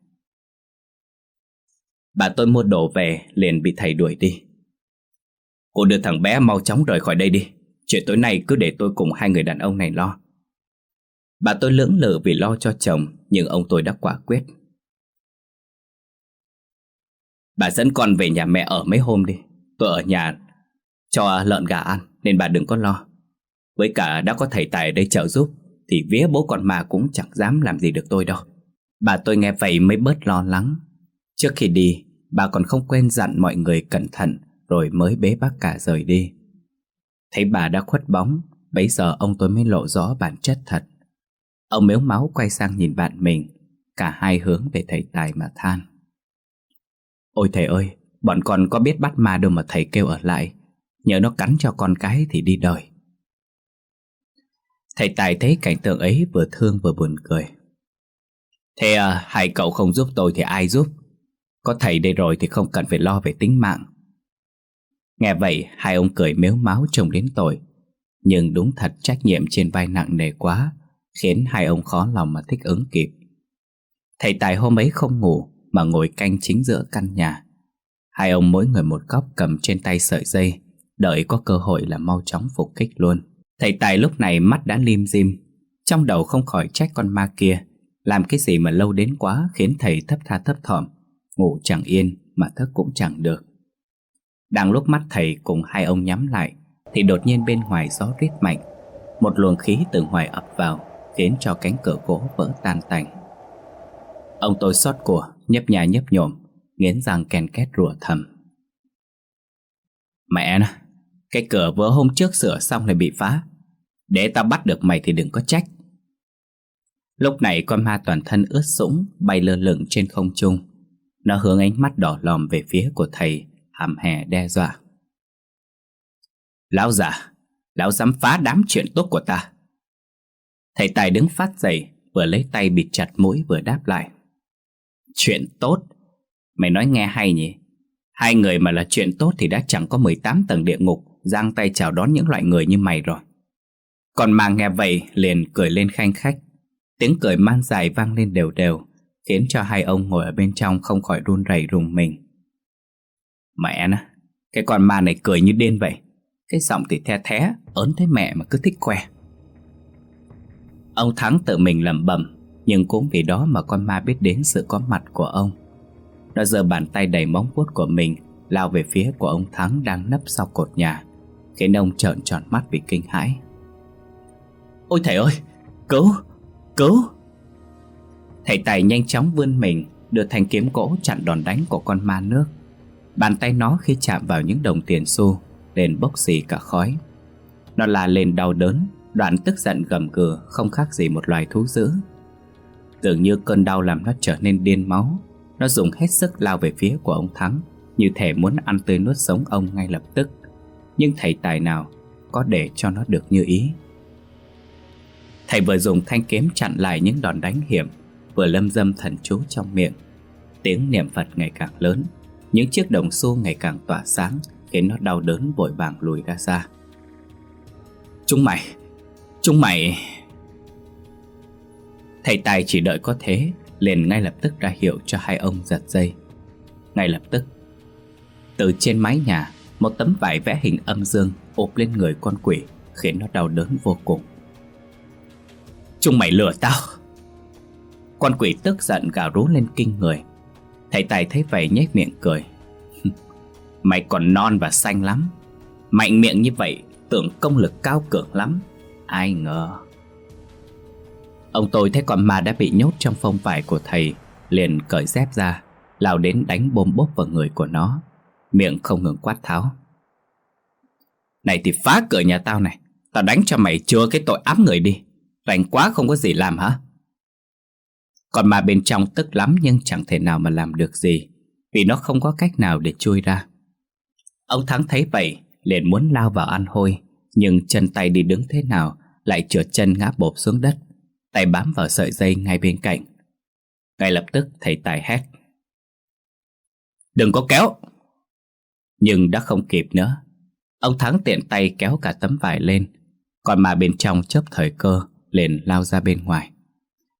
Bà tôi mua đồ về, liền bị thầy đuổi đi. Cô đưa thằng bé mau chóng rời khỏi đây đi, Chuyện tối nay cứ để tôi cùng hai người đàn ông này lo. Bà tôi lưỡng lự vì lo cho chồng nhưng ông tôi đã quả quyết. Bà dẫn con về nhà mẹ ở mấy hôm đi. Tôi ở nhà cho lợn gà ăn, Nên bà đừng có lo. Với cả đã có thầy Tài ở đây trợ giúp, Thì vía bố con mà cũng chẳng dám làm gì được tôi đâu. Bà tôi nghe vậy mới bớt lo lắng. Trước khi đi, Bà còn không quên dặn mọi người cẩn thận, Rồi mới bế bác cả rời đi. Thấy bà đã khuất bóng, Bấy giờ ông tôi mới lộ rõ bản chất thật. Ông mếu máu quay sang nhìn bạn mình Cả hai hướng về thầy Tài mà than. Ôi thầy ơi Bọn con có biết bắt ma đâu mà thầy kêu ở lại Nhớ nó cắn cho con cái thì đi đời. Thầy Tài thấy cảnh tượng ấy vừa thương vừa buồn cười. Thế à, hai cậu không giúp tôi thì ai giúp? Có thầy đây rồi thì không cần phải lo về tính mạng. Nghe vậy hai ông cười mếu máu trông đến tội Nhưng đúng thật trách nhiệm trên vai nặng nề quá Khiến hai ông khó lòng mà thích ứng kịp. Thầy Tài hôm ấy không ngủ Mà ngồi canh chính giữa căn nhà. Hai ông mỗi người một góc cầm trên tay sợi dây, Đợi có cơ hội là mau chóng phục kích luôn. Thầy Tài lúc này mắt đã lim dim, Trong đầu không khỏi trách con ma kia, Làm cái gì mà lâu đến quá Khiến thầy thấp tha thấp thỏm, Ngủ chẳng yên mà thức cũng chẳng được. Đang lúc mắt thầy cùng hai ông nhắm lại, Thì đột nhiên bên ngoài gió rít mạnh, Một luồng khí từ ngoài ập vào. Khiến cho cánh cửa gỗ vỡ tan tành. Ông tôi xót của, Nhấp nhà nhấp nhổm, Nghiến răng ken két rủa thầm. Mẹ nó, Cái cửa vỡ hôm trước sửa xong lại bị phá. Để tao bắt được mày thì đừng có trách. Lúc này con ma toàn thân ướt sũng, Bay lơ lửng trên không trung. Nó hướng ánh mắt đỏ lòm về phía của thầy, Hàm hè đe dọa. Lão già, Lão dám phá đám chuyện tốt của ta. Thầy Tài đứng phát dậy, Vừa lấy tay bịt chặt mũi vừa đáp lại. Chuyện tốt. Mày nói nghe hay nhỉ? Hai người mà là chuyện tốt thì đã chẳng có 18 tầng địa ngục, Giang tay chào đón những loại người như mày rồi. Còn mà nghe vậy, liền cười lên khanh khách. Tiếng cười man dài vang lên đều đều, Khiến cho hai ông ngồi ở bên trong không khỏi run rẩy rùng mình. Mẹ nó, Cái con ma này cười như điên vậy. Cái giọng thì the thé, Ớn thấy mẹ mà cứ thích que Ông Thắng tự mình lẩm bẩm Nhưng cũng vì đó mà con ma biết đến sự có mặt của ông. Nó giơ bàn tay đầy móng vuốt của mình Lao về phía của ông Thắng đang nấp sau cột nhà Khiến ông trợn tròn mắt vì kinh hãi. Ôi thầy ơi Cứu Cứu. Thầy Tài nhanh chóng vươn mình Đưa thanh kiếm gỗ chặn đòn đánh của con ma nước. Bàn tay nó khi chạm vào những đồng tiền xu Lên bốc xì cả khói. Nó la lên đau đớn Đoạn tức giận gầm cừ Không khác gì một loài thú dữ. Dường như cơn đau làm nó trở nên điên máu, Nó dùng hết sức lao về phía của ông Thắng, Như thể muốn ăn tươi nuốt sống ông ngay lập tức. Nhưng thầy tài nào Có để cho nó được như ý? Thầy vừa dùng thanh kiếm chặn lại những đòn đánh hiểm, Vừa lâm dâm thần chú trong miệng. Tiếng niệm Phật ngày càng lớn, Những chiếc đồng xu ngày càng tỏa sáng, Khiến nó đau đớn vội vàng lùi ra xa. Chúng mày Chúng mày. Thầy Tài chỉ đợi có thế, liền ngay lập tức ra hiệu cho hai ông giật dây. Ngay lập tức, Từ trên mái nhà, Một tấm vải vẽ hình âm dương ốp lên người con quỷ, Khiến nó đau đớn vô cùng. Chúng mày lừa tao. Con quỷ tức giận gào rú lên kinh người. Thầy Tài thấy vậy nhếch miệng cười. cười. Mày còn non và xanh lắm. Mạnh miệng như vậy, Tưởng công lực cao cường lắm. Ai ngờ. Ông tôi thấy con ma đã bị nhốt trong phong vải của thầy, Liền cởi dép ra, lao đến đánh bôm bốp vào người của nó. Miệng không ngừng quát tháo. Này thì phá cửa nhà tao này, Tao đánh cho mày chưa cái tội ám người đi. Rành quá không có gì làm hả? Còn ma bên trong tức lắm Nhưng chẳng thể nào mà làm được gì, Vì nó không có cách nào để chui ra. Ông Thắng thấy vậy, liền muốn lao vào ăn hôi. Nhưng chân tay đi đứng thế nào Lại trượt chân ngã bộp xuống đất, Tay bám vào sợi dây ngay bên cạnh. Ngay lập tức thầy Tài hét. Đừng có kéo! Nhưng đã không kịp nữa, Ông Thắng tiện tay kéo cả tấm vải lên, Còn mà bên trong chớp thời cơ liền lao ra bên ngoài.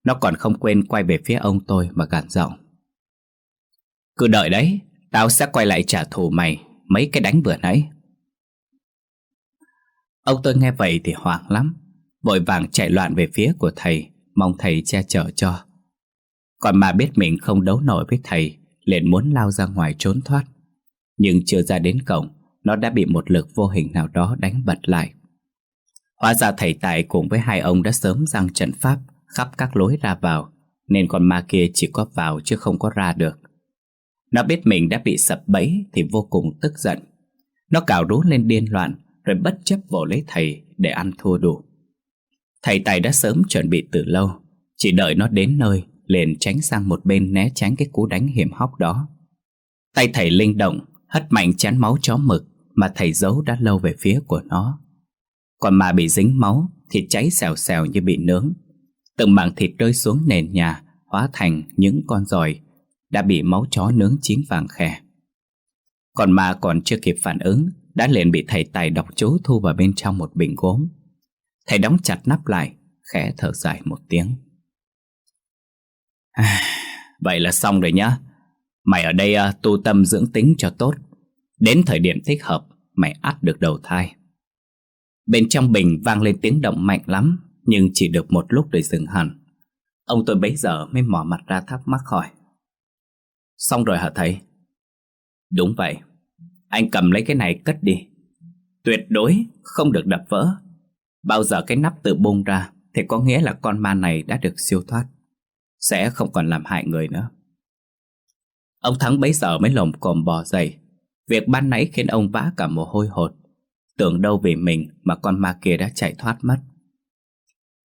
Nó còn không quên quay về phía ông tôi mà gạt giọng. Cứ đợi đấy, Tao sẽ quay lại trả thù mày Mấy cái đánh vừa nãy. Ông tôi nghe vậy thì hoảng lắm. Vội vàng chạy loạn về phía của thầy, Mong thầy che chở cho. Còn mà biết mình không đấu nổi với thầy, liền muốn lao ra ngoài trốn thoát. Nhưng chưa ra đến cổng, Nó đã bị một lực vô hình nào đó đánh bật lại. Hóa ra thầy Tài cùng với hai ông đã sớm răng trận pháp, Khắp các lối ra vào, Nên con ma kia chỉ có vào chứ không có ra được. Nó biết mình đã bị sập bẫy Thì vô cùng tức giận. Nó cào rú lên điên loạn rồi bất chấp vào lấy thầy để ăn thua đủ Thầy Tài đã sớm chuẩn bị từ lâu Chỉ đợi nó đến nơi liền tránh sang một bên né tránh cái cú đánh hiểm hóc đó. Tay thầy linh động, hất mạnh chán máu chó mực mà thầy giấu đã lâu về phía của nó. Còn mà bị dính máu thì cháy xèo xèo như bị nướng. Từng mảng thịt rơi xuống nền nhà hóa thành những con giòi đã bị máu chó nướng chín vàng khè. Còn mà còn chưa kịp phản ứng đã liền bị thầy tài đọc chú thu vào bên trong một bình gốm. Thầy đóng chặt nắp lại, khẽ thở dài một tiếng. À, vậy là xong rồi nhá. Mày ở đây uh, tu tâm dưỡng tính cho tốt. Đến thời điểm thích hợp, mày ắt được đầu thai. Bên trong bình vang lên tiếng động mạnh lắm, nhưng chỉ được một lúc rồi dừng hẳn. Ông tôi bấy giờ mới mò mặt ra thắc mắc hỏi. Xong rồi hả thầy? Đúng vậy. Anh cầm lấy cái này cất đi. Tuyệt đối không được đập vỡ. Bao giờ cái nắp tự bung ra thì có nghĩa là con ma này đã được siêu thoát. Sẽ không còn làm hại người nữa. Ông Thắng bấy giờ mới lồng cồm bò dậy. Việc ban nãy khiến ông vã cả mồ hôi hột. Tưởng đâu vì mình mà con ma kia đã chạy thoát mất.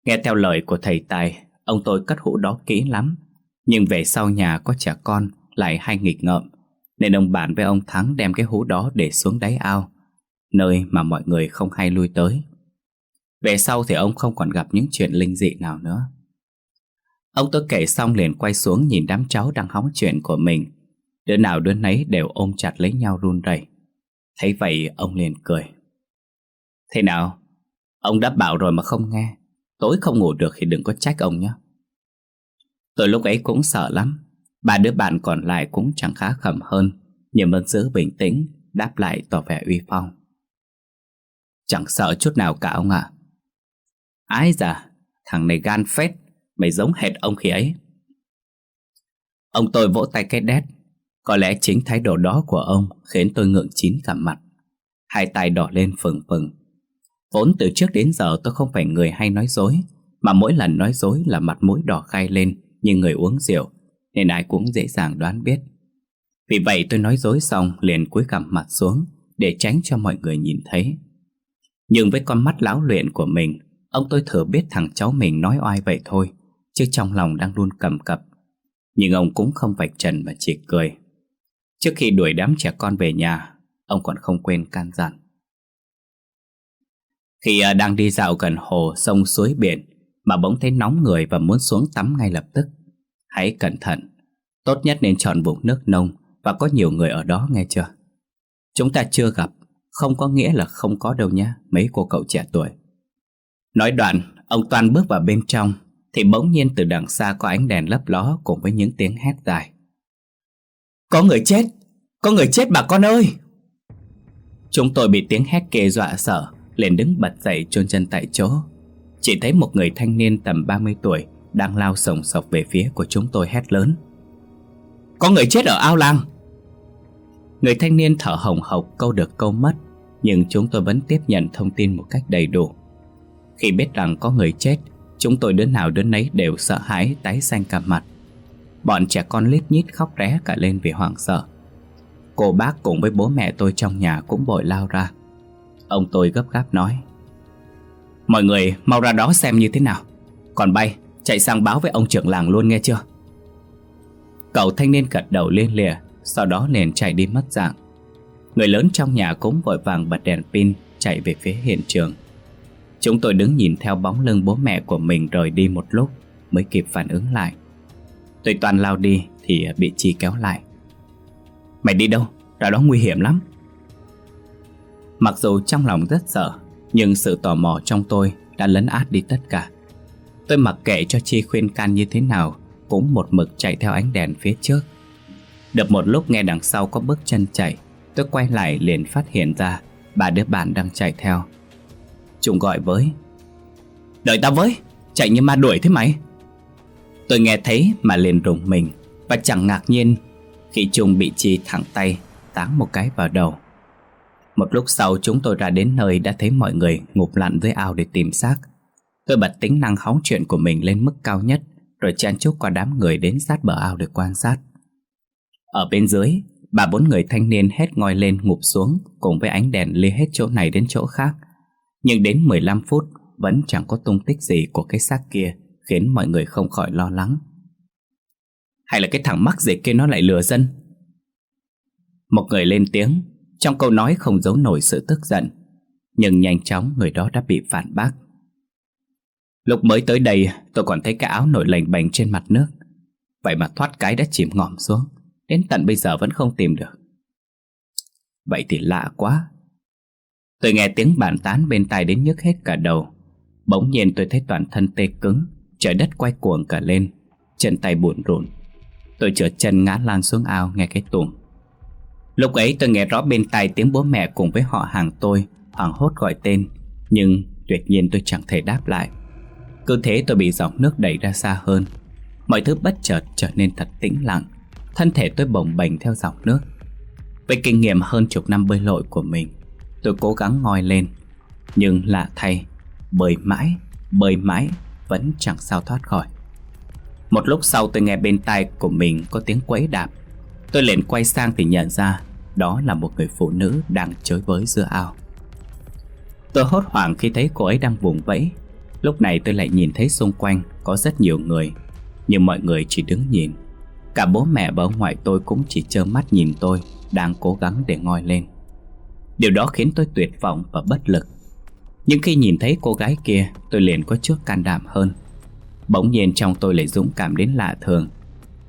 Nghe theo lời của thầy Tài, ông tôi cất hũ đó kỹ lắm. Nhưng về sau nhà có trẻ con lại hay nghịch ngợm. Nên ông bạn với ông Thắng đem cái hũ đó để xuống đáy ao. Nơi mà mọi người không hay lui tới. Về sau thì ông không còn gặp những chuyện linh dị nào nữa. Ông tôi kể xong liền quay xuống nhìn đám cháu đang hóng chuyện của mình. Đứa nào đứa nấy đều ôm chặt lấy nhau run rẩy. Thấy vậy, ông liền cười. Thế nào? Ông đã bảo rồi mà không nghe. Tối không ngủ được thì đừng có trách ông nhé. Tôi lúc ấy cũng sợ lắm. Ba đứa bạn còn lại cũng chẳng khá khẩm hơn, nhưng vẫn giữ bình tĩnh, đáp lại tỏ vẻ uy phong. Chẳng sợ chút nào cả ông ạ. Ái da, thằng này gan phết, mày giống hệt ông khi ấy. Ông tôi vỗ tay cái đét, có lẽ chính thái độ đó của ông khiến tôi ngượng chín cả mặt. Hai tay đỏ lên phừng phừng. Vốn từ trước đến giờ tôi không phải người hay nói dối, mà mỗi lần nói dối là mặt mũi đỏ khai lên như người uống rượu, nên ai cũng dễ dàng đoán biết. Vì vậy tôi nói dối xong liền cúi gằm mặt xuống để tránh cho mọi người nhìn thấy. Nhưng với con mắt lão luyện của mình, ông tôi thừa biết thằng cháu mình nói oai vậy thôi, chứ trong lòng đang luôn cầm cập. Nhưng ông cũng không vạch trần mà chỉ cười. Trước khi đuổi đám trẻ con về nhà, ông còn không quên can dặn. Khi à, đang đi dạo gần hồ, sông, suối biển mà bỗng thấy nóng người và muốn xuống tắm ngay lập tức, hãy cẩn thận. Tốt nhất nên chọn vùng nước nông và có nhiều người ở đó nghe chưa? Chúng ta chưa gặp, không có nghĩa là không có đâu nhé, mấy cô cậu trẻ tuổi. Nói đoạn, ông Toàn bước vào bên trong thì bỗng nhiên từ đằng xa có ánh đèn lấp ló cùng với những tiếng hét dài. Có người chết! Có người chết bà con ơi! Chúng tôi bị tiếng hét kề dọa sợ, liền đứng bật dậy chôn chân tại chỗ. Chỉ thấy một người thanh niên tầm 30 tuổi đang lao sồng sọc về phía của chúng tôi hét lớn. Có người chết ở ao làng! Người thanh niên thở hồng hộc câu được câu mất, nhưng chúng tôi vẫn tiếp nhận thông tin một cách đầy đủ. Khi biết rằng có người chết, chúng tôi đứa nào đứa nấy đều sợ hãi tái xanh cả mặt. Bọn trẻ con lít nhít khóc ré cả lên vì hoảng sợ. Cô bác cùng với bố mẹ tôi trong nhà cũng bội lao ra. Ông tôi gấp gáp nói Mọi người mau ra đó xem như thế nào Còn bay chạy sang báo với ông trưởng làng luôn nghe chưa? Cậu thanh niên gật đầu liên lìa Sau đó liền chạy đi mất dạng. Người lớn trong nhà cũng vội vàng bật đèn pin, Chạy về phía hiện trường. Chúng tôi đứng nhìn theo bóng lưng bố mẹ của mình rời đi một lúc, Mới kịp phản ứng lại. Tôi toàn lao đi thì bị Chi kéo lại. Mày đi đâu? Ra đó nguy hiểm lắm. Mặc dù trong lòng rất sợ, Nhưng sự tò mò trong tôi đã lấn át đi tất cả. Tôi mặc kệ cho Chi khuyên can như thế nào, Cũng một mực chạy theo ánh đèn phía trước. Được một lúc nghe đằng sau có bước chân chạy, Tôi quay lại liền phát hiện ra Ba đứa bạn đang chạy theo. Chúng gọi với, Đợi tao với, Chạy như ma đuổi thế mày. Tôi nghe thấy mà liền rùng mình Và chẳng ngạc nhiên Khi Trung bị Chi thẳng tay, Táng một cái vào đầu. Một lúc sau, chúng tôi ra đến nơi Đã thấy mọi người ngụp lặn dưới ao để tìm xác. Tôi bật tính năng hóng chuyện của mình lên mức cao nhất, Rồi chen chúc qua đám người đến sát bờ ao để quan sát. Ở bên dưới, Bà bốn người thanh niên hết ngoi lên ngụp xuống Cùng với ánh đèn lia hết chỗ này đến chỗ khác. Nhưng đến 15 phút, Vẫn chẳng có tung tích gì của cái xác kia, Khiến mọi người không khỏi lo lắng. Hay là cái thằng mắc gì kia nó lại lừa dân? Một người lên tiếng, Trong câu nói không giấu nổi sự tức giận, Nhưng nhanh chóng người đó đã bị phản bác. Lúc mới tới đây, tôi còn thấy cái áo nổi lềnh bềnh trên mặt nước. Vậy mà thoát cái đã chìm ngòm xuống, Đến tận bây giờ vẫn không tìm được. Vậy thì lạ quá. Tôi nghe tiếng bàn tán bên tai đến nhức hết cả đầu. Bỗng nhiên tôi thấy toàn thân tê cứng, Trời đất quay cuồng cả lên, Chân tay buồn rộn Tôi chở chân ngã lan xuống ao nghe cái tùm Lúc ấy tôi nghe rõ bên tai tiếng bố mẹ cùng với họ hàng tôi, Hoảng hốt gọi tên, Nhưng tuyệt nhiên tôi chẳng thể đáp lại. Cứ thế tôi bị dòng nước đẩy ra xa hơn. Mọi thứ bất chợt trở nên thật tĩnh lặng. Thân thể tôi bồng bềnh theo dòng nước. Với kinh nghiệm hơn chục năm bơi lội của mình Tôi cố gắng ngoi lên. Nhưng lạ thay Bơi mãi, bơi mãi Vẫn chẳng sao thoát khỏi. Một lúc sau tôi nghe bên tai của mình Có tiếng quấy đạp. Tôi liền quay sang thì nhận ra Đó là một người phụ nữ đang chơi với giữa ao. Tôi hốt hoảng khi thấy cô ấy đang vùng vẫy. Lúc này tôi lại nhìn thấy xung quanh Có rất nhiều người, Nhưng mọi người chỉ đứng nhìn. Cả bố mẹ và ông ngoại tôi cũng chỉ trơ mắt nhìn tôi, Đang cố gắng để ngoi lên. Điều đó khiến tôi tuyệt vọng và bất lực. Nhưng khi nhìn thấy cô gái kia, Tôi liền có chút can đảm hơn. Bỗng nhiên trong tôi lại dũng cảm đến lạ thường.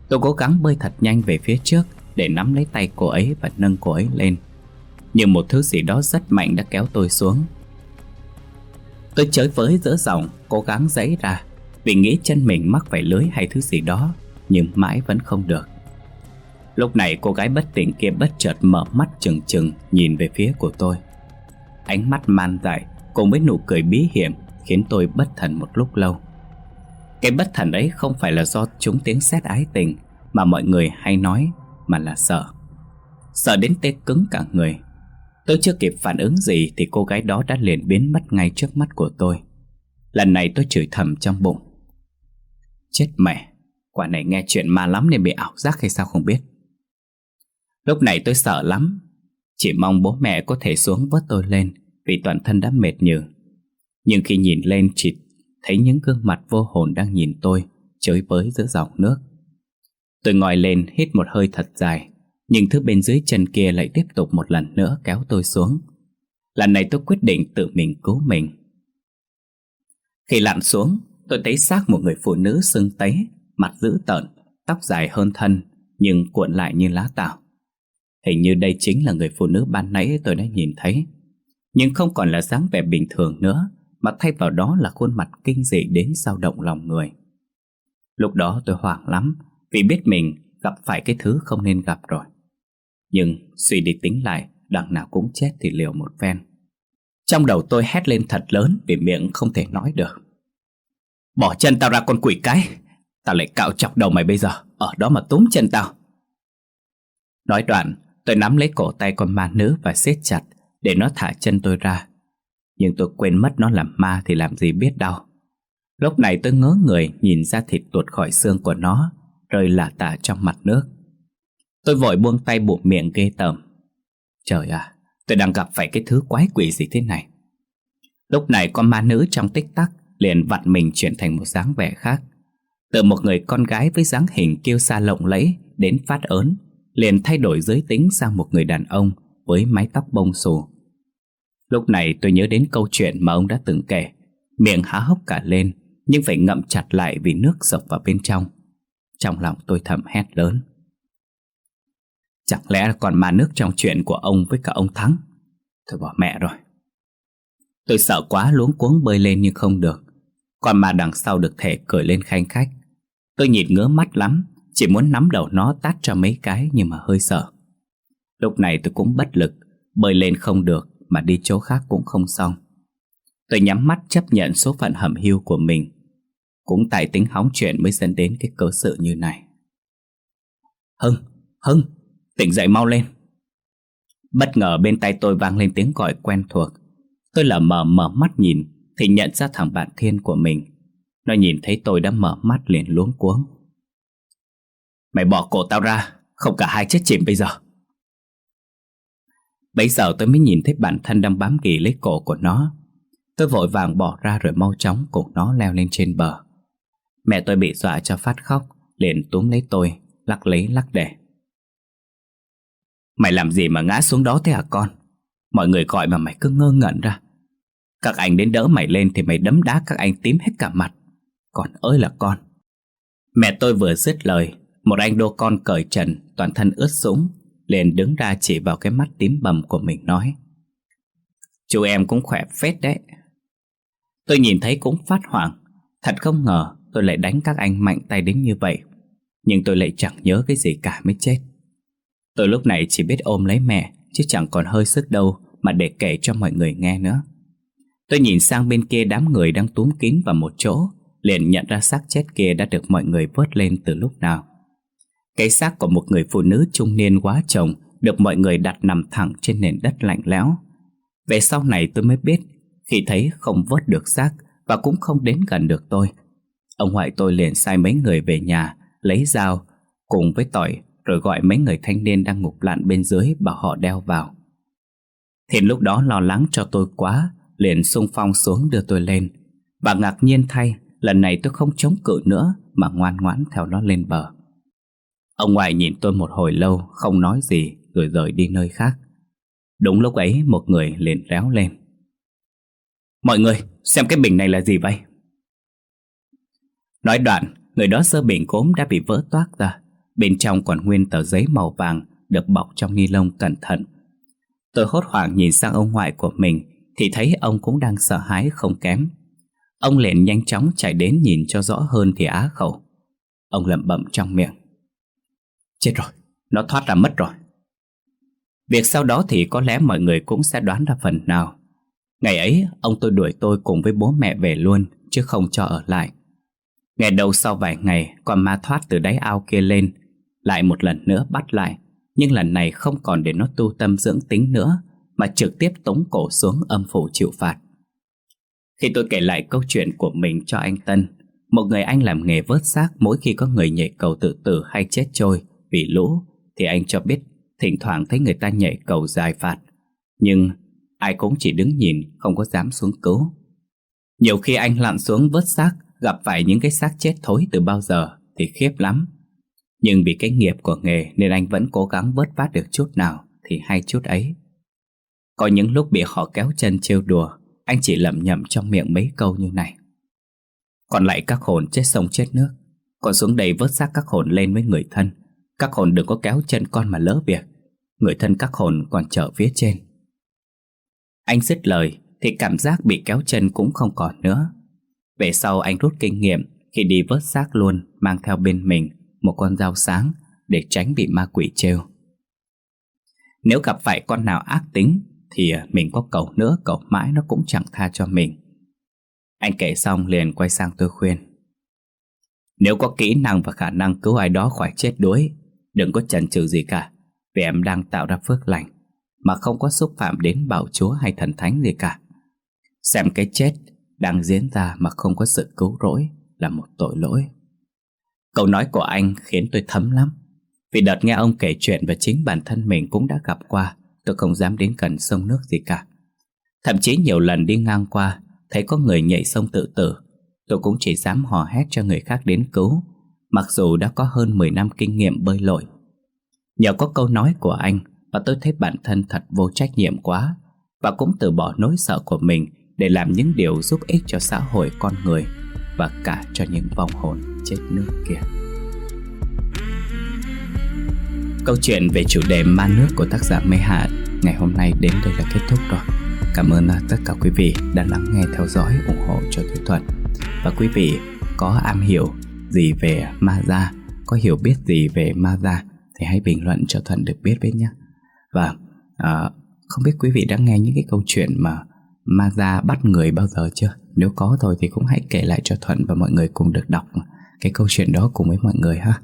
Tôi cố gắng bơi thật nhanh về phía trước Để nắm lấy tay cô ấy và nâng cô ấy lên. Nhưng một thứ gì đó rất mạnh đã kéo tôi xuống. Tôi chới với giữa dòng Cố gắng giãy ra. Vì nghĩ chân mình mắc phải lưới hay thứ gì đó, Nhưng mãi vẫn không được. Lúc này cô gái bất tỉnh kia bất chợt mở mắt chừng chừng, Nhìn về phía của tôi. Ánh mắt man dại, Cùng với nụ cười bí hiểm, Khiến tôi bất thần một lúc lâu. Cái bất thần ấy không phải là do chúng tiếng xét ái tình, Mà mọi người hay nói Mà là sợ. Sợ đến tê cứng cả người. Tôi chưa kịp phản ứng gì Thì cô gái đó đã liền biến mất ngay trước mắt của tôi. Lần này tôi chửi thầm trong bụng. Chết mẹ, Quả này nghe chuyện ma lắm nên bị ảo giác hay sao không biết. Lúc này tôi sợ lắm, Chỉ mong bố mẹ có thể xuống vớt tôi lên Vì toàn thân đã mệt nhừ. Nhưng khi nhìn lên chỉ thấy những gương mặt vô hồn đang nhìn tôi Chơi với giữa dòng nước. Tôi ngồi lên hít một hơi thật dài nhưng thứ bên dưới chân kia lại tiếp tục một lần nữa kéo tôi xuống. Lần này tôi quyết định tự mình cứu mình. Khi lặn xuống, Tôi thấy xác một người phụ nữ sưng tấy, Mặt dữ tợn, Tóc dài hơn thân, Nhưng cuộn lại như lá tảo Hình như đây chính là người phụ nữ ban nãy tôi đã nhìn thấy. Nhưng không còn là dáng vẻ bình thường nữa, Mà thay vào đó là khuôn mặt kinh dị đến dao động lòng người. Lúc đó tôi hoảng lắm, Vì biết mình gặp phải cái thứ không nên gặp rồi. Nhưng suy đi tính lại, Đằng nào cũng chết thì liều một phen. Trong đầu tôi hét lên thật lớn Vì miệng không thể nói được. Bỏ chân tao ra con quỷ cái, Tao lại cạo chọc đầu mày bây giờ, Ở đó mà túm chân tao. Nói đoạn, Tôi nắm lấy cổ tay con ma nữ và siết chặt Để nó thả chân tôi ra. Nhưng tôi quên mất nó làm ma thì làm gì biết đâu. Lúc này tôi ngớ người nhìn ra thịt tuột khỏi xương của nó, Rơi lả tả trong mặt nước. Tôi vội buông tay buộc miệng ghê tởm Trời à Tôi đang gặp phải cái thứ quái quỷ gì thế này Lúc này con ma nữ trong tích tắc Liền vặn mình chuyển thành một dáng vẻ khác Từ một người con gái với dáng hình kiêu sa lộng lẫy Đến phát ớn liền thay đổi giới tính sang một người đàn ông với mái tóc bông xù. Lúc này tôi nhớ đến câu chuyện mà ông đã từng kể, miệng há hốc cả lên nhưng phải ngậm chặt lại vì nước sộc vào bên trong. Trong lòng tôi thầm hét lớn. Chẳng lẽ còn mà nước trong chuyện của ông với cả ông Thắng? Thôi bỏ mẹ rồi. Tôi sợ quá luống cuống bơi lên nhưng không được. Còn mà đằng sau được thể cười lên khanh khách. Tôi nhìn ngứa mắt lắm chỉ muốn nắm đầu nó tát cho mấy cái nhưng mà hơi sợ Lúc này tôi cũng bất lực Bơi lên không được Mà đi chỗ khác cũng không xong Tôi nhắm mắt chấp nhận số phận hầm hiu của mình Cũng tại tính hóng chuyện mới dẫn đến cái cơ sự như này Hưng, Hưng, tỉnh dậy mau lên. Bất ngờ bên tay tôi vang lên tiếng gọi quen thuộc. Tôi lờ mờ mở mắt nhìn, Thì nhận ra thằng bạn thiên của mình. Nó nhìn thấy tôi đã mở mắt liền luống cuống. Mày bỏ cổ tao ra, Không cả hai chết chìm bây giờ. Bây giờ tôi mới nhìn thấy bản thân đang bám ghì lấy cổ của nó. Tôi vội vàng bỏ ra rồi mau chóng cùng nó leo lên trên bờ. Mẹ tôi bị dọa cho phát khóc, Liền túm lấy tôi, Lắc lấy lắc để Mày làm gì mà ngã xuống đó thế hả con? Mọi người gọi mà mày cứ ngơ ngẩn ra. Các anh đến đỡ mày lên Thì mày đấm đá các anh tím hết cả mặt. Con ơi là con. Mẹ tôi vừa dứt lời, Một anh đô con cởi trần, Toàn thân ướt sũng, liền đứng ra chỉ vào cái mắt tím bầm của mình nói. Chú em cũng khỏe phết đấy. Tôi nhìn thấy cũng phát hoảng. Thật không ngờ tôi lại đánh các anh mạnh tay đến như vậy. Nhưng tôi lại chẳng nhớ cái gì cả mới chết. Tôi lúc này chỉ biết ôm lấy mẹ, Chứ chẳng còn hơi sức đâu Mà để kể cho mọi người nghe nữa. Tôi nhìn sang bên kia đám người đang túm kín vào một chỗ, Liền nhận ra xác chết kia đã được mọi người vớt lên từ lúc nào. Cái xác của một người phụ nữ trung niên quá chồng Được mọi người đặt nằm thẳng trên nền đất lạnh lẽo. Về sau này tôi mới biết, Khi thấy không vớt được xác Và cũng không đến gần được tôi, Ông ngoại tôi liền sai mấy người về nhà, Lấy dao cùng với tỏi rồi gọi mấy người thanh niên đang ngục lặn bên dưới Bảo họ đeo vào. Thiện lúc đó lo lắng cho tôi quá, Liền xung phong xuống đưa tôi lên. Và ngạc nhiên thay, Lần này tôi không chống cự nữa Mà ngoan ngoãn theo nó lên bờ. Ông ngoại nhìn tôi một hồi lâu, Không nói gì, rồi rời đi nơi khác. Đúng lúc ấy, một người liền réo lên. Mọi người, xem cái bình này là gì vậy? Nói đoạn, Người đó sơ bình cốm đã bị vỡ toác ra. Bên trong còn nguyên tờ giấy màu vàng Được bọc trong ni lông cẩn thận. Tôi hốt hoảng nhìn sang ông ngoại của mình Thì thấy ông cũng đang sợ hãi không kém. Ông liền nhanh chóng chạy đến nhìn cho rõ hơn thì á khẩu. Ông lẩm bẩm trong miệng. Chết rồi, nó thoát ra mất rồi. Việc sau đó thì có lẽ mọi người cũng sẽ đoán ra phần nào. Ngày ấy, ông tôi đuổi tôi cùng với bố mẹ về luôn Chứ không cho ở lại. Ngày đầu sau vài ngày Con ma thoát từ đáy ao kia lên lại một lần nữa bắt lại. Nhưng lần này không còn để nó tu tâm dưỡng tính nữa, Mà trực tiếp tống cổ xuống âm phủ chịu phạt. Khi tôi kể lại câu chuyện của mình cho anh Tân, Một người anh làm nghề vớt xác Mỗi khi có người nhảy cầu tự tử hay chết trôi Vì lũ, Thì anh cho biết Thỉnh thoảng thấy người ta nhảy cầu dài phạt. Nhưng ai cũng chỉ đứng nhìn, Không có dám xuống cứu. Nhiều khi anh lặn xuống vớt xác, Gặp phải những cái xác chết thối từ bao giờ Thì khiếp lắm. Nhưng vì cái nghiệp của nghề Nên anh vẫn cố gắng vớt vát được chút nào Thì hay chút ấy. Có những lúc bị họ kéo chân trêu đùa, Anh chỉ lẩm nhẩm trong miệng mấy câu như này. Còn lại các hồn chết sông chết nước, Còn xuống đây vớt xác các hồn lên với người thân. Các hồn đừng có kéo chân con mà lỡ việc, Người thân các hồn còn chờ phía trên. Anh dứt lời Thì cảm giác bị kéo chân cũng không còn nữa. Về sau anh rút kinh nghiệm khi đi vớt xác luôn, mang theo bên mình một con dao sáng để tránh bị ma quỷ trêu. Nếu gặp phải con nào ác tính thì à, mình có cầu nữa cầu mãi nó cũng chẳng tha cho mình. Anh kể xong liền quay sang tôi khuyên. Nếu có kỹ năng và khả năng cứu ai đó khỏi chết đuối, đừng có chần chừ gì cả, vì em đang tạo ra phước lành, mà không có xúc phạm đến bảo chúa hay thần thánh gì cả. Xem cái chết đang diễn ra mà không có sự cứu rỗi là một tội lỗi. Câu nói của anh khiến tôi thấm lắm. Vì đợt nghe ông kể chuyện và chính bản thân mình cũng đã gặp qua, tôi không dám đến gần sông nước gì cả. Thậm chí nhiều lần đi ngang qua, thấy có người nhảy sông tự tử, tôi cũng chỉ dám hò hét cho người khác đến cứu, mặc dù đã có hơn 10 năm kinh nghiệm bơi lội. Nhờ có câu nói của anh và tôi thấy bản thân thật vô trách nhiệm quá và cũng từ bỏ nỗi sợ của mình để làm những điều giúp ích cho xã hội con người và cả cho những vong hồn chết nước kia. Câu chuyện về chủ đề ma nước của tác giả Mê Hạ ngày hôm nay đến đây là kết thúc rồi. Cảm ơn à, tất cả quý vị đã lắng nghe theo dõi ủng hộ cho Thủy Thuật. Và quý vị có am hiểu gì về ma gia, có hiểu biết gì về ma gia thì hãy bình luận cho Thuận được biết với nhé. Và à, không biết quý vị đã nghe những cái câu chuyện mà ma ra bắt người bao giờ chưa? Nếu có thôi thì cũng hãy kể lại cho Thuận và mọi người cùng được đọc cái câu chuyện đó cùng với mọi người ha.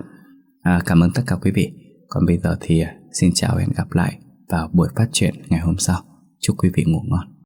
À, cảm ơn tất cả quý vị. Còn bây giờ thì à, xin chào và hẹn gặp lại vào buổi phát truyện ngày hôm sau. Chúc quý vị ngủ ngon.